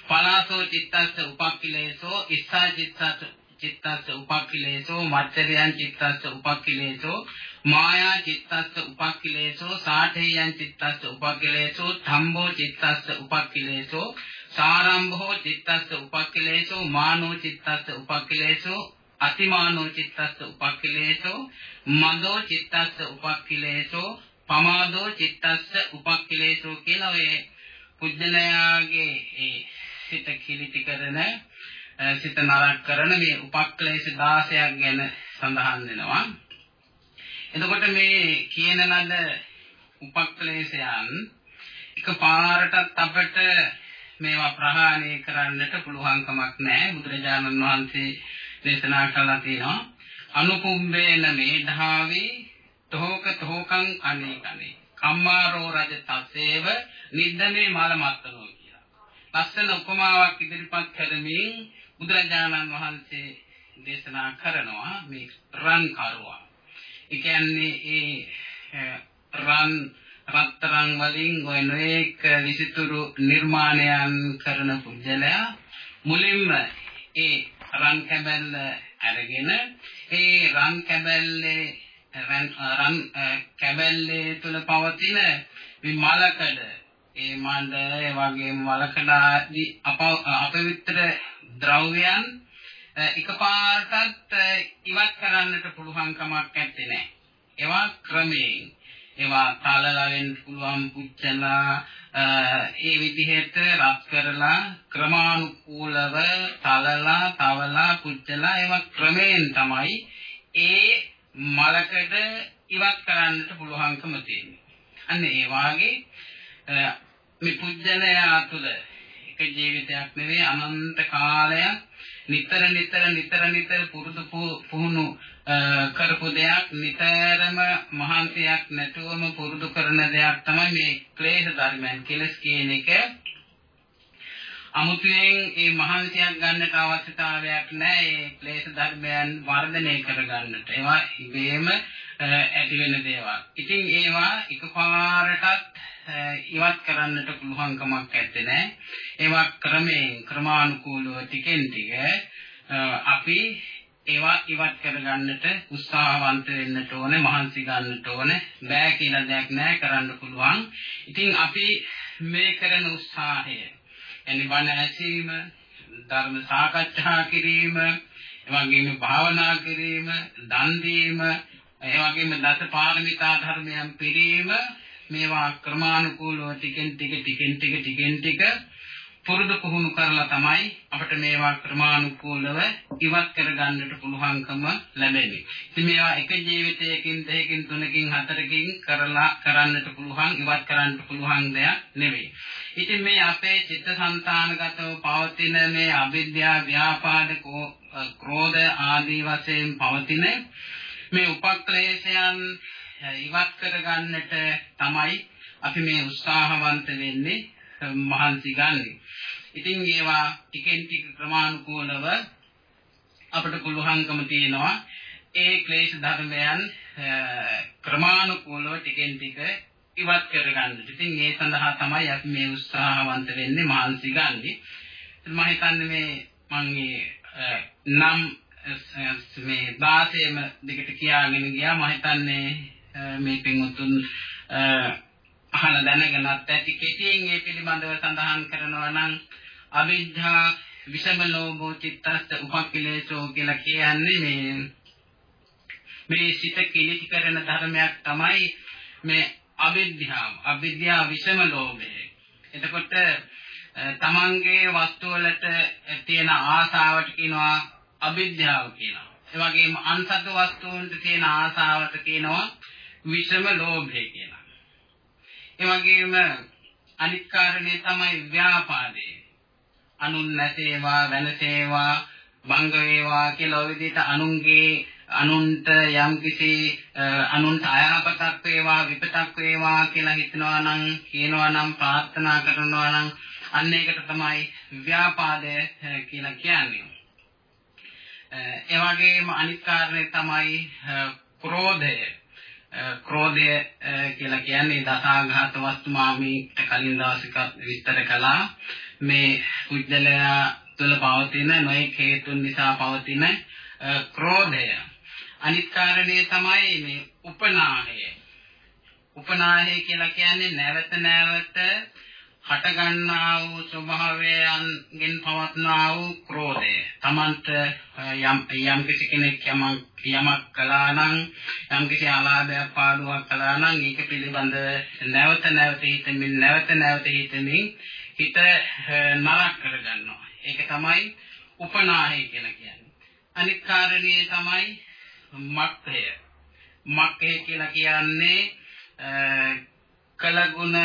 [SPEAKER 2] පලාසෝ චිත්තස්ස උපක්ඛිලේසෝ ඉස්සා චිත්තස්ස චිත්තස්ස උපක්ඛිලේසෝ මච්චරයන් චිත්තස්ස උපක්ඛිලේසෝ මායා චිත්තස්ස උපක්ඛිලේසෝ සාඨේයන් චිත්තස්ස උපක්ඛිලේසෝ ධම්බෝ චිත්තස්ස උපක්ඛිලේසෝ සාරම්භෝ චිත්තස්ස උපක්ඛිලේසෝ මානෝ චිත්තස්ස උපක්ඛිලේසෝ අතිමානෝ චිත්තස්ස උපක්ඛිලේසෝ මදෝ චිත්තස්ස උපක්ඛිලේසෝ පමාදෝ චිත්තස්ස උපක්ඛිලේසෝ කියලා ඔය පුජ්‍යලයාගේ ඒ සිත කිලිටි කරන සිත නරක කරන මේ උපක්ලේශ 16ක් ගැන සඳහන් වෙනවා. එතකොට මේ කියන ලද උපක්ලේශයන් එකපාරටත් අපට මේවා ප්‍රහාණය කරන්නට පුළුවන් කමක් නැහැ. බුදුරජාණන් වහන්සේ දේශනා කළා තියෙනවා අනුකුම්බේන මේධාවේ තෝක තෝකං අනේ කනේ කම්මාරෝ රජ තසේව නිද්දමේ මල මත්තනෝ කියලා. ලස්සන උපමාවක් ඉදිරිපත් කරමින් බුදුරජාණන් වහන්සේ දේශනා කරනවා මේ රන් කරුවා. ඒ කියන්නේ ඒ රන් රත්තරන් වලින් ඔය නොඑක විසිතුරු නිර්මාණයන් කරන පුජ්‍යලයා මුලින්ම ඒ රන් කැබැල්ල අරගෙන ඒ රන් කැබැල්ලේ රන් කැබැල්ලේ තුල පවතින මේ මලකඩ ඒ මණ්ඩ ඒ වගේම මලකඩ ආදී අපවිත්‍ර ද්‍රව්‍යයන් එකපාරටත් ඉවත් කරන්නට පුළුවන් කමක් නැත්තේ නෑ. ඒවා ක්‍රමයෙන් ඒවා තලලා වෙන්න පුළුවන් පුච්චලා ඒ විදිහට රත් කරලා ක්‍රමානුකූලව තලලා තවලා පුච්චලා ඒවා ක්‍රමයෙන් තමයි ඒ මලකඩ ඉවත් කරන්නට පුළුවන්කම තියෙන්නේ. අන්න ඒ වාගේ මේ පුජ්‍යලයා තුළ එක ජීවිතයක් නෙවෙයි අනන්ත කාලයක් නිතර නිතර නිතර නිතර පුරුදු පුහුණු කරපු දෙයක් නිතරම මහන්සියක් නැතුවම පුරුදු කරන දෙයක් තමයි මේ ක්ලේශ ධර්මයන් කෙලස් කියන එක අමුතුවෙන් ඒ මහන්සියක් ගන්නට අවශ්‍යතාවයක් නැහැ ඒ ක්ලේශ ධර්මයන් වර්ධනය කරගන්නට ඒවා ඉබේම ඇති වෙන දේවල්. ඉතින් ඒවා එකපාරටත් ඉවත් කරන්නට පුළුවන් කමක් නැත්තේ නෑ. ඒවා ක්‍රමයෙන් ක්‍රමානුකූලව ටිකෙන් ටික අපි ඒවා ඉවත් කරගන්නට උත්සාහවන්ත වෙන්නට ඕනේ මහන්සි ගන්නට ඕනේ. බෑ කියලා දෙයක් නෑ කරන්න පුළුවන්. ඉතින් අපි මේ කරන උත්සාහය එනි බණ ඇසීම ධර්ම සාකච්ඡා කිරීම එවැගේම භාවනා කිරීම දන් දීම එවැගේම දස පාරමිතා ධර්මයන් පිරීම මේවා ක්‍රමානුකූලව ටිකෙන් ටික ටිකෙන් ටික ටිකෙන් ටික පුරුදු පුහුණු කරලා තමයි අපිට මේවා ක්‍රමානුකූලව ඉවත් කරගන්නට පුළුවන්කම ලැබෙන්නේ. ඉතින් මේවා එක ජීවිතයකින් දෙකකින් තුනකින් හතරකින් කරලා කරන්නට පුළුවන් ඉවත් කරන්නට පුළුවන් දෙයක් නෙවෙයි. ඉතින් මේ අපේ චිත්තසංතානගතව පවතින මේ අවිද්‍යාව ව්‍යාපාද ක්‍රෝධ ආදී වශයෙන් පවතින මේ උපක්ලේශයන් ඉවත් කරගන්නට තමයි අපි මේ උත්සාහවන්ත වෙන්නේ මහන්සි ගන්නෙ. ඉතින් ඒවා ටිකෙන් ටික ක්‍රමානුකූලව අපිට පුළුවන්කම තියෙනවා ඒ ක්ලේශ ධර්මයන් ක්‍රමානුකූලව ටිකෙන් ටික ඉවත් කරගන්න. ඉතින් ඒ සඳහා තමයි අපි මේ උත්සාහවන්ත වෙන්නේ මහන්සි ගන්නෙ. මම හිතන්නේ මේ මම නම් මේ 16ම දෙකට කියාගෙන ගියා මම හිතන්නේ මේ පින්වතුන් අහන දැනගෙනත් ඇති කෙටියෙන් මේ පිළිබඳව සඳහන් කරනවා නම් අවිජ්ජා විෂම ලෝභෝ චිත්තස්ස උපක්ඛිලේසෝ කියලා කියන්නේ මේ. මේ සිත කිලිටි කරන ධර්මයක් තමයි මේ අවිද්‍යාව අවිද්‍යාව විෂම ලෝභය. එතකොට තමන්ගේ වස්තු වලට තියෙන ආසාවට කියනවා අවිද්‍යාව කියනවා. ඒ වගේම අන්සත් වස්තුන්ට තියෙන ආසාවට කියනවා විෂම ලෝභය කියලා. ඒ වගේම අනිත් කාරණේ තමයි ව්‍යාපාදේ. අනුන් නැසේවා වෙනසේවා බංග වේවා කියලා ඔය විදිහට අනුන්ගේ අනුන්ට යම්කිසි අනුන්ට අයහපතක් වේවා විපතක් වේවා කියලා හිතනවා නම් කියනවා නම් ප්‍රාර්ථනා කරනවා නම් අන්න ඒකට තමයි ව්‍යාපාදය කියලා කියන්නේ. ඒ වගේම අනිත් කාරණේ තමයි ක්‍රෝධය. ක්‍රෝධය කියලා කියන්නේ දසාඝාත වස්තු මාමීට කලින් දවසක විස්තර කළා මේ කුජලයා තුළ පවතින නොයෙක් හේතුන් නිසා පවතින ක්‍රෝධය අනිත් කාරණේ තමයි මේ උපනාහය උපනාහය කියලා කියන්නේ නැවත නැවත හටගන්නා වූ ස්වභාවයන්ගෙන් පවත්නා වූ ක්‍රෝධය. Tamanට යම් යම් කිසි කෙනෙක් යමක් යමක් කළා නම් යම් කිසි අලාභයක් පාඩුවක් කළා නම් ඒක පිළිබඳ නැවත නැවත හිතමින් නැවත නැවත හිතමින් හිත නරක කරගන්නවා. ඒක තමයි උපනාහය කියලා කියන්නේ. අනිත් කාරණේ තමයි මක්ඛය. මක්ඛය කියලා කියන්නේ කලගුණ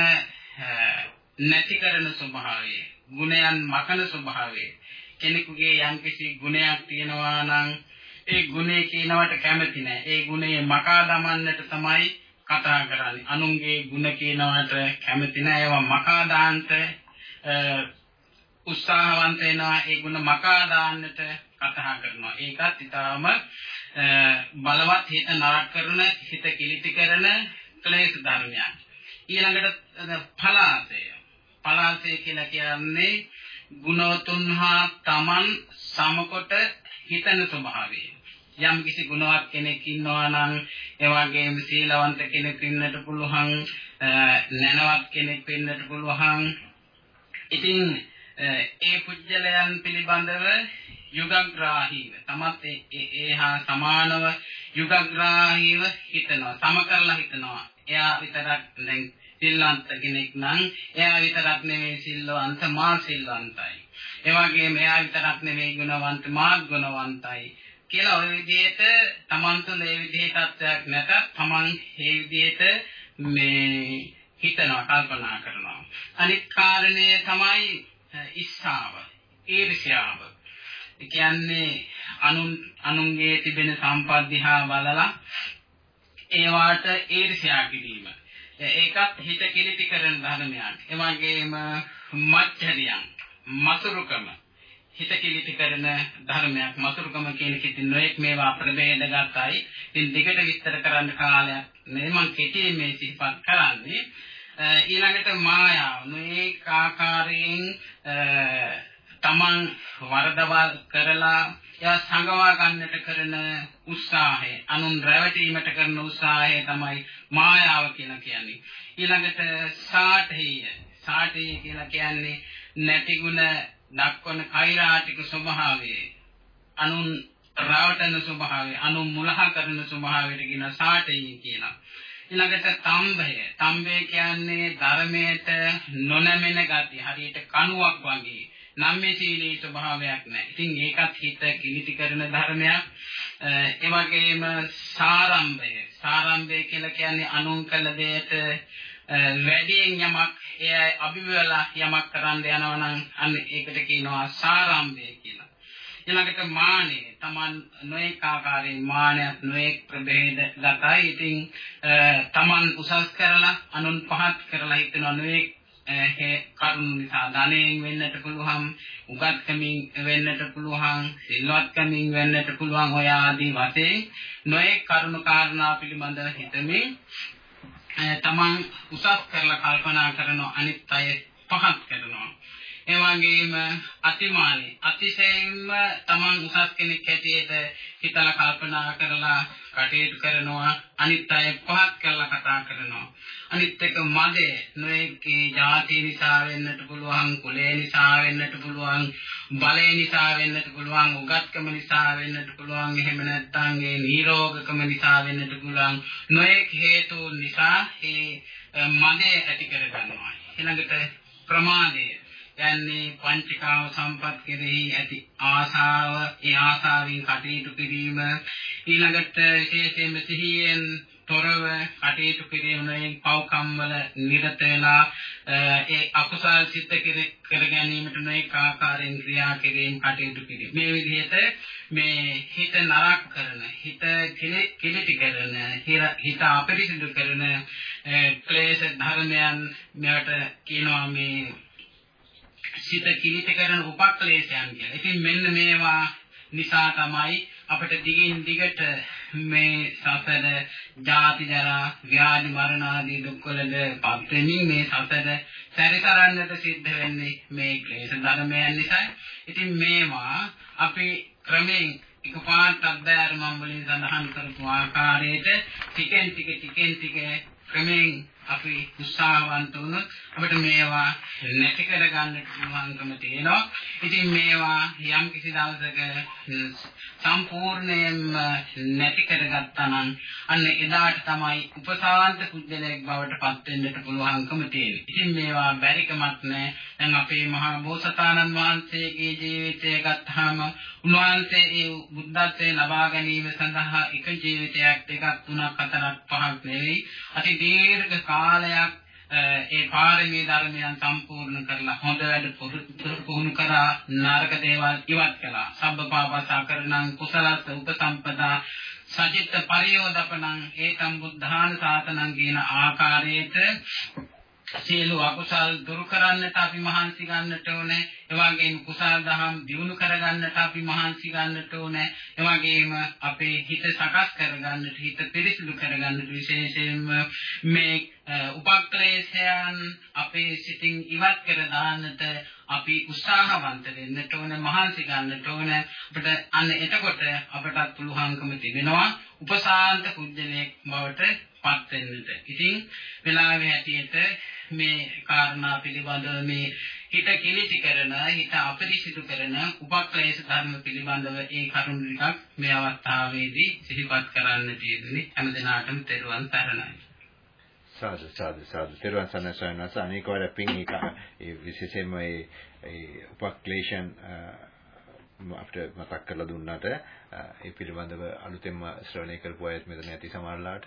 [SPEAKER 2] නැති කරන ස්වභාවය, ගුණයන් මකන ස්වභාවය. කෙනෙකුගේ යම්කිසි ගුණයක් තියෙනවා නම් ඒ ගුණේ කියනවට කැමති නැහැ. ඒ ගුණේ මකා දමන්නට තමයි කතා කරන්නේ. අනුන්ගේ ගුණ කියනවට කැමති නැහැ. ඒවා මකා දාන්නට උත්සාහවන්ත වෙනවා. ඒ ගුණ මකා දාන්නට කතා කරනවා. ඒකත් ඊටාම බලවත් හිත නරක කරන, හිත කිලිටි කරන ක්ලේශ ධර්මයක්. ඊළඟට පලාසය. පලාසය කියලා කියන්නේ ගුණවතුන් හා තමන් සමකොට හිතන ස්වභාවය. යම් කිසි ගුණවත් කෙනෙක් ඉන්නවා නම් ඒ වගේම සීලවන්ත කෙනෙක් ඉන්නට පුළුවන් නැනවත් කෙනෙක් වෙන්නට පුළුවන් ඉතින් ඒ පුජ්‍යලයන් පිළිබඳව යුගග්‍රාහීව තමත් ඒ හා සමානව යුගග්‍රාහීව හිතනවා සම කරලා හිතනවා එයා විතරක් දැන් සිල්වන්ත කෙනෙක් නම් එයා විතරක් නෙවෙයි සිල්වන්ත මා සිල්වන්තයි. ඒ වගේම එයා විතරක් නෙවෙයි ගුණවන්ත මාත් ගුණවන්තයි. කියලා ওই විදිහට Taman තුළ ඒ විදිහේ තත්ත්වයක් නැත. Taman ඒ විදිහට මේ හිතනවා කල්පනා කරනවා. අනිත් කාරණය තමයි ඉස්සාව, ඊර්ෂ්‍යාව. ඒ කියන්නේ අනුන් අනුන්ගේ තිබෙන සම්පත් දිහා බලලා ඒවාට ඊර්ෂ්‍යා කිරීම. ඒකත් හිත කිලිටි කරන ධර්මයක්. ඒ වගේම මච්චරියන් මසුරුකම හිත කිලිටි කරන ධර්මයක්. මසුරුකම කියන කිතින් නොඑක් මේවා ප්‍රභේද ගතයි. ඉතින් දෙකට විස්තර කරන්න කාලයක් නෙමෙයි මම කෙටි මේ සිහිපත් කරන්නේ. ඊළඟට මායාව නොඑක් ආකාරයෙන් තමන් වරදවල් කරලා එයා සංගවා ගන්නට කරන උත්සාහය අනුන් රැවටීමට කරන උත්සාහය තමයි මායාව කියලා කියන්නේ. ඊළඟට සාඨේය. සාඨේය කියලා කියන්නේ නැතිගුණ දක්වන කෛරාටික ස්වභාවය. අනුන් රාවටන ස්වභාවය, අනුන් මුලහා කරන ස්වභාවයට කියන සාඨේය කියලා. ඊළඟට තම්බය. තම්බය කියන්නේ ධර්මයට නොනැමෙන ගතිය. හරියට කණුවක් වගේ. නම්මේශීලී ස්වභාවයක් නැහැ. ඉතින් ඒකත් හිත කිලිටි කරන ධර්මයක්. ඒ වගේම සාරම්භය. සාරම්භය කියලා කියන්නේ අනුන් කළ දෙයට වැඩියෙන් යමක් එය අභිවලා යමක් කරන්න යනවා නම් අන්න ඒකට කියනවා සාරම්භය කියලා. ඊළඟට මානෙ තමන් නොඑක ආකාරයෙන් මානයක් නොඑක ප්‍රභේද ගතයි. ඉතින් තමන් උසස් කරලා අනුන් පහත් කරලා හිතන නොඑක කරුණු නිසා ධනෙන් වෙන්නට පුළුවන් උගත්කමින් වෙන්නට පුළුවන් සිල්වත්කමින් වෙන්නට පුළුවන් ඔය ආදී වශයෙන් නොයෙක් කරුණු කාරණා පිළිබඳව හිතමින් තමන් උසස් කරලා කල්පනා කරන අනිත් අය පහත් කරනවා ඒ වගේම අතිමානී අතිශයින්ම තමන් උසස් කෙනෙක් හැටියට හිතලා කල්පනා කරලා කටයුතු කරනවා අනිත් අය පහත් කරලා කතා කරනවා. අනිත් එක මදේ නොඑකේ ಜಾති නිසා වෙන්නට පුළුවන් කුලේ නිසා වෙන්නට පුළුවන් බලය නිසා වෙන්නට පුළුවන් උගත්කම නිසා වෙන්නට පුළුවන් එහෙම නැත්නම් ඒ නිරෝගකම නිසා වෙන්නට පුළුවන්. නොඑක හේතු නිසා ඒ මදේ ඇති කරගන්නවා. ඊළඟට ප්‍රමාදය. යන්නේ පංචකාම සම්පත් කෙරෙහි ඇති ආසාව. ඒ ආසාවෙන් කටයුතු කිරීම. ඊළඟට විශේෂයෙන්ම සිහියෙන් තොරව කටයුතු කිරීමෙන් පව්කම් වල නිරත වෙලා ඒ අකුසල් සිත් කර ගැනීමට නොඑක ආකාරයෙන් ක්‍රියා කිරීම කටයුතු කිරීම. මේ විදිහට මේ හිත නරක කරන හිත කිලිටි කරන හිත අපරිසිදු කරන ක්ලේශ ධර්මයන් මෙවට කියනවා මේ සිත කිලිට කරන උපක්ලේශයන් කියලා. ඉතින් මෙන්න මේවා නිසා තමයි අපිට දිගින් දිගට මේ සසර ජාති ජරා ව්‍යාධි මරණ ආදී දුක්වලද පත් වෙමින් මේ සසර සැරිසරන්නට සිද්ධ වෙන්නේ මේ ක්ලේශ ධර්මයන් නිසා. ඉතින් මේවා අපි ක්‍රමෙන් එකපාරට අධ්‍යාත්ම වලින් සඳහන් කරපු ආකාරයට ටිකෙන් ටික ටිකෙන් ටික ක්‍රමෙන් අපි උත්සාහවන්ත වුණොත් අපිට මේවා නැති කර ගන්නට පුළුවන්කම තියෙනවා. ඉතින් මේවා යම් කිසි දවසක සම්පූර්ණයෙන්ම නැති කරගත්තා නම් අන්න එදාට තමයි උපසාන්ත කුජලයක් බවට පත් වෙන්නට පුළුවන්කම තියෙන්නේ. ඉතින් මේවා බැරිකමක් නැහැ. දැන් අපේ මහා බෝසතාණන් වහන්සේගේ ජීවිතය ගත්තාම උන්වහන්සේ ඒ බුද්ධත්වයේ ලබා ගැනීම සඳහා එක ජීවිතයක් දෙකක් තුනක් හතරක් පහක් නෙවෙයි අති දීර්ඝ කාලයක් ඒ පාරමී ධර්මයන් සම්පූර්ණ කරලා හොඳ වැඩ පුහුණු කරා නරක දේවල් ඉවත් කළා. සබ්බ පාපසා කරණං කුසලස්ස උපසම්පදා සජිත්ත පරියෝදපණං ඒතම් බුද්ධාන සාතනං කියන ආකාරයට සියලු අකුසල් දුරු කරන්නට අපි මහන්සි ගන්නට ඕනේ. ඒ වගේම කුසල් දහම් දියුණු කරගන්නට අපි මහන්සි ගන්නට ඕනේ. ඒ වගේම අපේ හිත සකස් කරගන්නට, හිත පිරිසිදු කරගන්නට විශේෂයෙන්ම මේ උපක්ලේශයන් අපේ සිතින් ඉවත් කර දාන්නට අපි උත්සාහවන්ත වෙන්නට ඕනේ, මහන්සි ගන්නට ඕනේ. අපිට අන්න එතකොට අපටත් පුළුවන්කම තිබෙනවා උපසාන්ත කුජලයක් බවට පත් වෙන්නට. ඉතින් වෙලාවේ හැටියට මේ කාරණා පිළිබඳව මේ හිත කිලිටි කරන හිත අපරිසිදු කරන උපක්ලේශ ධර්ම පිළිබඳව ඒ කරුණු ටිකක් මේ අවස්ථාවේදී සිහිපත් කරන්නට යෙදුනේ හැමදෙනාටම තෙරුවන් සරණයි.
[SPEAKER 1] සාදු සාදු සාදු. තෙරුවන් සරණයි සයනස අනේකවර පින් එක. ඒ විශේෂයෙන්ම ඒ ඒ උපක්ලේශයන් අපිට මතක් කරලා දුන්නාට ඒ පිළිබඳව අලුතෙන්ම ශ්‍රවණය කරපු අයත් මෙතන ඇති සමහරලාට.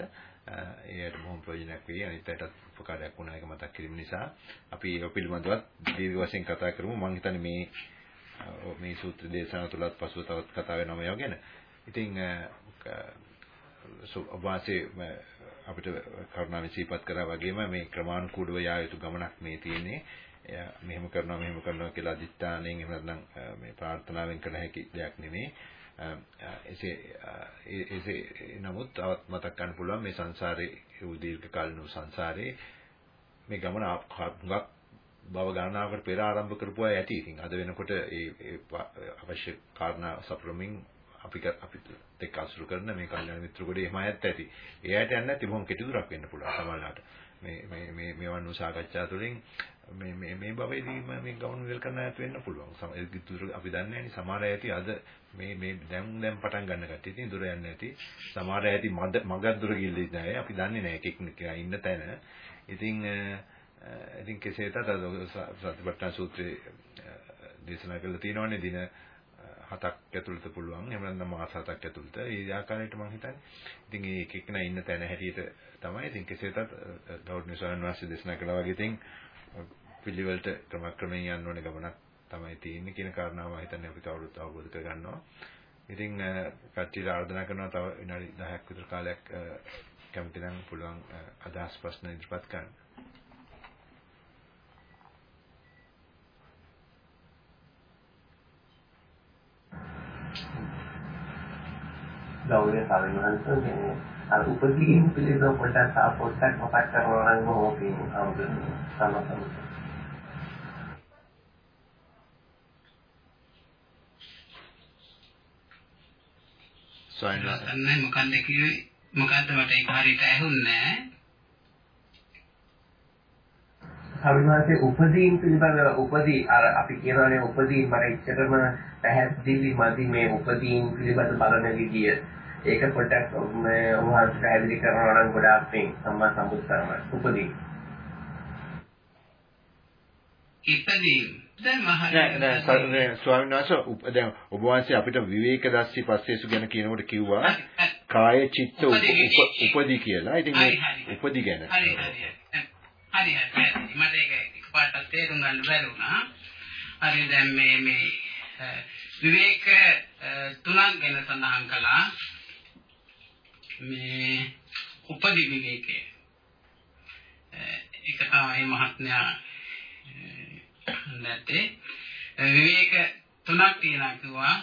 [SPEAKER 1] ඒයට බොහොම ප්‍රයෝජනක් වෙයි අනිත් අයටත් උපකාරයක් වුණා එක මතක් කිරීම නිසා අපි ඒ පිළිබඳවත් දීර්ඝ වශයෙන් කතා කරමු මම හිතන්නේ මේ මේ සූත්‍ර දේශනාව තුලත් පසුව තවත් කතා වෙනවා මේවා ගැන. ඉතින් වාසේ අපිට කරුණාවෙන් සිහිපත් කරා වගේම මේ ක්‍රමානුකූලව යා යුතු ගමනක් මේ තියෙන්නේ. මෙහෙම කරනවා මෙහෙම කරනවා කියලා අදිස්ථාණයෙන් එහෙම නැත්නම් මේ ප්‍රාර්ථනාවෙන් කළ හැකි දෙයක් නෙමෙයි. එසේ එසේ නමුත් තවත් මතක් ගන්න පුළුවන් මේ සංසාරේ දීර්ඝ කාලින සංසාරේ මේ ගමන හුඟක් බව ගණනාවකට පෙර ආරම්භ කරපු අය ඇති. ඉතින් අද වෙනකොට ඒ අවශ්‍ය කාරණා සපුරමින් අපි අපිට එක්ක අසුරු කරන මේ කල්යාණ මිත්‍ර ගොඩේ එහෙම අයත් ඇති. ඒ අයට යන්නේ නැති බොහොම කෙටි දුරක් වෙන්න පුළුවන් සමහරවිට. මේ මේ මේ මේවන් සාකච්ඡා තුළින් මේ මේ මේ භවයේදී මේ ගවුන් වෙල් කරන්න ඇත වෙන්න පුළුවන්. සමහර අපි දන්නේ නැහැ සමහර අය ඇති අද මේ මේ දැන් දැන් පටන් ගන්න කට්ටිය ඉතින් දුර යන්නේ නැති. සමහර අය ඇති මගක් දුර ගිහිල්ලා නැහැ. අපි දන්නේ නැහැ එකෙක් ඉන්න තැන. ඉතින් ඉතින් කෙසේතත් සතිපට්ඨාන සූත්‍රයේ දේශනා කරලා තියෙනවානේ දින හතක් ඇතුළත පුළුවන්. එහෙම නැත්නම් මාස හතක් ඇතුළත. ඒ ආකාරයට මම හිතන්නේ. ඉතින් ඒ එක එකනා ඉන්න තැන හැටියට තමයි ඉතින් කෙසේතත් ගෞරවනීය ස්වාමීන් වහන්සේ දේශනා කළා වගේ ඉතින් පිළිවෙලට ක්‍රමක්‍රමයෙන් යන්න ඕනේ ගමනක් තමයි තියෙන්නේ කියන කාරණාව මම හිතන්නේ අපි කවුරුත් අවබෝධ කරගන්නවා. ඉතින් කට්ටියට ආරාධනා කරනවා තව විනාඩි 10ක් විතර කාලයක් කැමති නම් පුළුවන් අදහස් ප්‍රශ්න ඉදිරිපත් කරන්න.
[SPEAKER 6] ගෞරවය සාවිමහන්සේ අර උපදීන් පිළිබඳව පොඩ්ඩක් තා පොඩ්ඩක් මතක් කරනවා නම් බොහොම පිං අමුතුවෙන් සමතම
[SPEAKER 2] සොයන්න මොකන්ද කිව්වේ? මොකද්ද මට ඒක හරියට ඇහුන්නේ?
[SPEAKER 6] සවිනාසේ උපදීන් පිළිබඳව උපදී අර අපි කියනවානේ උපදීන් මට ඉච්චරම පැහැදිලි මදි මේ උපදීන් පිළිබඳ බලන විදිය. ඒක පොඩ්ඩක් මේ උන්වහන්සේ පැහැදිලි කරනවා නම් ගොඩාක් මේ සම්මා උපදීන්.
[SPEAKER 2] ඉපදීන් දැන්
[SPEAKER 1] නෑ ස්වාමීන් වහන්සේ දැන් ඔබ වහන්සේ අපිට විවේක දස්සී පස්සේසු ගැන කියනකොට කිව්වා කාය චිත්ත උපදී කියලා. ඉතින් මේ උපදී ගැන.
[SPEAKER 2] හරි හරි. හරි හරි මට ඒක එකපාරට තේරුම් ගන්න බැරි වුණා. හරි දැන් මේ මේ විවේක තුනක් ගැන සඳහන් කළා. මේ උපදි විවේකය. ඒක තමයි මහත්මයා නැත්තේ විවේක තුනක් තියෙනවා කිව්වා.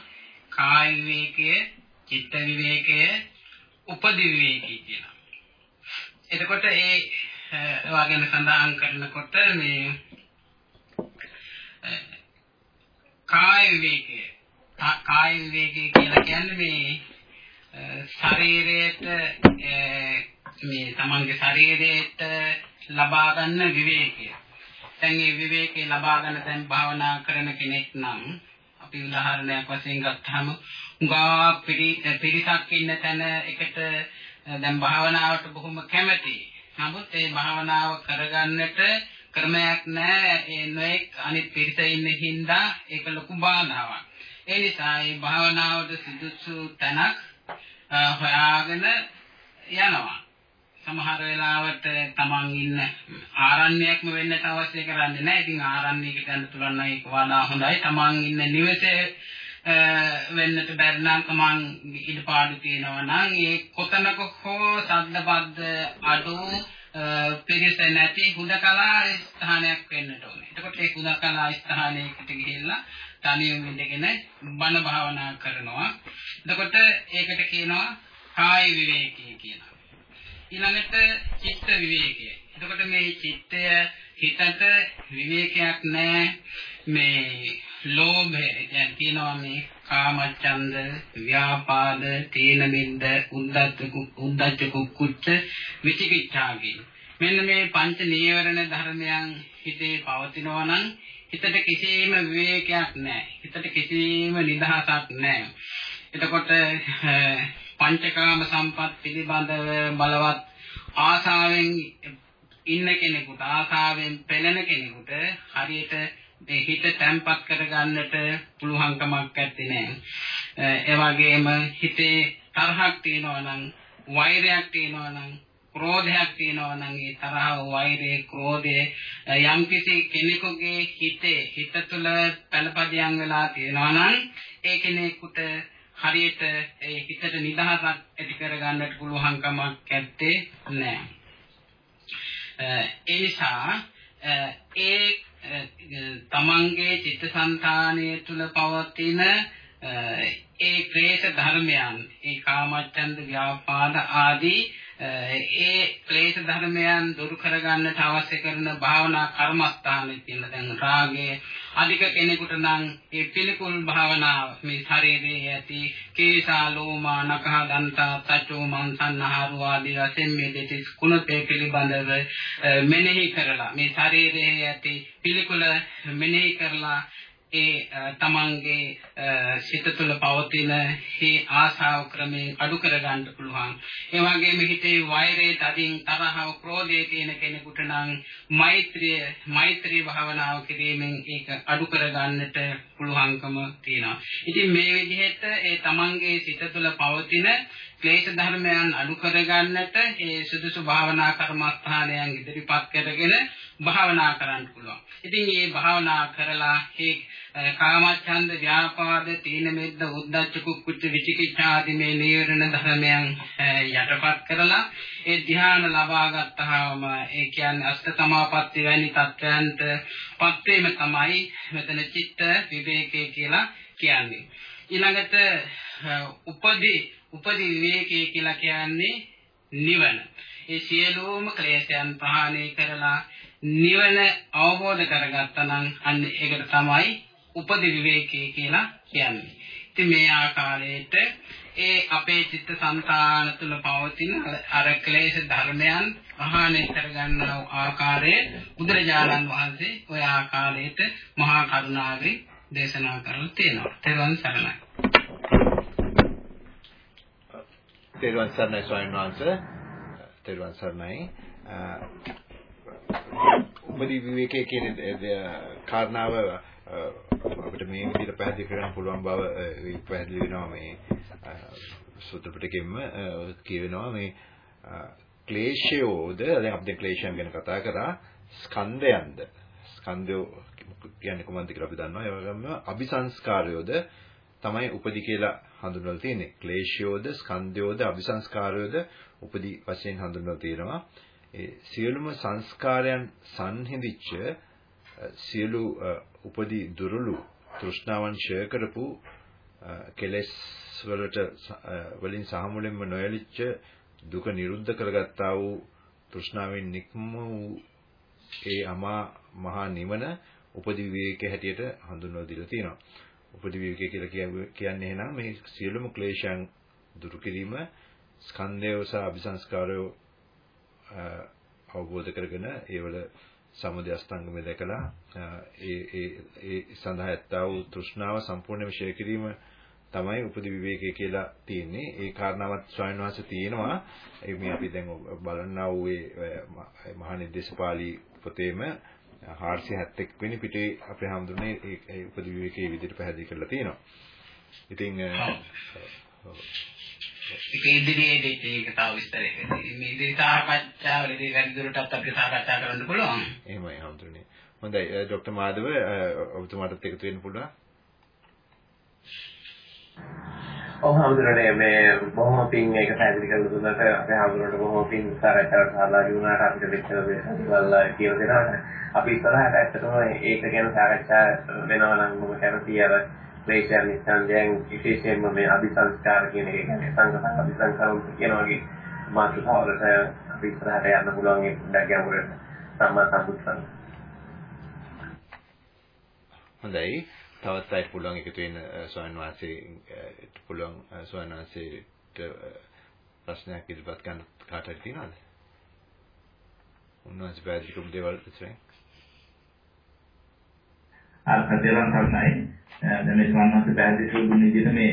[SPEAKER 2] කාය විවේකය, චිත්ත විවේකය, උපදි විවේකය කියලා. එතකොට ඒ ඒවා ගැන සඳහන් කරනකොට මේ කාය විවේකය කාය විවේකය කියලා කියන්නේ මේ ශරීරයට මේ තමන්ගේ ශරීරයට ලබා ගන්න විවේකය. දැන් මේ විවේකේ ලබා ගන්න දැන් භාවනා කරන කෙනෙක් නම් අපි උදාහරණයක් වශයෙන් ගත්තාම උගා පිරිසක් ඉන්න තැන එකට දැන් භාවනාවට බොහොම කැමතියි. නමුත් ඒ භාවනාව කරගන්නට ක්‍රමයක් නැහැ. ඒ නොඑක් අනිත් පිරිස ඉන්න හින්දා ඒක ලොකු බාධාවක්. ඒ නිසා මේ භාවනාවට සුදුසු තැනක් හොයාගෙන යනවා. සමහර වෙලාවට තමන් ඉන්න ආරණ්‍යයක්ම වෙන්නට අවශ්‍ය කරන්නේ නැහැ. ඉතින් ආරණ්‍යයකට යන්න පුළුවන් නම් ඒක වඩා හොඳයි. තමන් ඉන්න නිවසේ වෙන්නට බැරි නම් තමන් ඉඩපාඩු තියෙනවා නම් ඒ කොතනක හෝ සද්දපද්ද අඩු පිරිස නැති හුදකලා ස්ථානයක් වෙන්නට ඕනේ. එතකොට ඒ හුදකලා ස්ථානයකට ගිහිල්ලා තනියම ඉඳගෙන බණ භාවනා කරනවා. එතකොට ඒකට කියනවා කාය විවේකී කියලා. ඊළඟට චිත්ත විවේකය. එතකොට මේ චිත්තය හිතට විවේකයක් නැහැ. මේ ලෝභය. දැන් කියනවා මේ කාමච්ඡන්ද ව්‍යාපාද තීන මිද්ද උද්දච්ච උද්දච්ච කුච්ච විචිකිච්ඡා කියන. මෙන්න මේ පංච නීවරණ ධර්මයන් හිතේ පවතිනවා නම් හිතට කිසිම විවේකයක් නැහැ. හිතට කිසිම නිදහසක් නැහැ. එතකොට පංචකාම සම්පත් පිළිබඳව බලවත් ආසාවෙන් ඉන්න කෙනෙකුට ආසාවෙන් පෙළෙන කෙනෙකුට හරියට මේ හිත තැම්පත් කරගන්නට පුළුවන්කමක් නැත්තේ නෑ. ඒ වගේම හිතේ තරහක් තියෙනවා නම් වෛරයක් තියෙනවා නම් ක්‍රෝධයක් තියෙනවා නම් ඒ තරහ වෛරය ක්‍රෝධය යම්කිසි කෙනෙකුගේ හිතේ හිත තුළ පළපදියම් වෙලා තියෙනවා නම් ඒ කෙනෙකුට හරියට ඒ හිතට නිදහසක් ඇති කරගන්නට පුළුවන්කමක් නැත්තේ නෑ. ඒ නිසා ඒ තමන්ගේ චිත්තසංතානය තුළ පවතින ඒ ක්ලේශ ධර්මයන් ඒ කාමච්ඡන්ද ව්‍යාපාද ආදී ඒ ක්ලේශ ධර්මයන් දුරු කරගන්නට අවශ්‍ය කරන භාවනා කර්මස්ථානෙ තියෙන දැන් රාගය අධික කෙනෙකුට නම් ඒ පිළිකුල් භාවනාව මේ ශරීරයේ ඇති කේසා ලෝමා නඛා දන්තා තචෝ මංසන්නහරු ආදී වශයෙන් මේ දෙතිස් කුණතේ පිළිබඳව මෙනෙහි කරලා මේ ශරීරයේ ඇති පිළිකුල මෙනෙහි කරලා ඒ තමන්ගේ සිත තුළ පවතින මේ ආශාව ක්‍රමයෙන් අඩු කර ගන්න පුළුවන්. ඒ වගේම හිතේ වෛරය, තදින් තරහව, ක්‍රෝධය තියෙන කෙනෙකුට නම් මෛත්‍රිය, මෛත්‍රී භාවනාව කිරීමෙන් ඒක අඩු කර ගන්නට පුළුවන්කම තියෙනවා. ඉතින් මේ විදිහට ඒ තමන්ගේ සිත තුළ පවතින ක්ලේශ ධර්මයන් අඩු කර ගන්නට ඒ සුදුසු භාවනා කර්මස්ථානයන් ඉදිරිපත් කරගෙන භාවනා කරන්න පුළුවන්. ඉතින් මේ භාවනා කරලා ඒ කාමච්ඡන්ද ව්‍යාපාද තීන මෙද්ද උද්ධච්ච කුක්කුච්ච විචිකිච්ඡා ආදී මේ නීවරණ ධර්මයන් යටපත් කරලා ඒ ධ්‍යාන ලබා ගත්තාම ඒ කියන්නේ අෂ්ට සමාපatti වැනි තත්ත්වයන්ට පත් වීම තමයි මෙතන චිත්ත විවේකයේ කියලා කියන්නේ. ඊළඟට උපදී උපදී විවේකයේ කියලා කියන්නේ නිවන. ඒ සියලුම ක්ලේශයන් ප්‍රහාණය කරලා නිවන අවබෝධ කරගත්තා නම් අන්න ඒකට තමයි උපදි විවේකී කියලා කියන්නේ. ඉතින් මේ ආකාරයට ඒ අපේ චිත්ත සංතාන තුළ පවතින අර ක්ලේශ ධර්මයන් අහානේ කරගන්නා ආකාරයේ බුදුරජාණන් වහන්සේ ওই ආකාරයට මහා කරුණාවෙන් දේශනා කරලා තියෙනවා. තෙරුවන් සරණයි.
[SPEAKER 1] තෙරුවන් සරණයි ස්වාමීන් වහන්සේ. තෙරුවන් සරණයි. උපදී විවේකයේ කියන කාරණාව අපිට මේ විදිහට පැහැදිලි කරන්න පුළුවන් බව පැහැදිලි වෙනවා මේ සූත්‍ර පිටකෙම කියවෙනවා මේ ක්ලේශයෝද දැන් අපි දැන් ක්ලේශයන් ගැන කතා කරා ස්කන්ධයන්ද? ස්කන්ධය කියන්නේ කොහොමද කියලා අපි දන්නවා. ඒ වගේම අபிසංස්කාරයෝද තමයි උපදි කියලා හඳුන්වලා තියෙන්නේ. ක්ලේශයෝද ස්කන්ධයෝද අபிසංස්කාරයෝද උපදි වශයෙන් හඳුන්වලා තියෙනවා. ඒ සියලුම සංස්කාරයන් සංහිඳිච්ච සියලු උපදී දුරුළු තෘෂ්ණාවන් ඡය කරපු කෙලෙස් වලට වලින් සාමුලෙන්ම නොයලිච්ච දුක නිරුද්ධ කරගත්තා වූ තෘෂ්ණාවෙන් නික්ම වූ ඒ අමා මහා නිවන උපදී විවේකයේ හැටියට හඳුන්වලා දීලා තියෙනවා. උපදී විවේකය කියලා කියන්නේ එහෙනම් මේ සියලුම ක්ලේශයන් දුරු කිරීම ස්කන්ධය සහ අபிසංස්කාරය අවබෝධ කරගෙන ඒවල සමුදය අස්තංගමය දැකලා ඒ ඒ ඒ සඳහා ඇත්තා වූ තෘෂ්ණාව සම්පූර්ණයෙන්ම ෂේ කිරීම තමයි උපදි විවේකයේ කියලා තියෙන්නේ. ඒ කාරණාවත් ස්වාමීන් වහන්සේ තියෙනවා. ඒ මේ අපි දැන් බලන්නා වූ ඒ මහා නිදේශපාලී පොතේම 471 වෙනි පිටේ අපේ හඳුන්නේ ඒ උපදි විවේකයේ විදිහට පැහැදිලි කරලා තියෙනවා. ඉතින්
[SPEAKER 2] ඒක ඉදිරියේදී ඒක තව විස්තරයක්. මේ ඉදිරි සාකච්ඡාවලදී වැඩි දුරටත් අපිට සාකච්ඡා කරන්න පුළුවන්.
[SPEAKER 1] එහෙමයි හඳුනේ. හොඳයි ડોક્ટર මාධව ඔබතුමාටත් එකතු වෙන්න පුළුවන්.
[SPEAKER 6] ඔව් හඳුනනේ මේ බොහොම පිං ඒක පැහැදිලි කරලා දුන්නට අපේ හඳුනට බොහොම පිං සාකච්ඡාවට සහභාගී වුණාට අපිට මෙච්චර දේවල් කියලා දෙනවා. අපි ඉස්සරහට ඇත්තටම ඒක ගැන සාකච්ඡා වෙනවා නම් මම කැමතියි අර ක්ලේශයන් නිසංජයන් විශේෂයෙන්ම මේ අபிසංස්කාර කියන එක කියන්නේ සංඝ අபிසංස්කාරම් කියන වගේ මාතෘකාවලට අපි ඉස්සරහට යන්න පුළුවන් ඒ පොඩ්ඩක් ගැඹුරට සම්මා සම්බුත්සන්
[SPEAKER 1] හොඳයි තවත් අයට පුළුවන් එකතු වෙන ස්වාමීන් වහන්සේට පුළුවන් ස්වාමීන් වහන්සේට ප්‍රශ්නයක් ඉදිරිපත් කරන්න කාට හරි තියෙනවද? උන්වහන්සේ පැහැදිලි කරපු දේවල් විතරයි.
[SPEAKER 3] අර්ථයෙන් තමයි දැන් මේ ස්වර්ණවත් පැහැදිලි කරපු විදිහට මේ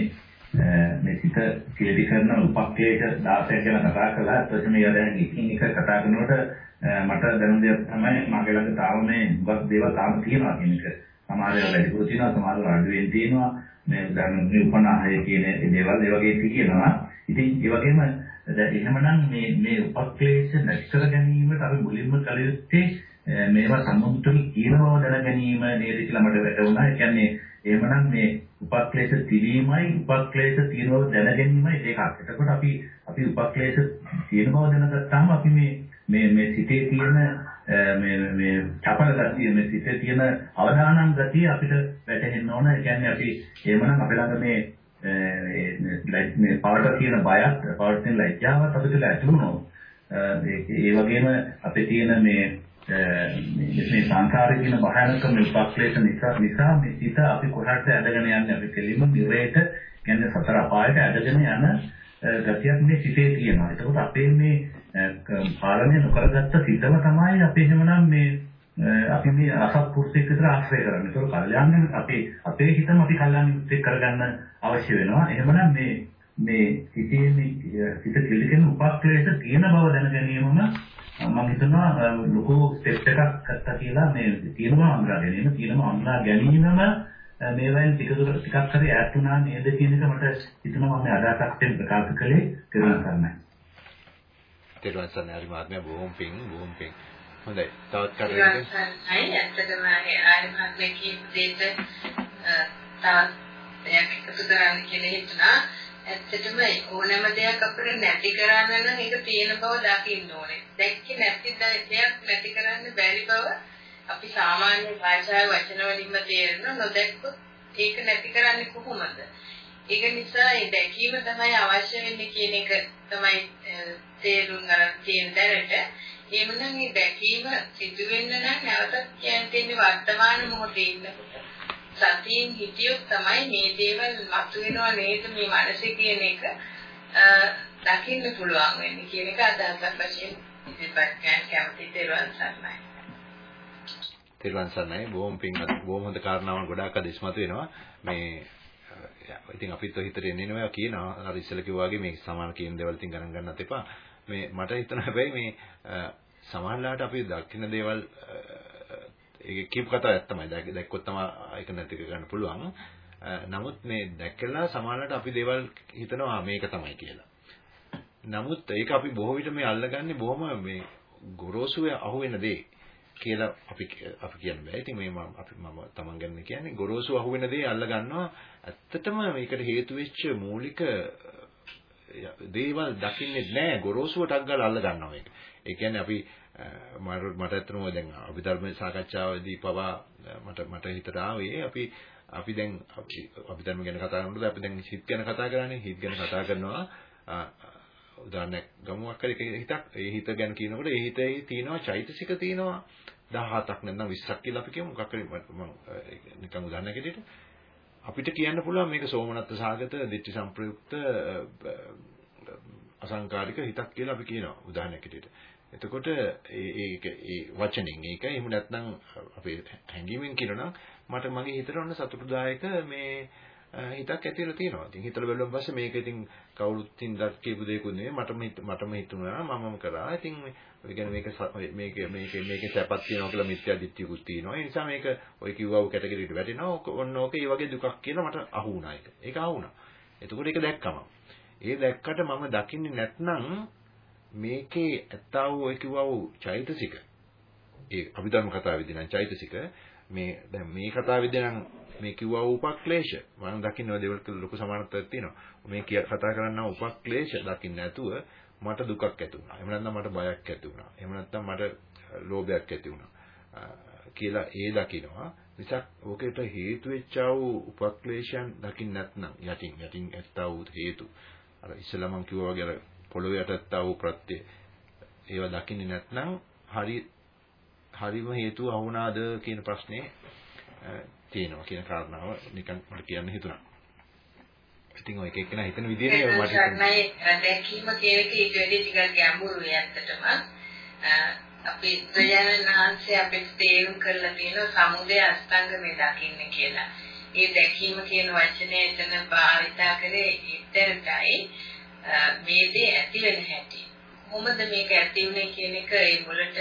[SPEAKER 3] මේ සිත කෙලි කරන උපක්ඛේක 16 ගැන කතා කළා. ඊට මේ දැන් එකින් එක කතා කරනකොට මට දැනුම් දෙයක් තමයි මගේ ළඟ තාම මේ ගොඩක් දේවල් තාම තියෙනවා කියන එක. සමහර ඒවා වැඩිපුර තියෙනවා, සමහර ඒවා අඩුවෙන් තියෙනවා. මේ දැන් මේ උපනාහය කියන දේවල් ඒ වගේ තියෙනවා. ඉතින් ඒ වගේම දැන් එහෙමනම් මේ මේ උපක්ලේශ නැති කර ගැනීමට අපි මුලින්ම කළ යුත්තේ මේවා සම්මුතිය කියන බව දැන ගැනීම නේද කියලා මට වැටහුණා. ඒ කියන්නේ එහෙමනම් මේ උපක්ලේශ තිරීමයි උපක්ලේශ තියෙනව දැන ගැනීමයි දෙකක්. එතකොට අපි අපි උපක්ලේශ තියෙන බව දැනගත්තාම අපි මේ මේ මේ සිතේ තියෙන මේ මේ චපල ගතිය මේ සිතේ තියෙන අවධානං ගතිය අපිට වැටහෙන්න ඕන. ඒ කියන්නේ අපි එහෙමනම් අපේ ළඟ මේ මේ පවට තියෙන බයත් පවට තියෙන ලැජ්ජාවත් අපිට ඇති වුණොත් ඒ වගේම අපේ තියෙන මේ මේ සංසාරේ තියෙන භයානකම උපක්ලේශ නිසා නිසා මේ සිත අපි කොහටද ඇදගෙන යන්නේ අපි කෙලින්ම නිරේට කියන්නේ සතර අපායට ඇදගෙන යන ගතියක් මේ සිතේ තියෙනවා. ඒකෝට අපේ මේ පාලනය නොකරගත්ත සිතම තමයි අපි එහෙමනම් මේ අපි මේ අසත්පුරුෂයෙක් විතර ආශ්‍රය කරන්නේ. ඒක කල්යාණ අපේ අපේ හිතම අපි කල්යාණ යුක්තේ කරගන්න අවශ්‍ය වෙනවා. එහෙමනම් මේ මේ සිතේ මේ සිත කිලිකෙන උපක්ලේශ තියෙන බව දැන ගැනීමම මම හිතනවා ලොකු ස්ටෙප් එකක් ගත්තා කියලා මේ තියෙනවා අඳුරා ගැනීම තියෙනවා අඳුරා ගැනීමම මේවෙන් ටික දුර ටිකක් හරි ඈත් වුණා නේද කියන එක මට හිතෙනවා මම අදහසක් දෙන්න ප්‍රකාශ කළේ කියලා කරන්නයි.
[SPEAKER 1] තෙරුවන් සරණයි හරි මහත්මයා බොහොම පිං බොහොම පිං. හොඳයි. තවත්.
[SPEAKER 5] තෙරුවන් සරණයි ඇත්තටම ආරි මහත්මයා කියපු දෙයට තවත් දෙයක් එකතු කරන්න කියලා හිතුණා. ඇත්තටම ඕනෑම දෙයක් අපිට නැති කරන්න නම් ඒක තියෙන බව දකින්න ඕනේ. දැක්කේ නැති දෙයක් නැති කරන්න බැරි බව අපි සාමාන්‍ය භාෂාවේ වචන වලින්ම තේරෙන නොදැක්කොත් ඒක නැති කරන්නේ කොහොමද? ඒක නිසා ඒ දැකීම තමයි අවශ්‍ය වෙන්නේ කියන එක තමයි තේරුම් ගන්න තියෙන දැනට. එහෙමනම් මේ දැකීම සිදු වෙන්න නම් නැවතත් කියන්න තියෙන්නේ වර්තමාන මොහොතේ ඉන්නකොට. සතියෙන් හිටියොත් තමයි මේ දේවල් මතුවෙනව නේද මේ මනසේ කියන එක දකින්න පුළුවන් වෙන්නේ කියන එක අදහසක් වශයෙන් ඉතිපත් ගන්න කැමති තෙරුවන් සරණයි.
[SPEAKER 1] තෙරුවන් සරණයි බොහොම පින්වත් බොහොම හොඳ කාරණාවක් ගොඩාක් අද ඉස්මතු වෙනවා. මේ ඉතින් අපිත් හිතට එන්නේ නෙවෙයි කියනවා. අර ඉස්සෙල්ලා කිව්වා වගේ මේ සමාන කියන දේවල් ඉතින් ගණන් ගන්නත් එපා. මේ මට හිතෙනවා හැබැයි මේ සමානලාට අපි දකින්න දේවල් ඒක කියපු කතාවක් තමයි. දැක්කොත් තමයි ඒක නැති කරගන්න පුළුවන්. නමුත් මේ දැක්කලා සමානලට අපි දේවල් හිතනවා මේක තමයි කියලා. නමුත් ඒක අපි බොහෝ විට මේ අල්ලගන්නේ බොහොම මේ ගොරෝසුවේ අහුවෙන දේ කියලා අපි අපි කියන්න බෑ. ඉතින් මේ මම අපි මම තමන් ගැන කියන්නේ ගොරෝසු අහුවෙන දේ අල්ල ගන්නවා. ඇත්තටම මේකට හේතු වෙච්ච මූලික දේවල් දකින්නේ නැහැ. ගොරෝසුවටක් ගාලා අල්ල ගන්නවා මේක. ඒ කියන්නේ අපි මට මට ඇත්තටම දැන් අභිධර්ම සාකච්ඡාවේදී පවා මට මට හිතට ආවේ අපි අපි දැන් අපි අභිධර්ම ගැන කතා කරනකොට අපි දැන් හිත ගැන කතා කරන්නේ හිත ගැන කතා කරනවා. උදාහරණයක් ගමු අක්කර හිතක්. ඒ හිත ගැන කියනකොට ඒ හිතේ තියෙනවා චෛතසික තියෙනවා. 17ක් නැත්නම් 20ක් කියලා අපි කියමු. මොකක් හරි මම නිකන් උදාහරණයක් විදිහට අපිට කියන්න පුළුවන් මේක සෝමනත්ත සාගත දිට්ඨි සංප්‍රයුක්ත අසංකාරික හිතක් කියලා අපි කියනවා. උදාහරණයක් විදිහට එතකොට ඒක ඒ වචනෙන් ඒක එහෙම නැත්නම් අපේ හැඟීමෙන් කියනවා මට මගේ හිතට ඔන්න සතුටුදායක මේ හිතක් ඇති වෙලා තියෙනවා. ඉතින් හිතලා බැලුවන් පස්සේ මේක ඉතින් කවුරුත් හින්දා කියපු දෙයක්ුත් නෙවෙයි මට මටම හිතුණා මමම කරා. ඉතින් ඒ කියන්නේ මේක මේක මේක මේකේ සැපක් තියෙනවා කියලා මිත්‍යා දිට්ඨියකුත් තියෙනවා. ඒ නිසා මේක ඔය කිව්වව කැටගරියට වැටෙනවා. ඔන්න ඕක ඒ වගේ දුකක් කියලා මට අහු වුණා ඒක. ඒක අහු වුණා. එතකොට ඒක දැක්කම. ඒ දැක්කට මම දකින්නේ නැත්නම් මේකේ ඇත්තා වූ ඔය කිව්වා වූ චෛතසික. ඒ අභිධර්ම කතාවේදී නම් චෛතසික. මේ දැන් මේ කතාවේදී නම් මේ කිව්වා වූ උපක්ලේශ. මම දකින්න ඔය දේවල් තුළ ලොකු සමානත්වයක් තියෙනවා. මේ කතා කරන්නා උපක්ලේශ දකින්න නැතුව මට දුකක් ඇති වුණා. එහෙම නැත්නම් මට බයක් ඇති වුණා. එහෙම නැත්නම් මට ලෝභයක් ඇති වුණා. කියලා ඒ දකිනවා. නිසා ඕකේට හේතු වෙච්චා වූ උපක්ලේශයන් දකින්න නැත්නම් යටින් යටින් ඇත්තා වූ හේතු. අර ඉස්සෙල්ලා මම කිව්වා වගේ අර පොළොවේ යටත්තා වූ ප්‍රත්‍ය ඒවා දකින්නේ නැත්නම් හරි හරිම හේතුව වුණාද කියන ප්‍රශ්නේ තියෙනවා කියන කාරණාව නිකන් මට කියන්න හිතුණා. ඉතින් ඔය එක එක්කෙනා හිතන විදිහේ
[SPEAKER 5] මට හිතෙනවා දැකීම කියන එක ඊට වැඩි ටිකක් ගැඹුරුයි ඇත්තටම. අපි ප්‍රයයන් වහන්සේ අපිට තේරුම් කරලා තියෙන සමුදය අස්තංගමේ දකින්න කියලා. ඒ දැකීම කියන වචනේ එතන භාවිතා කරේ ඉතරටයි මේ දේ ඇති වෙන හැටි. කොහොමද මේක ඇති වුනේ කියන එක ඒ මුලට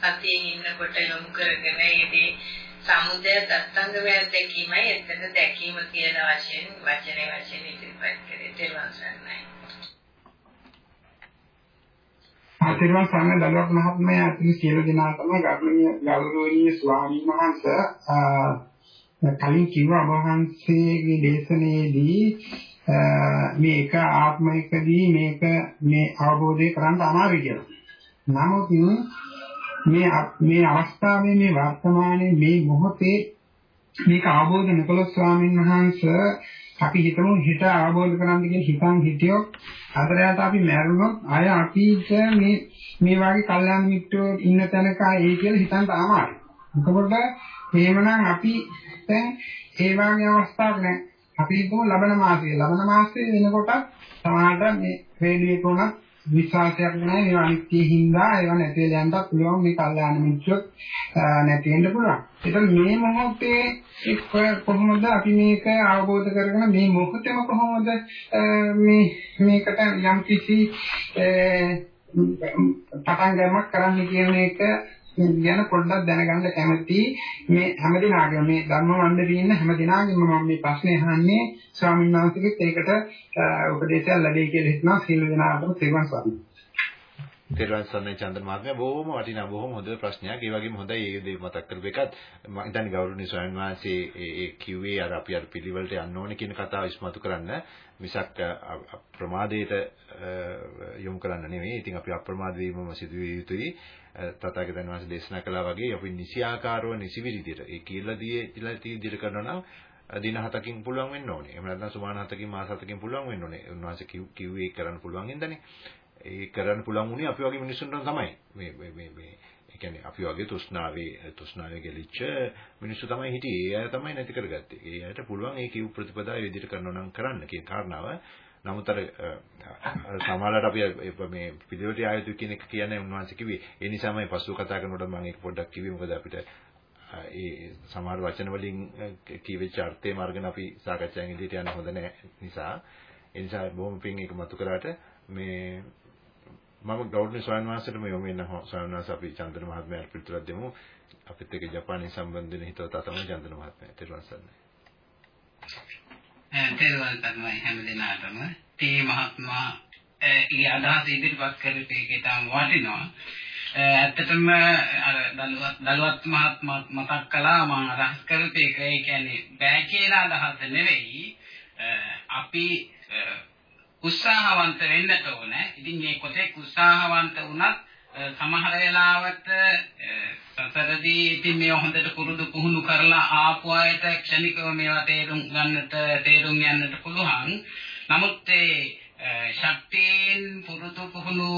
[SPEAKER 5] සතියෙන් ඉන්නකොට යොමු කරගෙන ඒ දේ සමුදය දත්තංගමය දැකීමයි එතන දැකීම කියන වශයෙන් වචනේ වශයෙන් ඉදිරිපත් කරේ තේරුම් ගන්නයි.
[SPEAKER 8] ආතිරුවන් සම්මේ දලුවක් මහත්මයා අතින් සියලු දෙනා තමයි ගෞරවනීය ගෞරවනීය ස්වාමීන් වහන්සේ කලින් කිව්ව ඔබ වහන්සේගේ දේශනාවේදී මේ එක ආත්මයකදී මේක මේ අවබෝධය කරන්න අමාරුයි කියලා. නමුත් මේ මේ අවස්ථාවේ මේ වර්තමානයේ මේ මොහොතේ මේක අවබෝධ නොකළොත් ස්වාමීන් වහන්සේ අපි හිතමු හිත අවබෝධ කරගන්න කියන හිතන් හිටියොත් අතරයට අපි මැරුණොත් අය අපිට මේ මේ වගේ කල්යාණ මිත්‍රයෝ ඉන්න තැනක ඒ කියලා හිතන්න අමාරුයි. එතකොට එහෙමනම් අපි දැන් ඒ වගේ අවස්ථාවක් නැහැ. අපි හිතමු ලබන මාසයේ. ලබන මාසයේ වෙනකොට සමහරට මේ රේඩියේක උනත් විශ්වාසයක් නැහැ. මේ අනිත්‍ය හින්දා ඒවා නැති වෙලා යන්නත් පුළුවන්. මේ කල්යාණ මිත්‍රොත් නැති වෙන්න පුළුවන්. ඒතකොට මේ මොහොතේ කොහොමද අපි මේක අවබෝධ කරගෙන මේ මොහොතේම කොහොමද මේ මේකට යම් කිසි පටන් ගන්නක් කරන්න කියන එක ගැන පොඩ්ඩක් දැනගන්න කැමතියි මේ හැමදිනාගේම මේ ධර්ම මණ්ඩලයේ ඉන්න හැමදිනාගේම මම මේ ප්‍රශ්නේ අහන්නේ ස්වාමීන් වහන්සේගෙත් ඒකට උපදේශයක් ලැබෙයි කියලා හිතනවා සීල දෙනාටම තෙරුවන් සරණයි.
[SPEAKER 1] තෙරුවන් සරණයි චන්දන මහත්මයා බොහොම වටිනා බොහොම හොඳ ප්‍රශ්නයක්. ඒ වගේම හොඳයි ඒ දේ මතක් කරපු එකත් මම හිතන්නේ ගෞරවනීය ස්වාමීන් වහන්සේ ඒ කිව්වේ අර අපි අර පිළිවෙලට යන්න ඕනේ කියන කතාව ඉස්මතු කරන්න මිසක් ප්‍රමාදයට යොමු කරන්න නෙවෙයි. ඉතින් අපි අප්‍රමාද වීමම සිදුවිය යුතුයි. තථාගතයන් වහන්සේ දේශනා කළා වගේ අපි නිසියාකාරව නිසි විදිහට ඒ කියලා දී ඉලා තී විදිහට කරනවා නම් දින හතකින් පුළුවන් වෙන්න ඕනේ. එහෙම නැත්නම් සුමාන හතකින් මාස හතකින් පුළුවන් වෙන්න ඕනේ. උන්වහන්සේ කිව්වේ කරන්න පුළුවන් හින්දානේ. ඒ කරන්න පුළුවන් උනේ අපි වගේ මිනිස්සුන්ට තමයි. මේ මේ මේ මේ ඒ කියන්නේ අපි වගේ තෘෂ්ණාවේ තෘෂ්ණාවේ ගෙලිච්ච මිනිස්සු තමයි හිටියේ. ඒ අය තමයි නැති කරගත්තේ. ඒ අයට පුළුවන් ඒ කිව් ප්‍රතිපදාව විදිහට කරනවා නම් කරන්න කියන කාරණාව. නමුත් අර සමහරවිට අපි මේ පිළිවෙලට ආයුතු කියන එක කියන්නේ උන්වහන්සේ කිව්වේ. ඒ නිසාමයි පසුව කතා කරනකොට මම ඒක පොඩ්ඩක් කිව්වේ. මොකද අපිට ඒ සමහර වචන වලින් කියවෙච්ච අර්ථය මාර්ගන අපි සාකච්ඡාවෙන් ඉදිරියට යන්න හොඳ නැහැ නිසා ඒ නිසා බොහොම පිං ඒක මතු කරාට මේ මම ගෞරවනීය ස්වාමීන් වහන්සේට මේ යොමු වෙන ස්වාමීන් වහන්සේ අපි චන්දන මහත්මයාට පිළිතුරක් දෙමු. අපිත් එක්ක ජපානයේ සම්බන්ධ වෙන හිතවතා තමයි චන්දන මහත්මයා. ඊට පස්සේ
[SPEAKER 2] තේරුවන් සරණයි හැම දිනාටම. තේ මහත්මයා ඊ අදහස ඉදිරිපත් කරපු එකේ තම වටිනවා. ඇත්තටම අර දලුවත් දලුවත් මහත්මයා මතක් කළා මම අදහස් කරපු එක. ඒ කියන්නේ බෑ කියන අදහස නෙවෙයි. අපි උත්සාහවන්ත වෙන්නට ඕනේ. ඉතින් මේ කොතෙක් උත්සාහවන්ත වුණත් සමහර වෙලාවට සසරදී ඉතින් මේ හොඳට පුරුදු පුහුණු කරලා ආපු අයට ක්ෂණිකව මේවා තේරුම් ගන්නට තේරුම් යන්නට පුළුවන්. නමුත් ඒ ශක්තියෙන් පුරුදු පුහුණු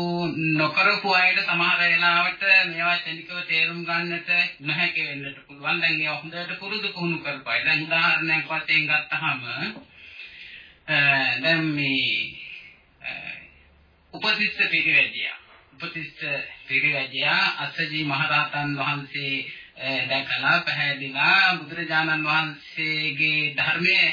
[SPEAKER 2] නොකරපු අයට සමහර වෙලාවට මේවා ක්ෂණිකව තේරුම් ගන්නට නොහැකි වෙන්නට පුළුවන්. දැන් ඒ හොඳට පුරුදු පුහුණු කරපු අය. දැන් උදාහරණයක් වශයෙන් ගත්තහම දැන් මේ උපදිස්ස පිරිවැජියා උපතිස්ස පිරිවැජියා අස්සජී මහරහතන් වහන්සේ දැකලා පැහැදිලා බුදුරජාණන් වහන්සේගේ ධර්මයේ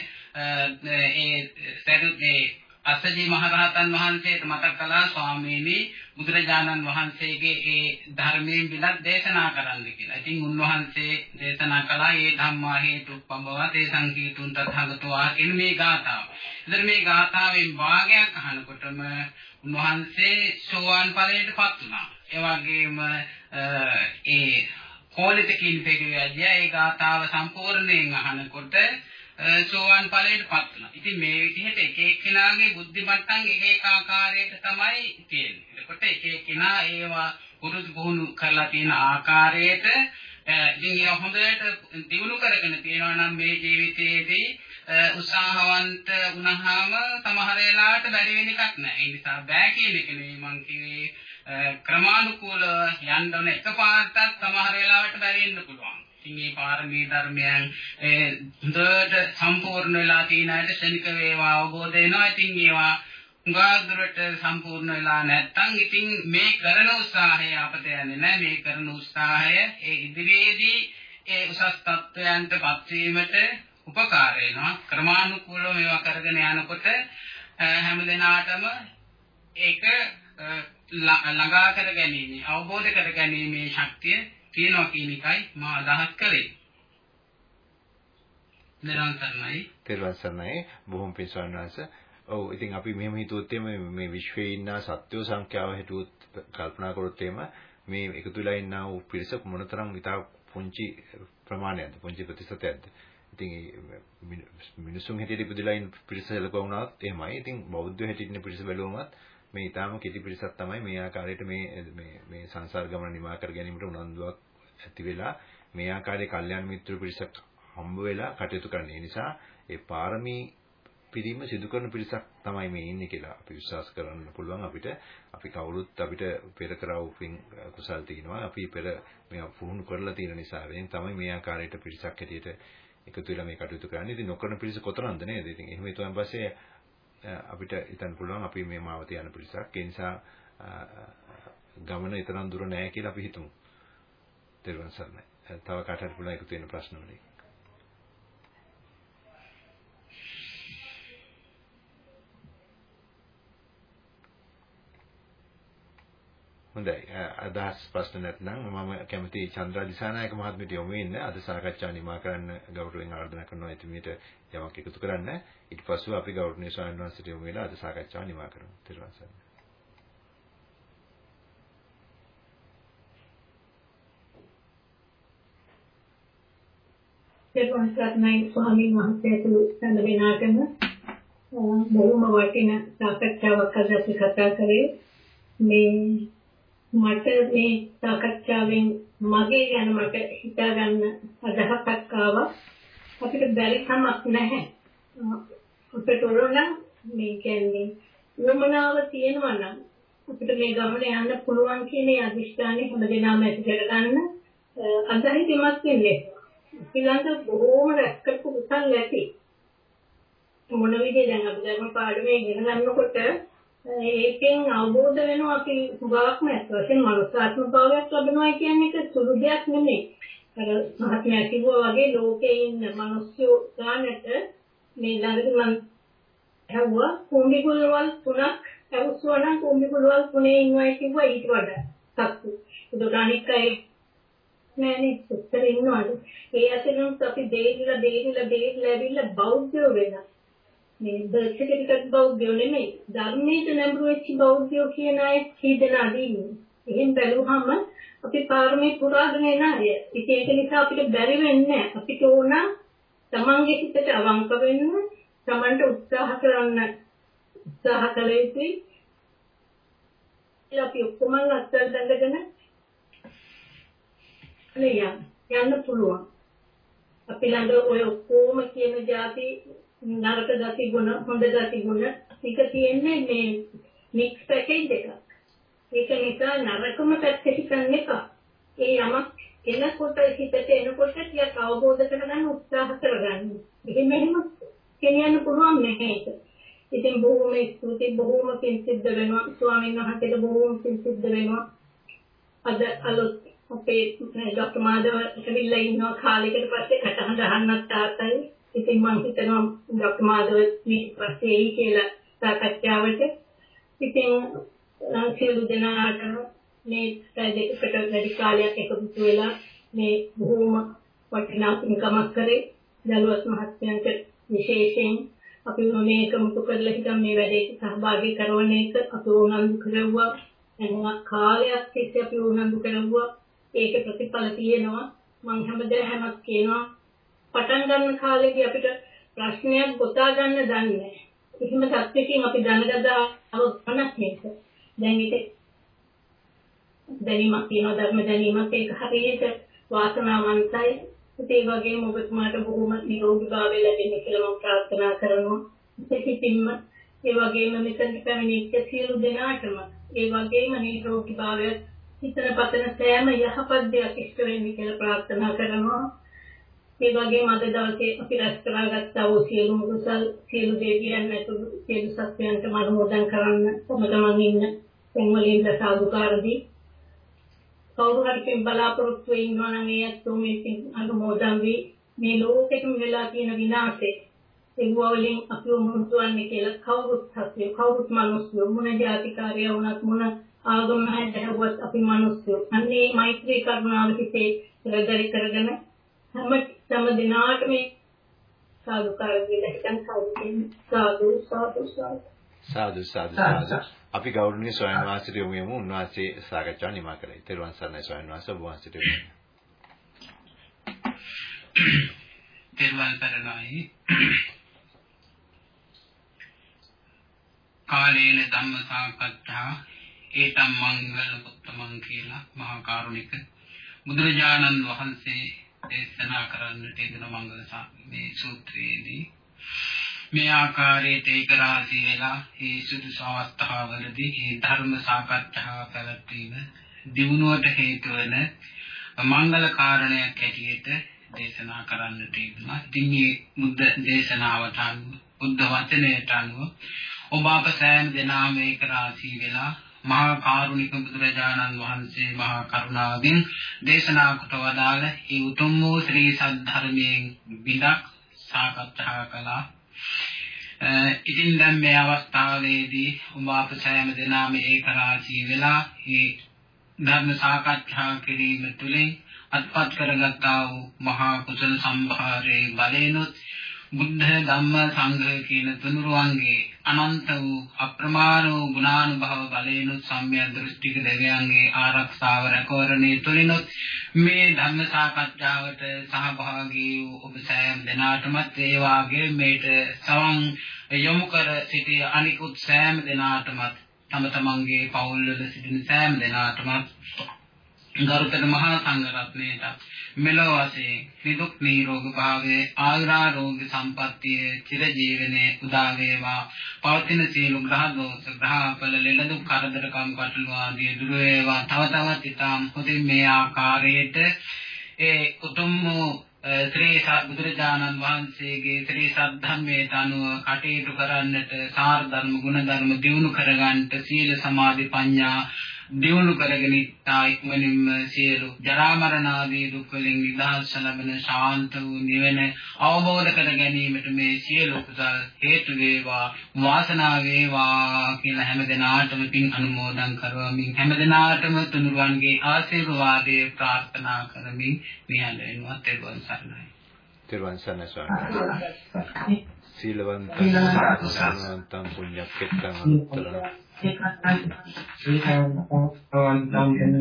[SPEAKER 2] ඒ සරුවේ අස්සජී මහරහතන් වහන්සේට මතක් කළා ස්වාමීනි බුදුරජාණන් වහන්සේගේ ඒ ධර්මයෙන් විලක් දේශනා කරන්න කියලා. ඉතින් උන්වහන්සේ දේශනා කළා ඒ ධම්මා හේතුප්පඹව තේ සංකීතුන් තථාගතෝ කියන මේ ගාථාව. ඉතින් මේ ගාථාවෙන් භාගයක් අහනකොටම උන්වහන්සේ සෝවාන් ඵලයටපත් වුණා. ඒ වගේම ඒ කෝලිත කියන පෙරේදී ඒ ගාථාව සම්පූර්ණයෙන් අහනකොට සෝවාන් ඵලයටපත් වුණා. ඉතින් මේ විදිහට එක එක්කෙනාගේ බුද්ධි මට්ටම් එක එක ආකාරයට තමයි තියෙන්නේ. එතකොට එක එක්කෙනා ඒවා පුරුදු පුහුණු කරලා තියෙන ආකාරයට ඉතින් ඒ හොඳට දිනු කරගෙන තියෙනවා නම් මේ ජීවිතයේදී උත්සාහවන්ත වුණාම සමහර වෙලාවට බැරි වෙන එකක් නෑ. ඒ නිසා බෑ කියන එක නෙවෙයි මං කිව්වේ ක්‍රමානුකූලව යන්න ඕන එකපාරටත් සමහර වෙලාවට බැරි වෙන්න පුළුවන්. ඉතින් මේ පාරමී ධර්මයන් හොඳට සම්පූර්ණ වෙලා තියෙන අයට ශනික වේවා අවබෝධ වෙනවා. ඉතින් ඒවා උගාදුරට සම්පූර්ණ වෙලා නැත්නම් ඉතින් මේ කරන උත්සාහය අපත යන්නේ නැහැ. මේ කරන උත්සාහය ඒ ඉදිරියේදී ඒ උසස් තත්වයන්ටපත් වීමට උපකාර වෙනවා ක්‍රමානුකූලව මේවා කරගෙන යනකොට හැම දිනාටම ඒක ළඟා කර ගැනීම අවබෝධ කර ගැනීමේ ශක්තිය තියෙනවා කියන එකයි මා අදහස් කළේ. නිරන්තරයි.
[SPEAKER 1] තෙරුවන් සරණයි බොහොම පින් ස්වාමීන් ඔව් ඉතින් අපි මෙහෙම හිතුවොත් මේ විශ්වයේ ඉන්න සත්වෝ සංඛ්‍යාව හිතුවොත් කල්පනා කරොත් එහෙම මේ එකතු වෙලා ඉන්නා වූ පිරිස මොනතරම් ඉතා පුංචි ප්‍රමාණයක්ද පුංචි ප්‍රතිශතයක්ද ඉතින් මිනිසුන් හැටියට ඉපදලා ඉන්න පිරිස ලැබුණාත් එහෙමයි. ඉතින් බෞද්ධ හැටියට ඉන්න පිරිස බැලුවමත් මේ ඊටාම කෙටි පිරිසක් තමයි මේ ආකාරයට මේ මේ මේ සංසාර ගමන නිමා කර ගැනීමට උනන්දුවක් ඇති වෙලා මේ ආකාරයේ කල්යාණ මිත්‍ර පිරිසක් හම්බ වෙලා කටයුතු කරන නිසා ඒ පාරමී පිළිම සිදු කරන පිරිසක් තමයි මේ ඉන්නේ කියලා අපි විශ්වාස කරන්න පුළුවන්. අපිට අපි කවුරුත් අපිට පෙර කරව පින් කුසල් තිනවා. අපි පෙර මේ පුහුණු කරලා තියෙන නිසා වෙන තමයි මේ ආකාරයට පිරිසක් හැටියට එකතු වෙලා මේ කටයුතු කරන්නේ. ඉතින් නොකරන පිරිස කොතරම්ද නේද? ඉතින් එහෙම හිතුවන් පස්සේ අපිට හිතන්න පුළුවන් අපි මේ මාවත යන පිරිසක් ඒ නිසා ගමන ඊතරම් දුර නෑ කියලා අපි හිතමු. තෙරුවන් සරණයි. තව කාට හරි පුළුවන් එකතු වෙන ප්‍රශ්න වලින්. හොඳයි. අදහස් ප්‍රශ්න නැත්නම් මම කැමති චන්ද්‍රා දිසානායක මහත්මියට යොමු වෙන්න අද සාකච්ඡා නිමා කරන්න ගෞරවයෙන් ආරාධනා කරනවා. එතුමියට යමක් එකතු කරන්න. ඊට පස්ව අපි ගෞරවනීය ස්වාමීන් වහන්සේට යොමු වෙලා අද සාකච්ඡාව නිමා කරමු. ත්වන් සරණයි.
[SPEAKER 9] දෙවන් සත්නයි ස්වාමීන් වහන්සේ ඇතුළු සඳ වෙනාටම බොහොම වටින සාකච්ඡාවක් අද අපි කතා කරේ. මේ මට මේ සාකච්ඡාවෙන් මගේ ගැන මට හිතා ගන්න අදහසක් ආවා. අපිට බැරි කමක් නැහැ. අපිට උරණ මේ කියන්නේ වමනාව තියෙනවා නම් අපිට මේ ගමන යන්න පුළුවන් කියන අදිෂ්ඨානය හැමදෙනාම ඇති කරගන්න අදහිතමත් වෙන්නේ. ඊළඟ බොහෝම රැක්කපු කුසල් ඇති. මොන විදිහේ දැන් අපි ධර්ම පාඩමේ ඉගෙන ගන්නකොට ඒකෙන් අවබෝධ වෙනවා අපි හුඟක්ම ඇත්ත වශයෙන් මනුස්සාත්ම භාවයක් ලැබෙනවා කියන්නේ ඒක සුළු දෙයක් නෙමෙයි. අර මහත්මයා කිව්වා වගේ ලෝකේ ඉන්න මිනිස්සු ගානට මේ ළඟදී මම හැවුවා කුඹි කුලවල් තුනක් ඇවුස්සුවා නම් කුඹි කුලවල් තුනේ ඉන්නවා කිව්වා ඊට වඩා. සත්තු. ඒක අනික් අය නෑනේ උත්තර ඉන්නවලු. ඒ අතරිනුත් අපි දෙයිලා දෙයිලා දෙයිලා ඇවිල්ලා බෞද්ධයෝ වෙනවා. මේ බර්ත් සර්ටිෆිකට් බෞද්ධයෝ නෙමෙයි. ධර්මයේ නැඹුරු වෙච්ච බෞද්ධයෝ කියන අය කීදෙනා අදින්නේ. එහෙන් බැලුවහම අපි පාරමී පුරාගෙන එන අය. ඉතින් ඒක නිසා අපිට බැරි වෙන්නේ අපිට ඕන තමන්ගේ හිතට අවංක වෙන්න, තමන්ට උත්සාහ කරන්න උත්සාහ කළ යුතුයි. අපි ඔක්කොම අත්දැක දැනගෙන නේ යන්න පුළුවන්. අපි ළඟ ඔය ඔක්කොම කියන જાති නරක ගති ගුණ හොඳ ගති ගුණ ටික තියෙන්නේ මේ මික්ස් පැකේජ් එකක්. ඒක නිසා නරකම පැත්තට ගන්න එක. ඒ යමක් එනකොට හිතට එනකොට ටිකක් අවබෝධ කරගන්න උත්සාහ කරගන්න. එහෙම එහෙම කියන්න පුළුවන් නැහැ ඒක. ඉතින් බොහොම ස්තුති බොහොම පිං සිද්ධ වෙනවා ස්වාමීන් වහන්සේට බොහොම පිං සිද්ධ වෙනවා. අද අලුත් අපේ ડોક્ટર මාධව ඇවිල්ලා ඉන්නවා කාලෙකට පස්සේ කටහඬ අහන්නත් තාත්තයි. ඉතින් මම හිතනවා ડોક્ટર මාධව ඊට පස්සේ එයි කියලා සාකච්ඡාවට. ඉතින් සියලු දෙනාට මේ දෙකකට වැඩි කාලයක් එකතු වෙලා මේ බොහොම වටිනා පින්කමක් කරේ දලුවත් මහත්මයන්ට විශේෂයෙන් අපි මේක මුතු කරලා හිටන් මේ වැඩේට සහභාගී කරවන එක අපි උනන්දු කරවුවා එනවා කාලයක් තිස්සේ අපි උනන්දු කරවුවා ඒක ප්‍රතිඵල තියෙනවා මම හැමදාමත් කියනවා පටන් ගන්න කාලේදී අපිට ප්‍රශ්නයක් ගොතා ගන්න දන්නේ නැහැ. කිසිම සත්‍යකින් අපි දැනගදා අවබෝධයක් නේද. දැන් ඒක දැනීමක් තියෙනවා ධර්ම දැනීමක් ඒක හරියට වාසනාවන්තයි. ඒ වගේම ඔබතුමාට බොහොම නිරෝගී භාවය ලැබෙන්න කියලා මම ප්‍රාර්ථනා කරනවා. සිතින්ම ඒ වගේම මෙතන පැමිණිච්ච සියලු දෙනාටම ඒ වගේම නිරෝගී භාවය හිතන පතන සෑම යහපත් දෙයක් ඉෂ්ට වෙන්න කියලා ප්‍රාර්ථනා කරනවා. ඒ වගේම අද දවසේ අපි රැස් කරගත්තා වූ සියලු කුසල් සියලු දෙවියන් ඇතුළු සියලු සත්වයන්ට මනෝදන් කරන්න තම තමන් ඉන්න තැන්වලින් සාදුකාරදී කවුරු හරි පින් බලාපොරොත්තු වෙනවා නම් ඒ අත්ෝ මේ පින් අනුමෝදන් වී මේ ලෝකෙටම වෙලා තියෙන විනාශේ එගුවලින් අපිව මුහුණුවන්නේ කියලා කවුරුත් හත්ය කවුරුත් මිනිස්සු මොන ජාතිකාරය වුණත් මොන ආගම හැදහුවත් අපි මිනිස්සු අන්නේ මෛත්‍රී කරුණාව හිතේ රැදරි කරගෙන හැම තම දිනාට මේ සාදුකාර කියලා හිතන් සාදු සාදු සාදු
[SPEAKER 1] සාදු සාදු සාදු අපි ගෞරවනීය ස්වාමීන් වහන්සේට යොමු වෙමු උන්වහන්සේ සාකච්ඡාව නිමා කළේ. ත්වන් සරණයි ස්වාමීන් වහන්සේ. ඔබ වහන්සේට යොමු
[SPEAKER 2] තෙරුවන් සරණයි. කාලේන ධම්ම සාකච්ඡා ඒතම් මංගල උත්තමං කියලා මහා කරුණික බුදුරජාණන් වහන්සේ දේශනා කරන්නට යෙදෙන මංගල මේ සූත්‍රයේදී මේ ආකාරයට ඒක රාශී වෙලා ඒ සුදුසු අවස්ථාවවලදී මේ ධර්ම සාකච්ඡා පැවැත්වීම දිනුවට හේතු වෙන මංගල කාරණයක් ඇටියට දේශනා කරන්නට තිබුණා. ඉතින් මේ බුද්ධ දේශනාවට අනුව බුද්ධ වචනයට අනුව ඔබ අප සෑම දෙනාම ඒක රාශී වෙලා මහා කාරුණික බුදුරජාණන් වහන්සේ මහා කරුණාවෙන් දේශනා කොට වදාළ ඒ උතුම් වූ ශ්‍රී සද්ධර්මයෙන් බිඳක් සාකච්ඡා කළා. ඉතින් දැන් මේ අවස්ථාවේදී ඔබ අප සෑම දෙනාම ඒක රාශී වෙලා මේ ධර්ම සාකච්ඡා කිරීම තුළින් අත්පත් කරගත්තා වූ මහා කුසල සම්භාරයේ බලෙනුත් බුද්ධ ධම්ම සංඝ කියන තුනුරුවන්ගේ අනන්ත වූ අප්‍රමාණ වූ ගුණානුභව බලයෙන්ුත් සම්මිය දෘෂ්ටික දෙවියන්ගේ ආරක්ෂාව රැකවරණය තුලිනුත් මේ ධර්ම සාකච්ඡාවට සහභාගී වූ ඔබ සෑම දෙනාටමත් ඒ වාගේ මේට සවන් යොමු කර සිටි අනිකුත් සෑම දෙනාටමත් තම තමන්ගේ පවුල්වල සිටින සෑම දෙනාටමත් ගරුතර මහා සංඝරත්නයට මෙලොව වශයෙන් නිදුක් නිරෝග භාවයේ ආයුරාෝග්‍ය සම්පන්නිය චිරජීවනයේ උදා වේවා. පවතින සියලු ග්‍රහ දෝෂ ග්‍රහපල ලෙඩ දුක් කරදරකම් කටළු ආදී දුර වේවා. තව තවත් ඊටම් හොඳින් මේ ආකාරයට ඒ උතුම් ශ්‍රී බුදුරජාණන් වහන්සේගේ ශ්‍රී සද්ධම්මයට අනුව කටයුතු කරන්නට සාර ධර්ම ගුණ ධර්ම දියුණු කරගන්නට සීල සමාධි ප්‍රඥා දියුණු කරගෙන ඉතා ඉක්මනින්ම සියලු ජරා මරණ ආදී දුක් වලින් නිදහස් ලැබෙන ශාන්ත වූ නිවන අවබෝධ කර ගැනීමට මේ සියලු කුසල් හේතු වේවා වාසනාව වේවා කියලා හැමදෙනාටම පින් අනුමෝදන් කරවමින් හැමදෙනාටම තුනුරුවන්ගේ ආශිර්වාදයේ ප්‍රාර්ථනා කරමින් මේ හැඳින්වුවත් තෙරුවන් සරණයි.
[SPEAKER 1] තෙරුවන් සරණයි ස්වාමීනි. සීලවන්තං සම්වන්තං පුඤ්ඤක්කෙත්තං අනුත්තරං
[SPEAKER 8] ඒකවන්තම් වෙන